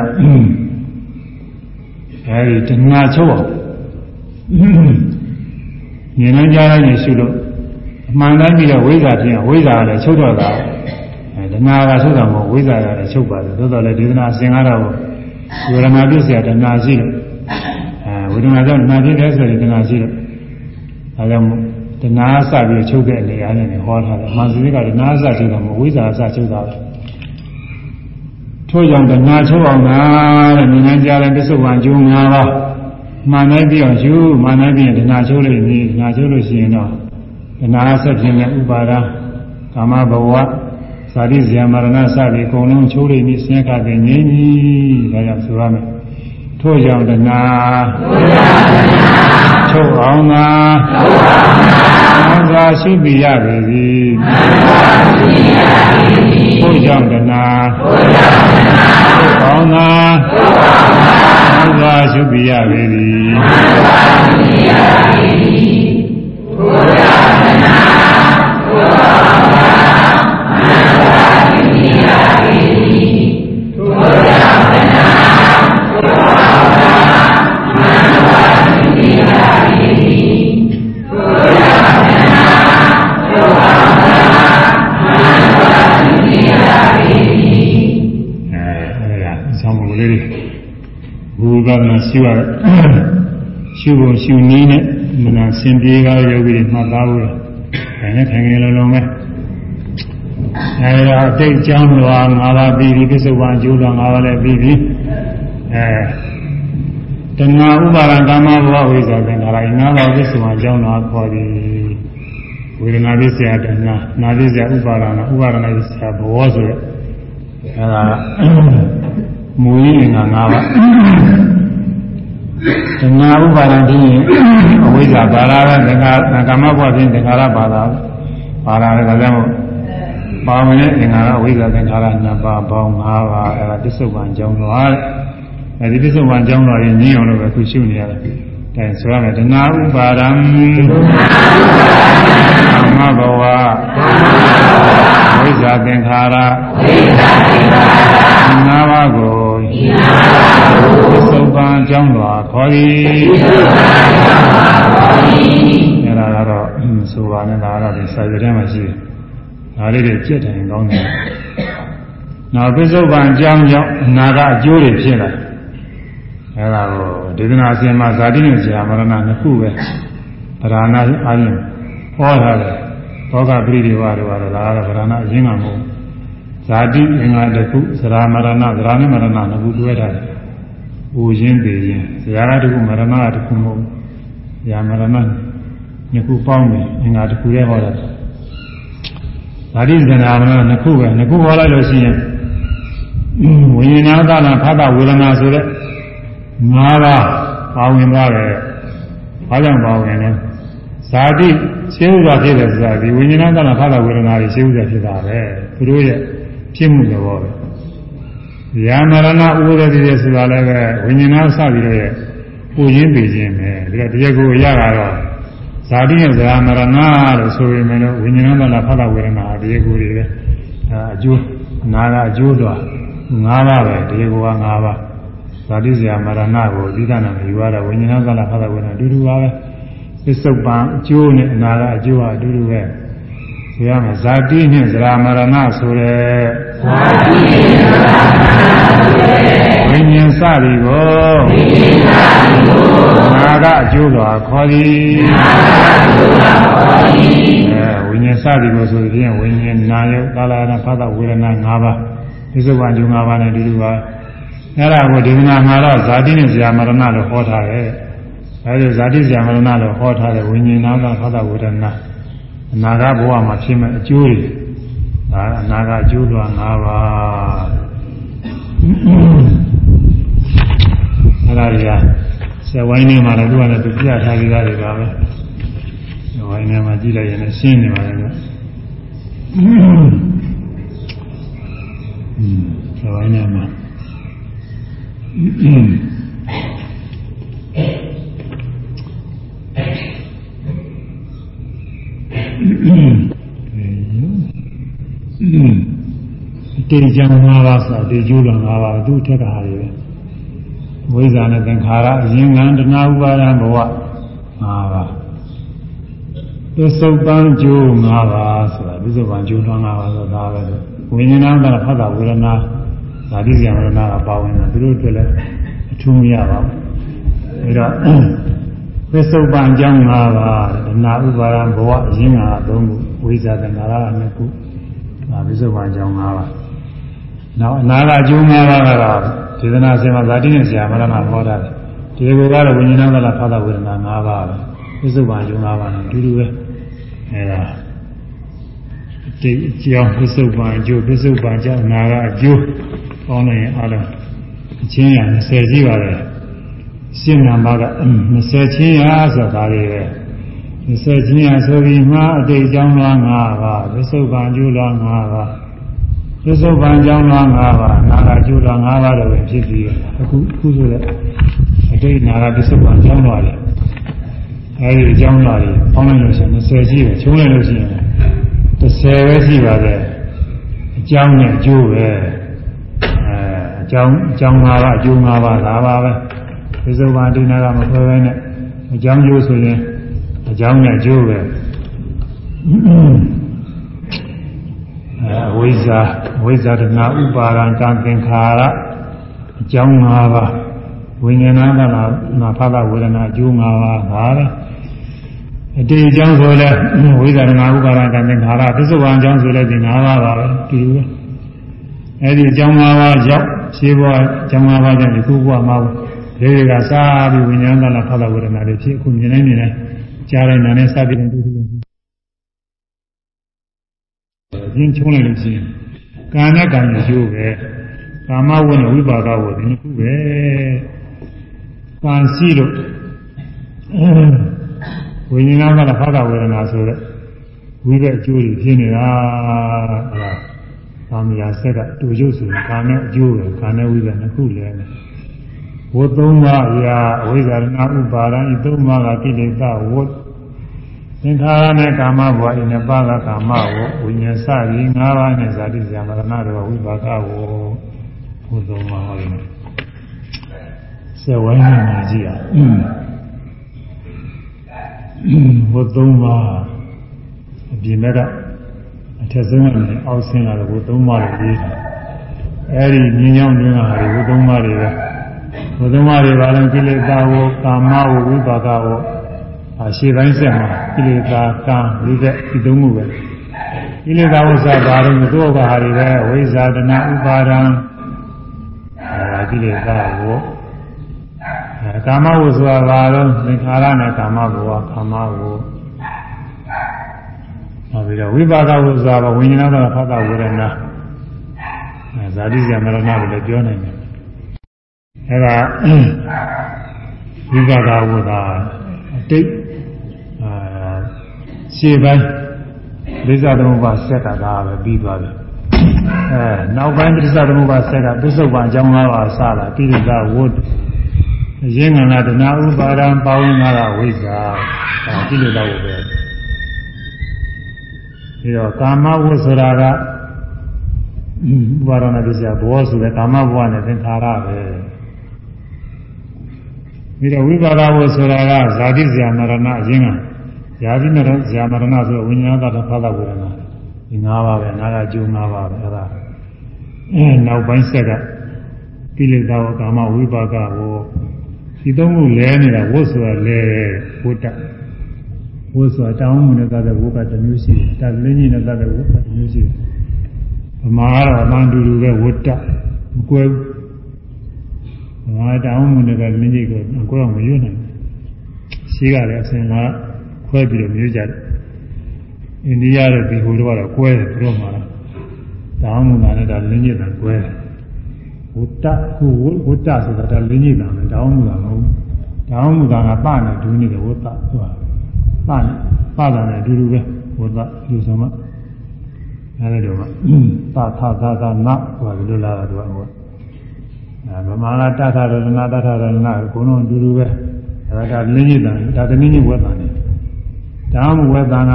Speaker 1: အဲဒီတဏှာချုပ်အောင်မြင်နိုင်ကြတဲ့နေရှုလို့အမှန်တိုင်းပြီးတော့ဝိဇ္ဇာဖြစ်အောင်ဝိဇ္ဇာကလည်းချုပ်တော့တာအဲတဏှာကချုပ်တာမဟုတ်ဝိဇ္ဇာကလည်းချုပ်ပါတယ်သို့တော်လည်းဒေသနာအစဉ်ကားတော့ဝေဒနာပြည့်စရာတဏှာရှိလို့အဲဝေဒနာကြောင့်တဏှာဖြစ်တဲ့ဆိုရင်တဏှာရှိလို့ အဲကြောင့်တဏှာစပြီးချုပ်တဲ့နေရာနဲ့ဟောထားတယ်။မှန်စီကတဏှာစချုပ်တာမဟုတ်ဝိဇ္ဇာစချုပ်တာပဲ။ထို့ကြောင့်တဏှာချုပ်အောင်လားတဲ့မြင်နိုင်ကြတဲ့ပစ္စုပန်ကျိုး၅ပါးမှန်နိုင်ပြီးအောင်ယူမှန်နိုင်ပြီးတဏှာချုပ်လို့နေတဏှာချုပ်လို့ရှိရင်တော့တဏှာဆက်ခြင်းနဲ့ဥပါဒကာမဘဝဇာတိဇယမရဏစသည်အကုန်လုံးချိုးလိမ့်ပြီးဆင်းရဲတဲ့ငြိမ်းကြီးဒါကြောင့်ဆိုရမယ် ထို့ကြောင့်တဏှာချုပ်အောင်သာသံသာရှိပိရပေသည်ထို့ကြောင့်တဏှာချုပ်အောင်သာသံသာရှိပိရပေသည် ဘူကနာရှိရရှုဖို့ရှုနည်းနဲ့မနာစင်ပြေကားယောဂီတွေမှတ်သားဖို့ခိုင်နေခိုင်နေလုံးလုံးပဲအဲဒါအတိတ်ကြောင်းလွာ၅ပါးပြီးပြီပြစ္ဆုတ်ပန်ကျိုးတော်၅ပါးလည်းပြီးပြီအဲတဏှာဥပါဒံကာမဘဝဝိဇ္ဇာသင်္ခါရ၅ပါးပြစ္ဆုတ်ပန်ကြောင်းတော်ခေါ်သည်ဝေဒနာပစ္စယတဏှာနာပစ္စယဥပါဒနာဥပါဒနာပစ္စယဘဝဆိုရအဲဒါ မူရင်းငါ၅ပါးသင်္ဃာဥပါဒံဖြစ်ရင်အဝိဇ္ဇာပါလာတဲ့သင်္ဃာကာမဘဝဖြင့်သင်္ဃာရပါလာပါလာတဲ့ဒါကြောင့်ပါဝင်တဲ့သင်္ဃာရအဝိဇ္ဇာသင်္ဃာရနှစ်ပါးပေါင်း၅ပါးအဲဒါပစ္စုပန်ကြောင်းတော်အဲဒီပစ္စုပန်ကြောင်းတော်ရင်ညင်းအောင်လို့ပဲခုရှုနေရတယ်အဲဆိုရမယ်တဏှာဥပါဒံကာမဘဝဝိဇ္ဇာသင်္ခါရဝိဇ္ဇာသင်္ခါရငါးပါးကို သုပန်ကြောင်းတော်ခေါ်သည်အဲဒါကတော့ဆိုပါနဲ့ဒါကတော့ဒီစာရွက်ထဲမှာရှိတယ်ဒါလေးတွေကြက်တယ်ကောင်းတယ်နောက်ပစ္စုပန်ကြောင်းကြောင့်အနာကအကျိုးတွေဖြစ်လာအဲဒါကိုဒေသနာအစဉ်မှာဇာတိနဲ့ဇာမရဏနှစ်ခုပဲဗราဏအာရင်ဟောထားတယ်ဘောဂပရိဒီဝါတို့ကတော့ဒါကတော့ဗราဏအရင်ကမဟုတ် ဇာတိအင်္ဂါတစ်ခုသရာမရဏသရာနဲ့မရဏနှစ်ခုတွဲထားတယ်။ဦးရင်းပေရင်ဇရာကတစ်ခုမရဏကတစ်ခုမဟုတ်ဘူး။ဇာမရဏနှစ်ခုပေါင်းတယ်အင်္ဂါတစ်ခုတည်းဟောတာ။ဇာတိဇရာမရဏနှစ်ခုပဲနှစ်ခုဟောလိုက်လို့ရှိရင်ဝိညာဏသနာဖသဝေဒနာဆိုတဲ့ငါးပါးပါဝင်သွားတယ်။ဘာကြောင့်ပါဝင်လဲ။ဇာတိရှင်းဥစွာဖြစ်တယ်ဆိုတာဒီဝိညာဏသနာဖသဝေဒနာတွေရှင်းဥစွာဖြစ်တာပဲ။သူတို့ရဲ့ ဖြစ်မှုသဘောပဲ။ယာမရဏဥပဒေတည်းဆိုတာလည်းပဲဝိညာဉ်သားစပြီးတော့ရဲ့ပူရင်းပေခြင်းပဲ။ဒါကတရားကိုရတာတော့ဇာတိနဲ့ဇာမရဏလို့ဆိုရင်လည်းဝိညာဉ်သားလားဖသဝေဒနာတရားကိုတွေပဲ။ဒါအကျိုးနာကအကျိုးတော့၅ပါးပဲတရားကိုက၅ပါး။ဇာတိဇာမရဏကိုသီသနာမယူရတာဝိညာဉ်သားလားဖသဝေဒနာအတူတူပါပဲ။သစ္စုပ္ပန်အကျိုးနဲ့အနာကအကျိုးဟာအတူတူပဲ။ဆိုရမယ်ဇာတိနှင့်ဇရာမရဏဆိုရဲ ဇာတိနှင့်ဇရာမရဏဆိုရဲဝိညာဉ်စသည်ကိုဝိညာဉ်စသည်ကိုနာကအကျိုးစွာခေါ်သည်နာကအကျိုးစွာခေါ်သည်အဲဝိညာဉ်စသည်ကိုဆိုရင်ဝိညာဉ်နာယုကာလနာဖသဝေဒနာ၅ပါးဒီစုပါကျုံ၅ပါးနဲ့ဒီလိုပါအဲ့ဒါကိုဒီကနာမှာတော့ဇာတိနဲ့ဇရာမရဏလို့ဟောထားတယ်အဲဒီဇာတိဇရာမရဏလို့ဟောထားတယ်ဝိညာဉ်နာကဖသဝေဒနာအနာဂတ်ဘဝမှာဖြစ်မဲ့အကျိုးတွေ ဒါကနာဂကျိုးလွန်၅ပါးအဲဒါတွေကဆယ်ဝိုင်းထဲမှာလည်းသူကလည်းသူပြထားကြတာတွေပါပဲဆယ်ဝိုင်းထဲမှာကြည့်လိုက်ရင်လည်းရှင်းနေပါလေကွဆယ်ဝိုင်းထဲမှာ တေချံ၅ပါးဆိုတေကျိုးတော်၅ပါးသူ့ထက်ကဟာတွေပဲဝိဇ္ဇာနဲ့သင်္ခါရအရင်ကံတဏှာဥပါဒံဘဝ၅ပါးသစ္စုပ္ပန်ကျိုး၅ပါးဆိုတာသစ္စုပ္ပန်ကျိုးတော်၅ပါးဆိုတာဒါပဲဝိညာဏတဖတ်တာဝေဒနာဓာတိဇံဝေဒနာကပါဝင်တာသူတို့အတွက်လည်းအထူးမရပါဘူးဒါတော့သစ္စုပ္ပန်အကြောင်း၅ပါးတဏှာဥပါဒံဘဝအရင်က၃ခုဝိဇ္ဇာသင်္ခါရက၂ခုဒါသစ္စုပ္ပန်အကြောင်း၅ပါး နောက်အနာဂတ်အကျိုး၅ပါးကတော့ဒေသနာစင်မှာဇာတိနဲ့ဆရာမရဏဟောတာတယ်ဒီလိုကတော့ဝိညာဏကလာဖသဝေဒနာ၅ပါးပဲသစ္စုပ္ပန်အကျိုး၅ပါးနဲ့အတူတူပဲအဲဒါတိတ်အကြောင်းသစ္စုပ္ပန်အကျိုးသစ္စုပ္ပန်ကြောင့်နာကအကျိုးပေါင်းလိုက်ရင်အားလုံးအချင်းရ20ရှိပါတယ်ရှင်းနာမှာက20ချင်းရဆိုတာတွေပဲ20ချင်းရဆိုပြီးမှအတိတ်အကြောင်းလား၅ပါးသစ္စုပ္ပန်အကျိုးလား၅ပါး သစ္စုပ္ပန်ကြောင်းလား၅ပါးနာကအကျိုးလား၅ပါးတော့ပဲဖြစ်ပြီးအခုခုဆိုတဲ့အတိတ်နာကသစ္စုပ္ပန်ကြောင်းလားလေအဲဒီအကြောင်းလားတွေပေါင်းလိုက်လို့ရှိရင်20ရှိတယ်ချုံးလိုက်လို့ရှိရင်30ပဲရှိပါတယ်အကြောင်းနဲ့အကျိုးပဲအဲအကြောင်းအကြောင်း၅ပါးအကျိုး၅ပါးဒါပါပဲသစ္စုပ္ပန်ဒိနာကမခွဲပဲနဲ့အကြောင်းကျိုးဆိုရင်အကြောင်းနဲ့အကျိုးပဲအဲ ဝိဇ္ဇာဝိဇ္ဇာတနာဥပါဒံကံသင်္ခါရအကြောင်း၅ပါးဝိညာဏကနာနာဖသဝေဒနာအကျိုး၅ပါးဒါပဲအတေအကြောင်းဆိုလဲဝိဇ္ဇာတနာဥပါဒံကံသင်္ခါရသစ္စုပ္ပန်အကြောင်းဆိုလဲဒီ၅ပါးပါပဲဒီလိုပဲအဲဒီအကြောင်း၅ပါးကြောင့်ရှင်းဘဝအကြောင်း၅ပါးကြောင့်ဒီခုဘဝမှာလေတွေကစားပြီးဝိညာဏကနာဖသဝေဒနာတွေဖြစ်အခုမြင်နေမြင်နေကြားလိုက်နာနဲ့စပြီးတူတူ ရင်းချုံးလိုက်လို့ရှိရင်ကာနဲ့ကံရကျိုးပဲကာမဝိနဲ့ဝိပါကဝိဒီနှစ်ခုပဲကံရှိလို့ဝိညာဏကလည်းဖသဝေဒနာဆိုတဲ့ဝိတဲ့အကျိုးတွေဖြစ်နေတာအဲဒါကာမရာဆက်ကတူရုပ်ဆိုရင်ကာနဲ့အကျိုးပဲကာနဲ့ဝိပဲနှစ်ခုလဲတယ်ဝတ်သုံးပါးရာအဝိဇ္ဇာရဏဥပါဒံဤသုံးပါးကကိလေသာဝတ် သင်္ခါရနဲ့ကာမဘဝဤနှစ်ပါးကကာမဝဝိညာဉ်စသည်၅ပါးနဲ့ဇာတိဇာမရဏတို့ဝိပါကဝဘုသုံးပါးဟောတယ်စေဝိုင်းနေကြည့်ရဘုသုံးပါးအပြင်ဘက်ကအထက်ဆုံးကနေအောက်ဆင်းလာတဲ့ဘုသုံးပါးတွေရေးတာအဲဒီမြင်းကြောင်းတွင်ကဟာဒီဘုသုံးပါးတွေပဲဘုသုံးပါးတွေပါလုံးကိလေသာဝကာမဝဝိပါကဝ အရှိပိုင်းဆက်မှာကိလေသာကံဝိသက်ဒီသုံးခုပဲကိလေသာဝဆဘာလို့သူ့ဘာဟာတွေပဲဝိဇာတနာဥပါဒံအဲကိလေသာဝအဲကာမဝဆိုတာဘာလို့သင်္ခါရနဲ့ကာမဘဝကာမဝနောက်ပြီးတော့ဝိပါကဝဆိုတာဘာဝိညာဏတော်ဖတ်တာဝေဒနာအဲဇာတိဇာမရဏတွေလည်းပြောနိုင်တယ်အဲဒါဝိပါကဝတာအတိတ်အာ ရှေ့ပိုင်းဒိသသမုပ္ပါဆက်ကသာပဲပြီးသွားပြီအဲနောက်ပိုင်းဒိသသမုပ္ပါဆက်ကပစ္စုပန်အကြောင်း၅ပါးစလာတိရိသဝတ်အရင်းငလာတနာဥပါဒံပါဝင်လာတာဝိဇ္ဇာဒါတိရိသဝတ်ပဲပြီးတော့ကာမဝတ်ဆိုတာကဥပါဒနာပစ္စယဘောဆိုတဲ့ကာမဘဝနဲ့သင်္ခါရပဲပြီးတော့ဝိပါဒဝဆိုတာကဇာတိဇာမရဏအရင်းက ဇာတိမရဇာမရဏဆိုဝိညာဏတဖသဝေဒနာဒီ၅ပါးပဲနာကကျိုး၅ပါးပဲအဲ့ဒါအဲနောက်ပိုင်းဆက်ကကိလေသာဝကာမဝိပါကဝဒီသုံးခုလဲနေတာဝတ်ဆိုတာလဲဝတ်တဝတ်ဆိုတာတောင်းမှုနဲ့ကတဲ့ဝတ်ကတစ်မျိုးရှိတယ်တာလင်းကြီးနဲ့ကတဲ့ဝတ်ကတစ်မျိုးရှိတယ်ဗမာကတော့အမှန်တူတူပဲဝတ်တမကွဲဘူးငါတောင်းမှုနဲ့ကမင်းကြီးကိုကိုယ်တော့မရွတ်နိုင်ဘူးရှိကလည်းအစဉ်က ခွဲပြီးတော့မျိုးကြတယ်အိန္ဒိယတို့ဒီဟိုတော့ကတော့ကွဲတယ်သူတို့မှတောင်းမှုကလည်းဒါလင်းကြီးတန်ကွဲတယ်ဝတ္တခုဝတ္တဆိုတာဒါလင်းကြီးတန်ပဲတောင်းမှုကမဟုတ်ဘူးတောင်းမှုကငါပနဲ့ဒူးနေတယ်ဝတ္တဆိုတာပနဲ့ပတာနဲ့အတူတူပဲဝတ္တလူဆိုမှအဲဒီတော့သာသာသာသာနဟိုလိုလာတာသူကဟိုအဲဗမာလာတထရဏတထရဏအကုန်လုံးအတူတူပဲအဲဒါလင်းကြီးတန်ဒါသမီးကြီးဝက်တန် နေဒါမှဝက်တန်က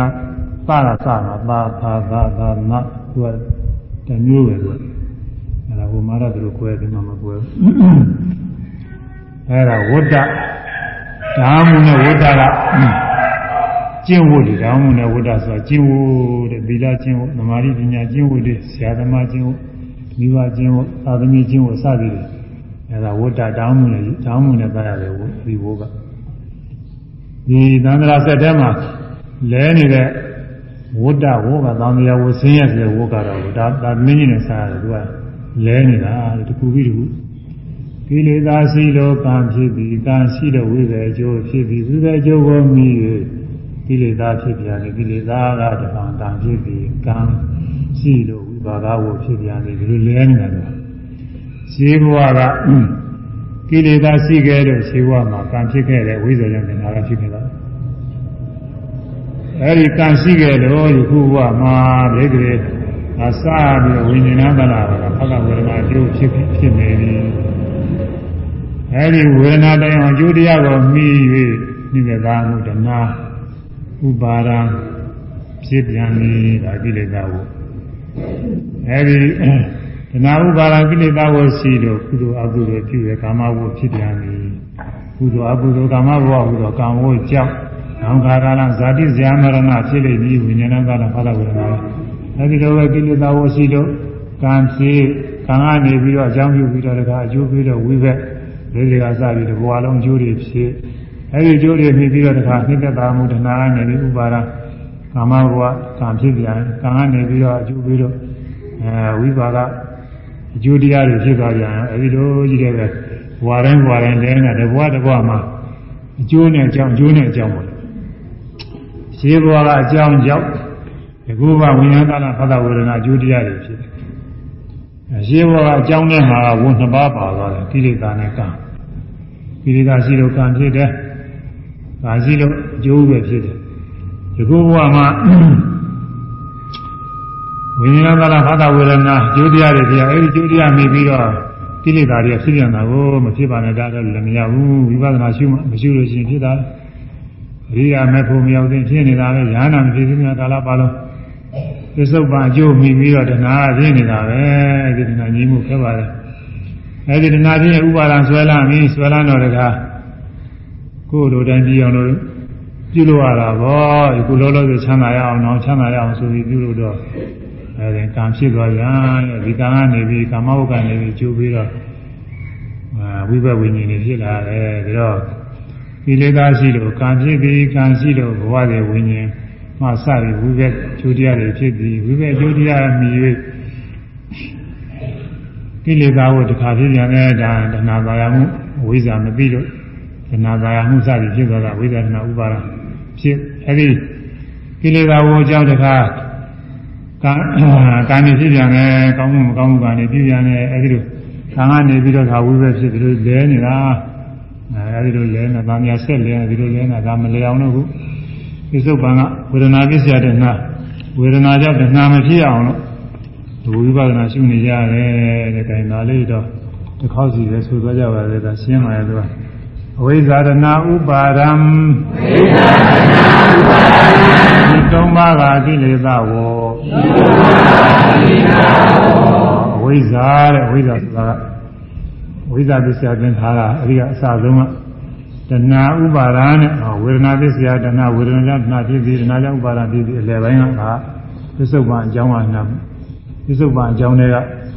Speaker 1: စတာစတာသာသာသာသာနသူကတမျိုးပဲသူကအဲဒါဟိုမှာတော့သူတို့ကွဲတယ်မှမကွဲဘူးအဲဒါဝတ္တဒါမှမဟုတ်ဝတ္တကကျင့်ဝတ်တယ်ဒါမှမဟုတ်ဝတ္တဆိုတာကျင့်ဝတ်တဲ့သီလကျင့်ဝတ်သမာဓိပညာကျင့်ဝတ်တယ်ဆရာသမားကျင့်ဝတ်မိဘကျင့်ဝတ်သာသမီကျင့်ဝတ်စသည်တွေအဲဒါဝတ္တတောင်းမှုနဲ့တောင်းမှုနဲ့သားရတယ်ဝဒီဘိုးကဒီသန္တရာဆက်ထဲမှာ လဲနေတဲ့ဝတ္တဝကသံဃာဝဆင်းရဲဆိုတဲ့ဝကတော့ဒါဒါမင်းကြီးနဲ့စားရတယ်သူကလဲနေတာတခုပြီးတခုကိလေသာရှိလို့ကံဖြစ်ပြီးကံရှိလို့ဝိသေအကျိုးဖြစ်ပြီးဝိသေအကျိုးကိုမြည်၍ကိလေသာဖြစ်ပြန်တယ်ကိလေသာကတဏှာကံဖြစ်ပြီးကံရှိလို့ဝိပါကဝဖြစ်ပြန်တယ်ဒီလိုလဲနေတာကရှိဘဝကကိလေသာရှိခဲ့လို့ရှိဘဝမှာကံဖြစ်ခဲ့တဲ့ဝိဇ္ဇာကြောင့်တဏှာကဖြစ်ခဲ့တာ အဲဒီကံရှိခဲ့လို့ယခုဘဝမှာဒိဋ္ဌိအစပြီးဝိညာဏတနာကဖကဝေဒနာအကျိုးဖြစ်ဖြစ်နေပြီအဲဒီဝေဒနာတရားအကျိုးတရားကိုမှီ၍နိစ္စသာမှုတနာဥပါဒံဖြစ်ပြန်နေတာကိလေသာကိုအဲဒီတဏှာဥပါဒကိလေသာကိုရှိလို့ကုသိုလ်အကုသိုလ်ပြုရကာမဘုဖြစ်ပြန်ပြီကုသိုလ်အကုသိုလ်ကာမဘုဟူသောကာမဘုကြောင့် နောင်ခါကာလဇာတိဇာမရဏဖြစ်လိမ့်မည်ဝိညာဏကာလဖလာဝေဒနာအဲဒီလိုပဲကိလေသာကိုရှိလို့ကံဖြစ်ကံကနေပြီးတော့အကြောင်းပြုပြီးတော့တခါအကျိုးပြီးတော့ဝိဘက်လေးတွေကစပြီးတဘဝလုံးအကျိုးတွေဖြစ်အဲဒီအကျိုးတွေဖြစ်ပြီးတော့တခါနှိမ့်သက်တာမှုတဏှာကနေပြီးဥပါဒကာမဘဝကံဖြစ်ပြန်ကံကနေပြီးတော့အကျိုးပြီးတော့အဲဝိပါကအကျိုးတရားတွေဖြစ်သွားပြန်အဲဒီလိုကြီးတဲ့ပဲဘဝတိုင်းဘဝတိုင်းလဲနေတာတဘဝတဘဝမှာအကျိုးနဲ့အကြောင်းအကျိုးနဲ့အကြောင်းပါ ရှင်းဘဝကအကြောင်းကြောင့်ဒီကုဘဝိညာဏနာဖသဝေဒနာအကျိုးတရားတွေဖြစ်တယ်ရှင်းဘဝကအကြောင်းနဲ့မှာဝန်နှစ်ပါးပါသွားတယ်ကိလေသာနဲ့ကံကိလေသာရှိလို့ကံဖြစ်တယ်။ဒါရှိလို့အကျိုးပဲဖြစ်တယ်။ဒီကုဘဝမှာဝိညာဏသလားဖသဝေဒနာကျိုးတရားတွေတရားအဲဒီကျိုးတရားမိပြီးတော့ကိလေသာတွေဖြစ်ပြန်တာကိုမဖြစ်ပါနဲ့ဒါတော့လည်းမရဘူးဝိပဿနာရှုမှမရှိလို့ရှိရင်ဖြစ်တာအ ရိယာမေဖို့မရောက်သေးဖြစ်နေတာပဲညာနာမဖြစ်သေးတဲ့ကာလပါလုံးသစ္စုပ္ပန်အကျိုးမိပြီးတော့တဏှာဖြစ်နေတာပဲဒီတဏှာကြီးမှုခဲ့ပါတယ်အဲဒီတဏှာဖြစ်ဥပါဒံဆွဲလာပြီဆွဲလာတော့တကားကိုယ်လိုတိုင်းကြည့်အောင်လို့ပြုလို့ရတာပေါ့ဒီကုလောလောဆယ်ချမ်းသာရအောင်တော့ချမ်းသာရအောင်ဆိုပြီးပြုလို့တော့အဲဒီကံဖြစ်သွားပြန်ဒီကံကနေပြီးကာမဝုကနေပြီးကျိုးပြီးတော့ဝိဘဝိညာဉ်တွေဖြစ်လာတယ်ဒါတော့ ဒီလေသာရှိလို့ကံဖြစ်ပြီးကံရှိလို့ဘဝတွေဝိညာဉ်မှစပြီးဝိဘကျိုးတရားတွေဖြစ်ပြီးဝိဘကျိုးတရားမြည်၍ကိလေသာကိုတစ်ခါဖြစ်ပြန်တဲ့ဒါတဏှာပါရမှုဝိဇ္ဇာမပြီးတော့တဏှာပါရမှုစသည်ဖြစ်သွားတာဝိဇ္ဇာတဏှာဥပါဒဖြစ်အဲဒီကိလေသာကိုအကြောင်းတစ်ခါကံကံနေဖြစ်ပြန်တယ်ကောင်းမှုမကောင်းမှုကနေဖြစ်ပြန်တယ်အဲဒီလိုကံကနေပြီးတော့ဒါဝိပဲဖြစ်ပြီးတော့လဲနေတာ အဲဒီလိုလဲနေတာများဆက်လဲဒီလိုလဲနေတာဒါမလဲအောင်လို့ခုဒီစုပ်ပံကဝေဒနာပြည့်စရာတဲ့နာဝေဒနာကြောင့်တဏှာမဖြစ်အောင်လို့ဒီဝိပဿနာရှုနေရတယ်တဲ့ခိုင်ဒါလေးတော့တစ်ခေါက်စီပဲဆိုသွားကြပါလေဒါရှင်းပါရဲ့သူကအဝိဇ္ဇာရဏဥပါဒံဝိဇ္ဇာရဏဥပါဒံဒီသုံးပါးကကိလေသာဝောဝိဇ္ဇာတဲ့ဝိဇ္ဇာဆိုတာကဝိဇ္ဇာပစ္စယသင်္ခါရအဲဒီကအစဆုံးက တဏှာဥပါဒာနဲ့ဝေဒနာပစ္စယတဏှာဝေဒနာကြောင့်တဏှာဖြစ်ပြီးတဏှာကြောင့်ဥပါဒာဖြစ်ပြီးအလယ်ပိုင်းကပစ္စုပန်အကြောင်းကနှစ်ပစ္စုပန်အကြောင်းတွေက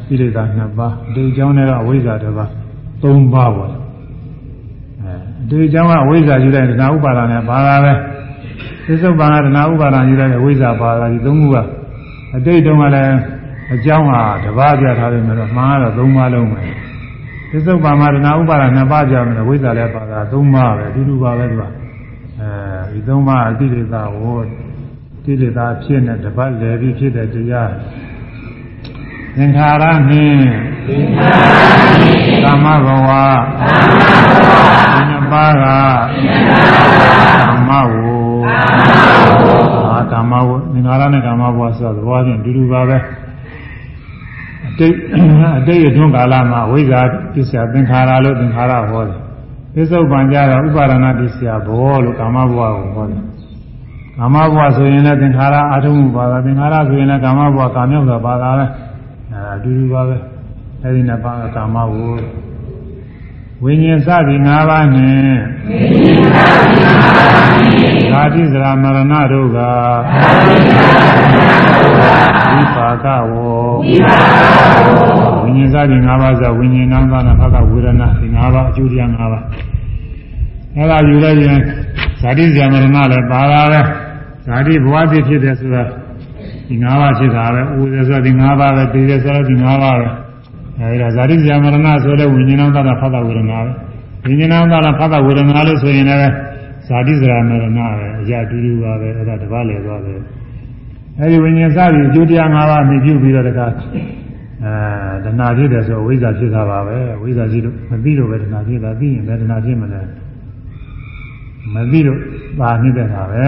Speaker 1: ကိလေသာနှစ်ပါးဒီအကြောင်းတွေကအဝိဇ္ဇာတစ်ပါးသုံးပါးပါအဲဒီအကြောင်းကအဝိဇ္ဇာယူတဲ့တဏှာဥပါဒာနဲ့ပါတာပဲသစ္စုပ္ပန်ကတဏှာဥပါဒာယူတဲ့ဝိဇ္ဇာပါတာဒီသုံးခုကအတိတ်တုန်းကလည်းအကြောင်းဟာတစ်ပါးပြထားတယ်မယ်တော့မှားတော့သုံးပါလုံးပဲ သစ္စုပ္ပန်မှာတဏှာဥပါဒာနှစ်ပါးပြမယ်ဝိဇ္ဇာလည်းပါတာသုံးပါပဲအတူတူပါပဲဒီကအဲဒီသုံးပါးအတိလေသာဟောကိလေသာဖြစ်နေတပတ်လည်းပြီးဖြစ်တဲ့တရားသင်္ခါရနှင့်သင်္ခါရနှင့်ကာမဘဝကာမဘဝဒီနှစ်ပါးကကာမဝကာမဝကာမဝသင်္ခါရနဲ့ကာမဘဝဆိုတော့သဘောချင်းအတူတူပါပဲအ တိတ်အတိတ်အတွင်းကာလမှာဝိဇ္ဇာပစ္စယသင်္ခါရလို့သင်္ခါရဟောတယ်ပစ္စုပန်ကြတော့ဥပါဒနာပစ္စယဘောလို့ကာမဘဝကိုဟောတယ်ကာမဘဝဆိုရင်လည်းသင်္ခါရအာထုံမှုပါတာသင်္ခါရဆိုရင်လည်းကာမဘဝကာမြောက်တာပါတာပဲအဲအတူတူပါပဲအဲဒီနှစ်ပါးကာမဘဝဝိညာဉ်စသည်၅ပါးနဲ့သာတိစရာမရဏတို့ကဝိပါကဝ ဝိညာဉ်စသည်၅ပါးဆိုဝိညာဉ်နာသနာဖကဝေဒနာဒီ၅ပါးအကျိုးတရား၅ပါးအဲ့ဒါယူလိုက်ရင်ဇာတိစရာမရဏလည်းပါတာပဲဇာတိဘဝတိဖြစ်တယ်ဆိုတာဒီ၅ပါးဖြစ်တာပဲဥဒ္ဒေဆိုဒီ၅ပါးပဲတည်တယ်ဆိုတော့ဒီ၅ပါးပဲအဲဒီတော့ဇာတိဇာမရဏဆိုတဲ့ဝိညာဉ်သတ္တဖတ်တာဝေဒနာပဲဝိညာဉ်သတ္တဖတ်တာဝေဒနာလို့ဆိုရင်လည်းဇာတိဇာမရဏပဲအရာတူတူပါပဲအဲ့ဒါတပတ်လေသွားတယ် အဲဒီဝိညာဉ်စပြီးအကျိုးတရား၅ပါးမြည်ပြုပြီးတော့တခါအဲဒနာဖြစ်တယ်ဆိုဝိဇ္ဇာဖြစ်တာပါပဲဝိဇ္ဇာရှိလို့မသိလို့ပဲဒနာဖြစ်တာသိရင်လည်းဒနာဖြစ်မလဲမသိလို့ပါနေတဲ့တာပဲ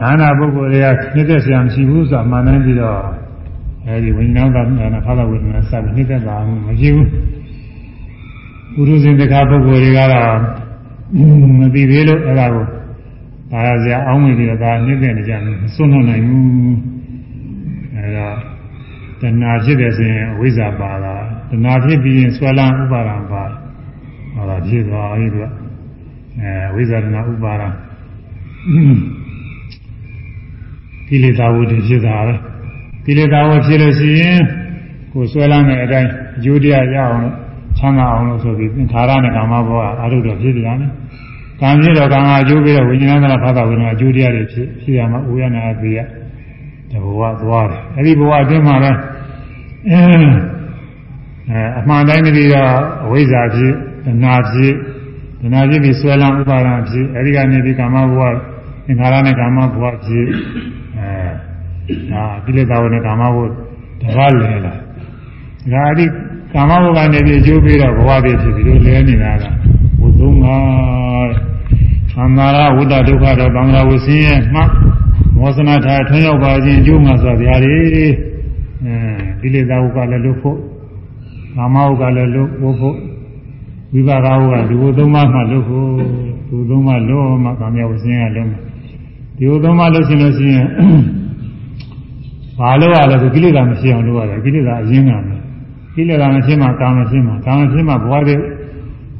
Speaker 1: ဉာဏပုဂ္ဂိုလ်တွေကနှိမ့်သက်ဆရာမရှိဘူးဆိုတာမှန်တယ်ပြီးတော့အဲဒီဝိညာဉ်သာနာဖာသဝေဒနာစပြီးနှိမ့်သက်တာမရှိဘူးပုရုဇဉ်တကာပုဂ္ဂိုလ်တွေကတော့မသိသေးလို့အဲ့ဒါကို ဒါရစရာအောင်းမိပြီးတော့ဒါနှိမ့်သက်နေကြတယ်မစွန့်လွတ်နိုင်ဘူးအဲ့ဒါတဏှာဖြစ်တယ်ဆိုရင်အဝိဇ္ဇာပါတာတဏှာဖြစ်ပြီးရင်ဆွဲလန်းဥပါဒံပါဟောတာဖြစ်သွားပြီသူကအဲဝိဇ္ဇာတဏှာဥပါဒံကိလေသာဝတ္တဖြစ်တာပဲကိလေသာဝဖြစ်လို့ရှိရင်ကိုယ်ဆွဲလန်းတဲ့အတိုင်းအကျိုးတရားရအောင်လို့ချမ်းသာအောင်လို့ဆိုပြီးသင်္ခါရနဲ့ကာမဘောကအာရုဒ္ဓဖြစ်ကြတယ်။ ကံဖြစ်တော့ကံကအကျိုးပေးတော့ဝိညာဉ်ကဖသဝိညာဉ်အကျိုးတရားတွေဖြစ်ဖြစ်ရမှာဥယနာအသေးရတဘဝသွားတယ်။အဲဒီဘဝအတွင်းမှာပဲအဲအမှန်တိုင်းတည်းတော့အဝိဇ္ဇာဖြစ်ဒနာဖြစ်ဒနာဖြစ်ပြီးဆွဲလန်းဥပါဒံဖြစ်အဲဒီကနေဒီကာမဘဝသင်္ခါရနဲ့ကာမဘဝဖြစ်အဲဒါကိလေသာဝနဲ့ကာမဘုတကားလဲလာဒါအဒီကာမဘုကနေပြီးအကျိုးပေးတော့ဘဝတည်းဖြစ်ပြီးလို့လဲနေတာကဘုသုံးပါ သံဃာရဝိတ္တဒုက္ခတော့သံဃာဝဆင်းရဲ့မှမောစနာထားထွန်းရောက်ပါခြင်းအကျိုးမှာဆိုဗျာလေအဲကိလေသာဝကလည်းလွတ်ဖို့ကာမဝကလည်းလွတ်ဖို့ဝိပါကဝကဒီဘုသုံးပါးမှလွတ်ဖို့ဒီသုံးပါးလွတ်မှကာမဝဆင်းရလွတ်မှာဒီဘုသုံးပါးလွတ်ရှင်လို့ရှိရင်ဘာလို့ရလဲဆိုကိလေသာမရှိအောင်လုပ်ရတယ်ကိလေသာအရင်းကမယ်ကိလေသာမဖြစ်မှကာမဖြစ်မှကာမဖြစ်မှဘဝတည်း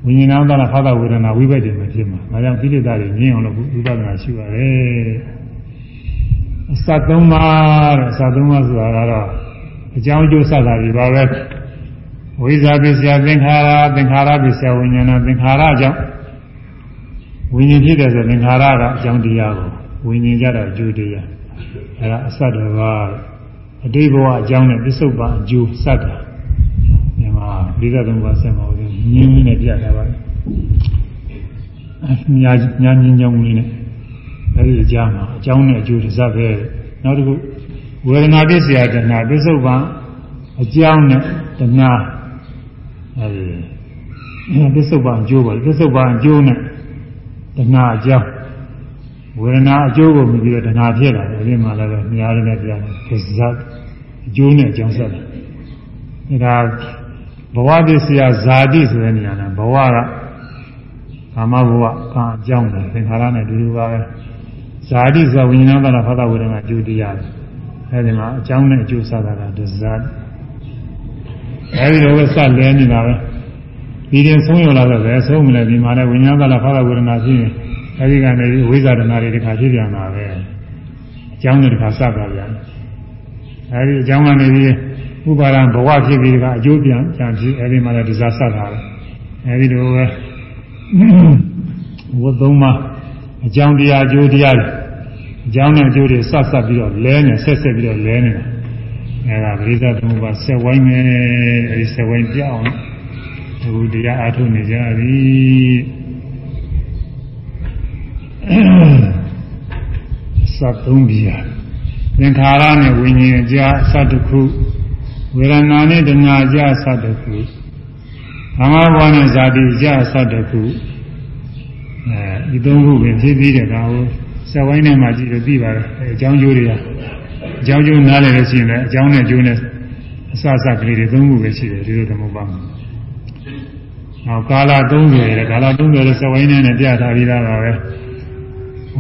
Speaker 1: ဝိညာဉ်သာဖသဝေဒနာဝိဘက်တွေမဖြစ်မှဒါကြောင့်ကိလေသာတွေငြင်းအောင်လို့ဝိပဿနာရှိရတယ်အစသုံးပါတဲ့အစသုံးပါဆိုတာကတော့အကြောင်းကျိုးစတာတွေပါပဲဝိဇ္ဇာပစ္စယသင်္ခါရသင်္ခါရပစ္စယဝိညာဏသင်္ခါရကြောင့်ဝိညာဉ်ဖြစ်တယ်ဆိုသင်္ခါရကအကြောင်းတရားကိုဝိညာဉ်ကြတော့အကျိုးတရားအဲဒါအစတော်ကအတိဘဝအကြောင်းနဲ့ပစ္စုပန်အကျိုးစတာမြန်မာ43ပါးဆက်မှာ ဦးညင်းညင်းနဲ့ပြတာပါညာညာညင်းကြောင်းလေးနဲ့အဲဒီအကြောင်းမှာအကြောင်းနဲ့အကျိုးတစ်စပ်ပဲနောက်တစ်ခုဝေဒနာပစ္စယတဏပစ္စုပန်အကြောင်းနဲ့တဏအဲဒီပစ္စုပန်အကျိုးပါပစ္စုပန်အကျိုးနဲ့တဏအကြောင်းဝေဒနာအကျိုးကိုမြည်ပြီးတော့တဏှာဖြစ်လာတယ်အဲဒီမှာလည်းပဲမြားရတဲ့ပြန်တယ်သစ္စာအကျိုးနဲ့အကြောင်းဆက်တယ်ဒါ ဘဝသစ္စာဇာတိဆိုတဲ့နေရာကဘဝကကာမဘဝကံအကြောင်းတယ်သင်္ခါရနဲ့တူတူပါပဲဇာတိဆိုဝိညာဉ်သနာဖသဝေဒနာအကျိုးတရားတယ်အဲဒီမှာအကြောင်းနဲ့အကျိုးဆက်တာကဒဇာအဲဒီလိုပဲဆက်လဲနေတာပဲဒီရင်ဆုံးရလာတော့ပဲဆုံးမလဲဒီမှာလည်းဝိညာဉ်သနာဖသဝေဒနာဖြစ်ရင်အဲဒီကနေဝိဇာဒနာတွေတခါဖြစ်ပြန်တာပဲအကြောင်းနဲ့တခါစပါပြန်အဲဒီအကြောင်းကနေပြီး ဥပါဒံဘဝဖြစ်ပြီးကအကျိုးပြန်ပြန်ဖြစ်အဲဒီမှာလည်းဒီစားဆက်တာပဲအဲဒီလိုပဲဝတ်သုံးပါအကြောင်းတရားအကျိုးတရားတွေအကြောင်းနဲ့အကျိုးတွေဆက်ဆက်ပြီးတော့လဲနေဆက်ဆက်ပြီးတော့လဲနေတာအဲဒါပရိသတ်သမုပ္ပါဆက်ဝိုင်းမယ်အဲဒီဆက်ဝိုင်းပြအောင်အခုတရားအားထုတ်နေကြပြီစပ်သုံးပြာသင်္ခါရနဲ့ဝိညာဉ်ကြားစပ်တစ်ခု ဝေဒနာနဲ့တဏှာကြားစပ်တစ်ခုဘာမဘဝနဲ့ဇာတိကြားစပ်တစ်ခုအဲဒီသုံးခုပဲဖြစ်ပြီးတဲ့ကောင်ဇဆက်ဝိုင်းထဲမှာကြည့်လို့သိပါတယ်အကြောင်းကျိုးတွေကအကြောင်းကျိုးနားလည်လို့ရှိရင်လည်းအကြောင်းနဲ့ကျိုးနဲ့အစအစကလေးတွေသုံးခုပဲရှိတယ်ဒီလိုသမုပ္ပါနောက်ကာလ30ရဲ့ကာလ30ရဲ့ဆက်ဝိုင်းထဲနဲ့ပြထားပြီးသားပါပဲ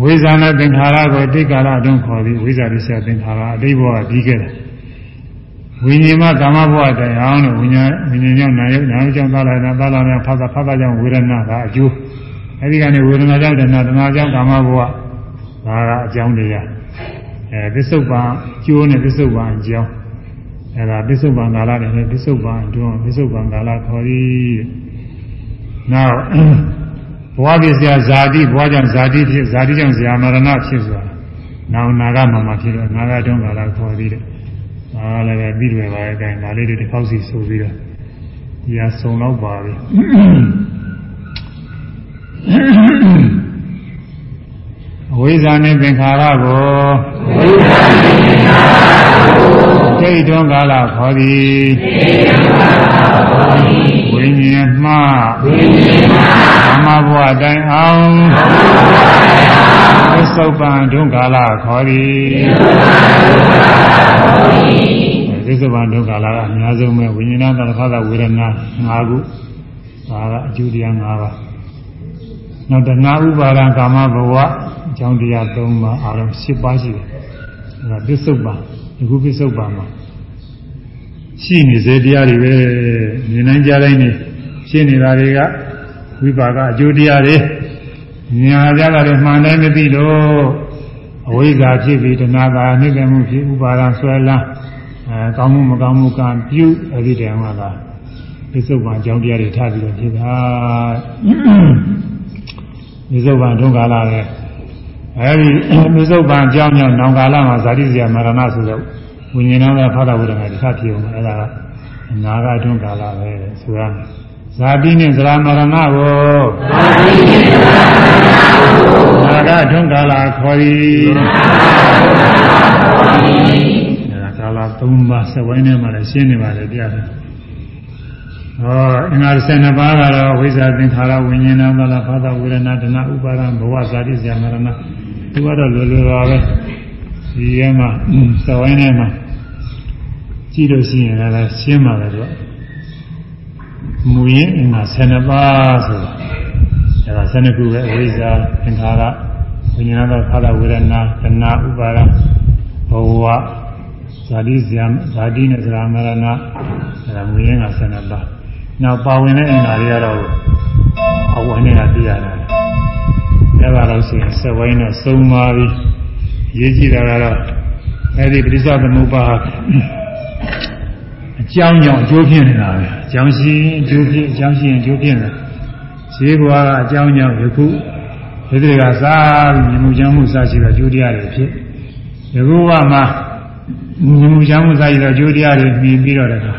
Speaker 1: ဝိဇာနဲ့သင်္ခါရကိုတိတ်ကာလအတွင်းခေါ်ပြီးဝိဇာတိဆက်သင်္ခါရအတိတ်ဘဝပြီးခဲ့တယ် ဝိညာဉ်မကာမဘဝတိုင်အောင်လို့ဝိညာဉ်ဝိညာဉ်ကြောင့်နာယုနာယုကြောင့်သာလနာသာလနာဖသဖသကြောင့်ဝေဒနာကအကျိုးအဲဒီကနေဝေဒနာကြောင့်တဏှာတဏှာကြောင့်ကာမဘဝဒါကအကြောင်းတရားအဲပစ္စုပန်ကျိုးနဲ့ပစ္စုပန်အကြောင်းအဲဒါပစ္စုပန်ကာလနဲ့ပစ္စုပန်အတွင်းပစ္စုပန်ကာလခေါ်ပြီးနောက်ဘဝပစ္စယဇာတိဘဝကြောင့်ဇာတိဖြစ်ဇာတိကြောင့်ဇာမရဏဖြစ်ဆိုတာနောက်နာဂမမှာဖြစ်တော့နာဂအတွင်းကာလခေါ်ပြီးတ ယ်ဒါလည်းပဲပြီးတယ်ပါတဲ့အတိုင်းဒါလေးတွေတစ်ခေါက်စီဆိုပြီးတော့ဒီဟာစုံတော့ပါပြီအဝိဇ္ဇာနဲ့သင်္ခါရကိုဝိဇ္ဇာနဲ့သင်္ခါရကိုစိတ်တွန်းကာလခေါ်သည်စိတ်တွန်းကာလခေါ်သည်ဝိညာဉ်မှဝိညာဉ်မှဓမ္မဘဝတိုင်အောင်ဓမ္မဘဝ တိုင်အောင်သစ္ဆုတ်ပံတွန်းကာလခေါ်သည်သစ္ဆုတ်ပံတွန်းကာလခေါ်သည်သစ္ဆုတ်ပံတွန်းကာလကအများဆုံးပဲဝိညာဏသရခသဝေဒနာ၅ခုဒါကအကျိုးတရား၅ပါးနောက်တဏှာဥပါဒံကာမဘဝအကြောင်းတရား၃ပါးအားလုံး၈ပါးရှိတယ်အဲဒါပစ္စုပန်ဒီခုပစ္စုပန်မှာရှိနေစေတရားတွေပဲမြင်နိုင်ကြတိုင်းနေရှင်းနေတာတွေကဝိပါကအကျိုးတရားတွေ ညာကြတာတွေမှန်တယ်မသိလို့အဝိဇ္ဇာဖြစ်ပြီးတဏှာကာနှိမ့်တယ်မှုဖြစ်ဥပါဒံဆွဲလန်းအဲကောင်းမှုမကောင်းမှုကံပြုအဲဒီတည်းမှာလားပစ္စုပန်အကြောင်းတရားတွေထားပြီးတော့ဖြစ်တာမြစ္ဆုတ်ပံဒုက္ခလာတဲ့အဲဒီမြစ္ဆုတ်ပံအကြောင်းကြောင့်နောင်ကာလမှာဇာတိစရာမရဏဆိုတော့ဝိညာဉ်နဲ့ဖသဝုဒ္ဓကတစ်ခါဖြစ်အောင်အဲဒါကအနာဂတ်ဒုက္ခလာပဲဆိုရမယ် ဇာတိနဲ့ဇရာမရဏကိုဇာတိနဲ့ဇရာမရဏကိုနာဂတ်ဒုက္ခလာခေါ်သည်နာဂတ်ဒုက္ခလာခေါ်သည်အဲဒါကာလ၃ပါးစက်ဝိုင်းထဲမှာလည်းရှင်းနေပါလေတရားတယ်ဟောအင်္ဂါ12ပါးကတော့ဝိဇ္ဇာသင်္ခါရဝိညာဏသလားဖသဝေဒနာတဏဥပါဒံဘဝဇာတိဇာမရဏသူကတော့လွယ်လွယ်ပါပဲဒီထဲမှာစဝိုင်းထဲမှာကြည့်လို့ရှိရင်လည်းရှင်းပါတယ်တော့ မူရင်းအင်္ဂါ12ပါးဆိုတာအဲဒါ12ခုပဲဝိဇ္ဇာသင်္ခါရဝိညာဏသဖသဝေဒနာတဏဥပါဒံဘဝဇာတိဇာဇာတိနဲ့ဇာမရဏအဲဒါမူရင်းက12ပါးနောက်ပါဝင်တဲ့အင်္ဂါတွေကတော့အဝိုင်းနဲ့ပြရတယ်။အဲဒါတော့ဆိုရင်စက်ဝိုင်းတော့သုံးပါပြီ။ရေးကြည့်တာကတော့အဲဒီပရိစ္ဆေသမုပ္ပါ အကြောင်းကြောင့်အကျိုးဖြစ်နေတာပဲ။အကြောင်းရှိရင်အကျိုးဖြစ်အကြောင်းရှိရင်အကျိုးဖြစ်တယ်။ဈေးဘွားကအကြောင်းကြောင့်ယခုဒီတွေကစားပြီးမြမှုချမ်းမှုစားရှိတဲ့အကျိုးတရားတွေဖြစ်။ယခုဘဝမှာမြမှုချမ်းမှုစားရှိတဲ့အကျိုးတရားတွေမြင်ပြီးတော့တခါ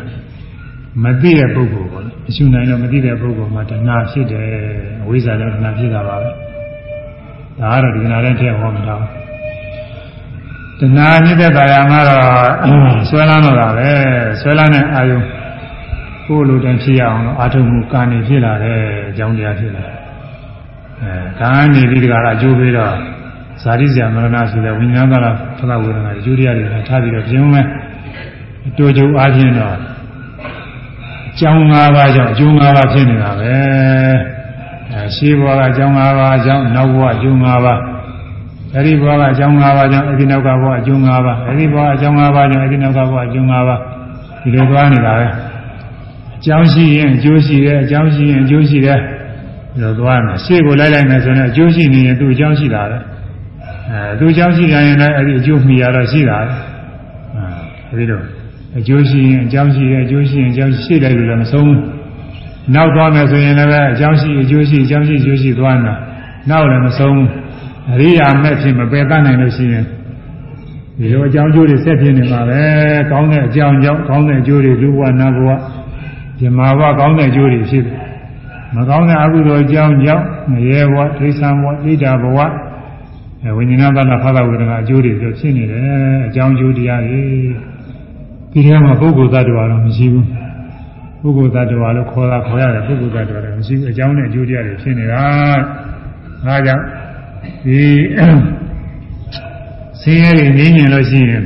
Speaker 1: မသိတဲ့ပုဂ္ဂိုလ်ပေါ့လေအရှုနိုင်တော့မသိတဲ့ပုဂ္ဂိုလ်မှာတဏှာဖြစ်တယ်အဝိဇ္ဇာလည်းတဏှာဖြစ်တာပါပဲဒါကတော့ဒီကနာတဲ့ထည့်ဟောမှာတော့ တဏှာမြစ်တဲ့ကာယမှာတော့ဆွဲလန်းတော့တာပဲဆွဲလန်းတဲ့အာယုကိုယ်လိုတည်းဖြစ်ရအောင်လို့အာထုံမှုကာနေဖြစ်လာတယ်အကြောင်းတရားဖြစ်လာအဲကာနေပြီးဒီကရာအကျိုးပေးတော့ဇာတိဇာမရဏဆိုတဲ့ဝိညာဉ်ကလာဖသဝေဒနာအကျိုးတရားတွေထားပြီးတော့ပြင်းမဲ့အတူတူအားဖြင့်တော့ကျောင်း၅ပါးကြောင့်အကျိုး၅ပါးဖြစ်နေတာပဲအဲရှေးဘဝကအကြောင်း၅ပါးကြောင့်နောက်ဘဝအကျိုး၅ပါး အဲဒီဘဝကအကြောင်း၅ပါးကြောင့်အဲဒီနောက်ကဘဝအကျိုး၅ပါးအဲဒီဘဝအကြောင်း၅ပါးကြောင့်အဲဒီနောက်ကဘဝအကျိုး၅ပါးဒီလိုသွားနေတာပဲအကြောင်းရှိရင်အကျိုးရှိတယ်အကြောင်းရှိရင်အကျိုးရှိတယ်ဒီလိုသွားနေရှေ့ကိုလိုက်လိုက်မယ်ဆိုရင်အကျိုးရှိနေရင်သူ့အကြောင်းရှိတာပဲအဲသူ့အကြောင်းရှိရင်လည်းအဲဒီအကျိုးမှီရတော့ရှိတာပဲအဲဒီတော့အကျိုးရှိရင်အကြောင်းရှိတယ်အကျိုးရှိရင်အကြောင်းရှိတယ်လို့လည်းမဆုံးဘူးနောက်သွားမယ်ဆိုရင်လည်းအကြောင်းရှိအကျိုးရှိအကြောင်းရှိအကျိုးရှိသွားတာနောက်လည်းမဆုံးဘူး အရိယာမဲ့ဖြစ်မပယ်တတ်နိုင်လို့ရှိရင်ဒီလိုအကြောင်းကျိုးတွေဆက်ဖြစ်နေမှာပဲကောင်းတဲ့အကြောင်းကြောင့်ကောင်းတဲ့အကျိုးတွေလူဘဝနတ်ဘဝဒီမှာဘဝကောင်းတဲ့အကျိုးတွေဖြစ်တယ်မကောင်းတဲ့အကုသိုလ်အကြောင်းကြောင့်ငရဲဘဝဒိဋ္ဌံဘဝဣဒ္ဓဘဝအဲဝိညာဏသနာဖသဝေဒနာအကျိုးတွေဆိုဖြစ်နေတယ်အကြောင်းကျိုးတရားတွေဒီထဲမှာပုဂ္ဂိုလ်သတ္တဝါတော့မရှိဘူးပုဂ္ဂိုလ်သတ္တဝါလို့ခေါ်တာခေါ်ရတယ်ပုဂ္ဂိုလ်သတ္တဝါလည်းမရှိဘူးအကြောင်းနဲ့အကျိုးတရားတွေဖြစ်နေတာဒါကြောင့် ဒီဆင်းရဲတွေငြိမ်းမြင်လို့ရှိရင်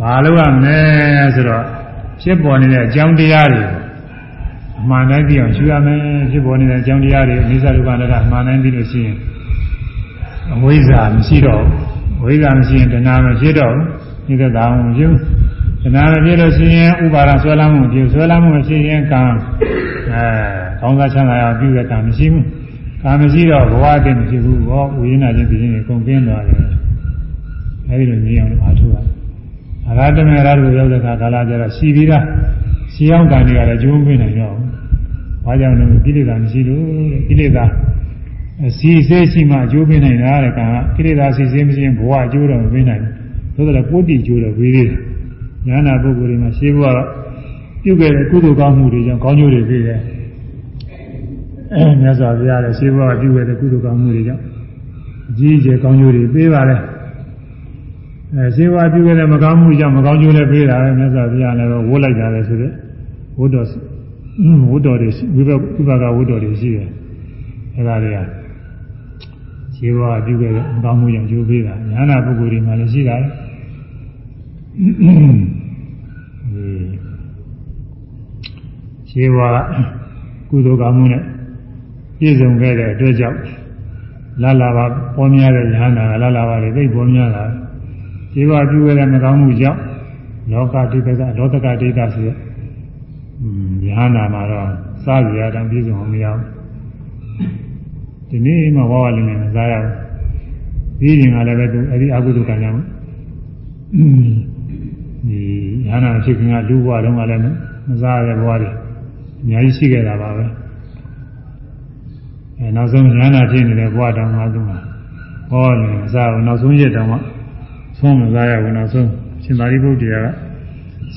Speaker 1: မလုပ်ရမယ်ဆိုတော့ဖြစ်ပေါ်နေတဲ့အကြောင်းတရားတွေအမှန်တိုင်းသိအောင်ရှင်းရမယ်ဖြစ်ပေါ်နေတဲ့အကြောင်းတရားတွေအိသဒုက္ခအနတ္တအမှန်တိုင်းသိလို့ရှိရင်အဝိဇ္ဇာမရှိတော့ဝိဇ္ဇာမရှိရင်တဏှာမဖြစ်တော့ဘူးဒီသက်သာမှမဖြစ်ဘူးတဏှာမဖြစ်လို့ရှိရင်ဥပါဒဆွဲလမ်းမှုဖြစ်ဆွဲလမ်းမှုမရှိရင်ကံအဲကောင်းစားချမ်းသာရပြုတဲ့ကံမရှိဘူး ကာမရှိတော့ဘဝတည်းမရှိဘူးဘောဝိညာဉ်ချင်းပြင်းနေကုန်ပြင်းသွားတယ်အဲဒီလိုနေအောင်အားထုတ်ရအရဟတမေရတို့ရောက်တဲ့အခါကာလကျတော့ရှိပြီးသားရှိအောင်တန်တွေကလည်းကျိုးပြနိုင်တော့ဘာကြောင့်လဲကိလေသာမရှိလို့တဲ့ကိလေသာအစီအစေးရှိမှအကျိုးပေးနိုင်တာတဲ့ကံကကိလေသာအစီအစေးမရှိရင်ဘဝအကျိုးတော့မပေးနိုင်ဘူးသို့တော်ပုတ္တိကျိုးတော့ပေးသေးတယ်ဉာဏပုဂ္ဂိုလ်တွေမှာရှင်းဘဝကပြုခဲ့တဲ့ကုသိုလ်ကောင်းမှုတွေကြောင့်ကောင်းကျိုးတွေပေးတယ်အဲ မြတ်စွာဘုရားလည်းရှင်းဘဝပြုခဲ့တဲ့ကုသိုလ်ကောင်းမှုတွေကြောင့်အကြီးအကျယ်ကောင်းကျိုးတွေပေးပါတယ်အဲရှင်းဘဝပြုခဲ့တဲ့မကောင်းမှုကြောင့်မကောင်းကျိုးလည်းပေးတာပဲမြတ်စွာဘုရားလည်းဝိုးလိုက်တာလေဆိုတဲ့ဝိတော်ဝိတော်တွေဝိဘဝိဘကဝိတော်တွေရှိတယ်အဲဒါတွေကခြေဘဝပြုခဲ့တဲ့ကောင်းမှုကြောင့်ကျိုးပေးတာညာနာပုဂ္ဂိုလ်တွေမှလည်းရှိတာလေခြေဘဝကုသိုလ်ကောင်းမှုနဲ့ ပြည့်စုံခဲ့တဲ့အတွက်ကြောင့်လာလာပါပေါ်များတဲ့ညာနာကလာလာပါလေသိပေါ်များတာခြေဘဝပြုခဲ့တဲ့မကောင်းမှုကြောင့်လောကဒိဋ္ဌကလောတကဒိဋ္ဌဆိုရညာနာမှာတော့စားရတာပြည့်စုံအောင်မရဘူးဒီနေ့မှဝါဝလေးနဲ့မစားရဘူးပြီးရင်ကလည်းပဲသူအဲ့ဒီအကုသိုလ်ကံကြောင့်ဒီညာနာဖြစ်ခင်ကလူဘဝတုန်းကလည်းမစားရတဲ့ဘဝတွေအများကြီးရှိခဲ့တာပါပဲအဲ နောက်ဆုံးညာနာဖြစ်နေတဲ့ဘဝတောင်မှသူကဟောနေမစားဘူးနောက်ဆုံးရက်တောင်မှဆုံးမစားရဘူးနောက်ဆုံးရှင်သာရိပုတ္တရာက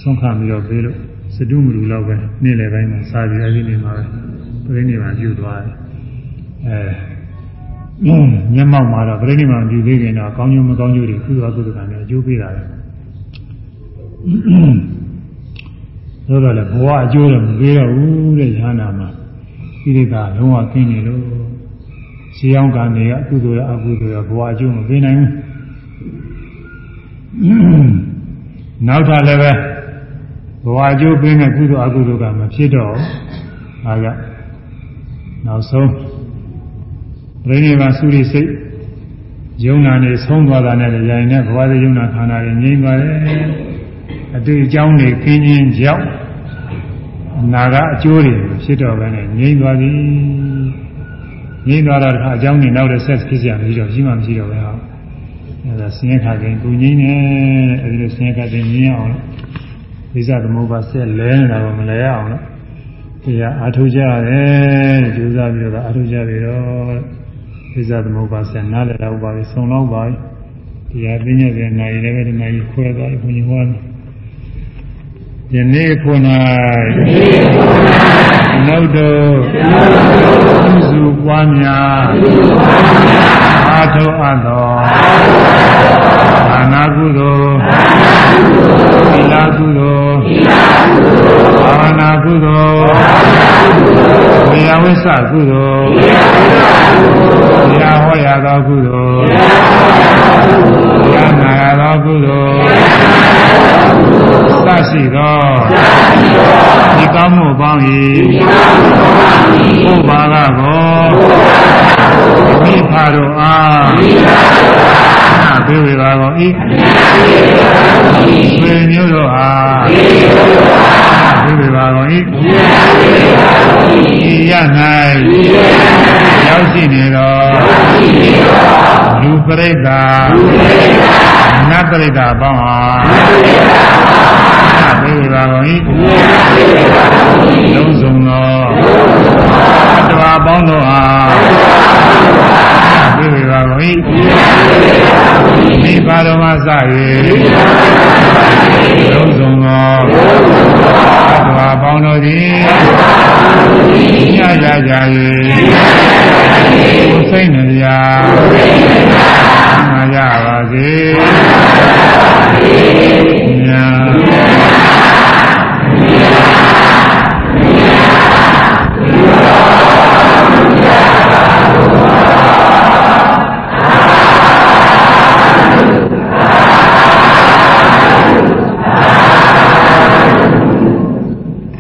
Speaker 1: ဆုံးခံပြီးတော့ပြေးလို့စတုမလူလောက်ပဲနေ့လယ်ပိုင်းမှာစားပြီးအဲဒီနေ့မှာပဲပြိဋိနိဗ္ဗာန်ပြုသွားတယ်အဲမျက်မှောက်မှာတော့ပြိဋိနိဗ္ဗာန်ပြုသေးခင်တော့ကောင်းကျိုးမကောင်းကျိုးတွေကုသကုသကံတွေအကျိုးပေးတာလေဆိုတော့လေဘဝအကျိုးတော့မပေးတော့ဘူးတဲ့ဉာဏ်နာမှာ ဣရိကလုံးဝကင်းနေလို့ရှင်းအောင်ကံတွေကအကုသိုလ်ရအကုသိုလ်ရဘဝအကျိုးမပေးနိုင်ဘူးနောက်ထပ်လည်းပဲဘဝအကျိုးပေးမဲ့ကုသိုလ်အကုသိုလ်ကမဖြစ်တော့အားကြောင့်နောက်ဆုံးပြိဋိဘသုရိစိတ်ယုံနာနေဆုံးသွားတာနဲ့လည်းရိုင်နဲ့ဘဝသေးယုံနာခန္ဓာတွေငြိမ့်သွားတယ်အတွေ့အကြောင်းတွေခင်းချင်းကြောက် နာကအကျိုးတွေဖြစ်တော့ပဲနဲ့ငြိမ့်သွားပြီငြိမ့်သွားတော့အကြောင်းတွေနောက်တဲ့ဆက်ဖြစ်ကြတယ်ပြီးတော့ရှိမှမရှိတော့ပဲဟောအဲဒါဆင်းရဲခါခြင်းကိုငြိမ့်နေအဲဒီလိုဆင်းရဲခါခြင်းငြိမ့်အောင်လို့ဝိဇ္ဇသမုပ္ပါဆက်လဲနေတာတော့မလဲရအောင်လို့တရားအာထုကြရတယ်ကြိုးစားပြီးတော့အာထုကြပြီတော့ဝိဇ္ဇသမုပ္ပါဆက်နားလည်တော့ပါပြီဆုံတော့ပါပြီတရားသိညတဲ့နိုင်လည်းပဲဒီနိုင်ခွဲသွားပြီဘုရားဟောယ နေ့ခု၌နောက်တော့ပြုစုပွားများအာထုအပ်သောအာနာကုသိုလ်သီလကုသိုလ်ဘာဝနာကုသိုလ်ဝိယဝိသကုသိုလ်ဘုရားဟောရသောကုသိုလ်ဘုရားနာရသောကုသိုလ်သ ရှိသောဒီကောင်းမှုပေါင်း၏ဘုဘာကကိုမိဖတို့အားနာပေးဝေပါကုန်၏ဆွေမျိုးတို့အားပေးဝေပါကုန်၏ဤရ၌ရောက်ရှိနေသောလူပရိသတ်နတ်ပရိသတ်ပေါင်းအား ပေးဝေပါကုန်၏လုံးစုံသောအတ္တဝါပေါင်းတို့အားပေးဝေပါကုန်၏မိဘတော်မှစ၍လုံးစုံသောအတ္တဝါပေါင်းတို့သည်ညကြကြ၍ကိုယ်စိတ်နှပြမှာကြပါစေ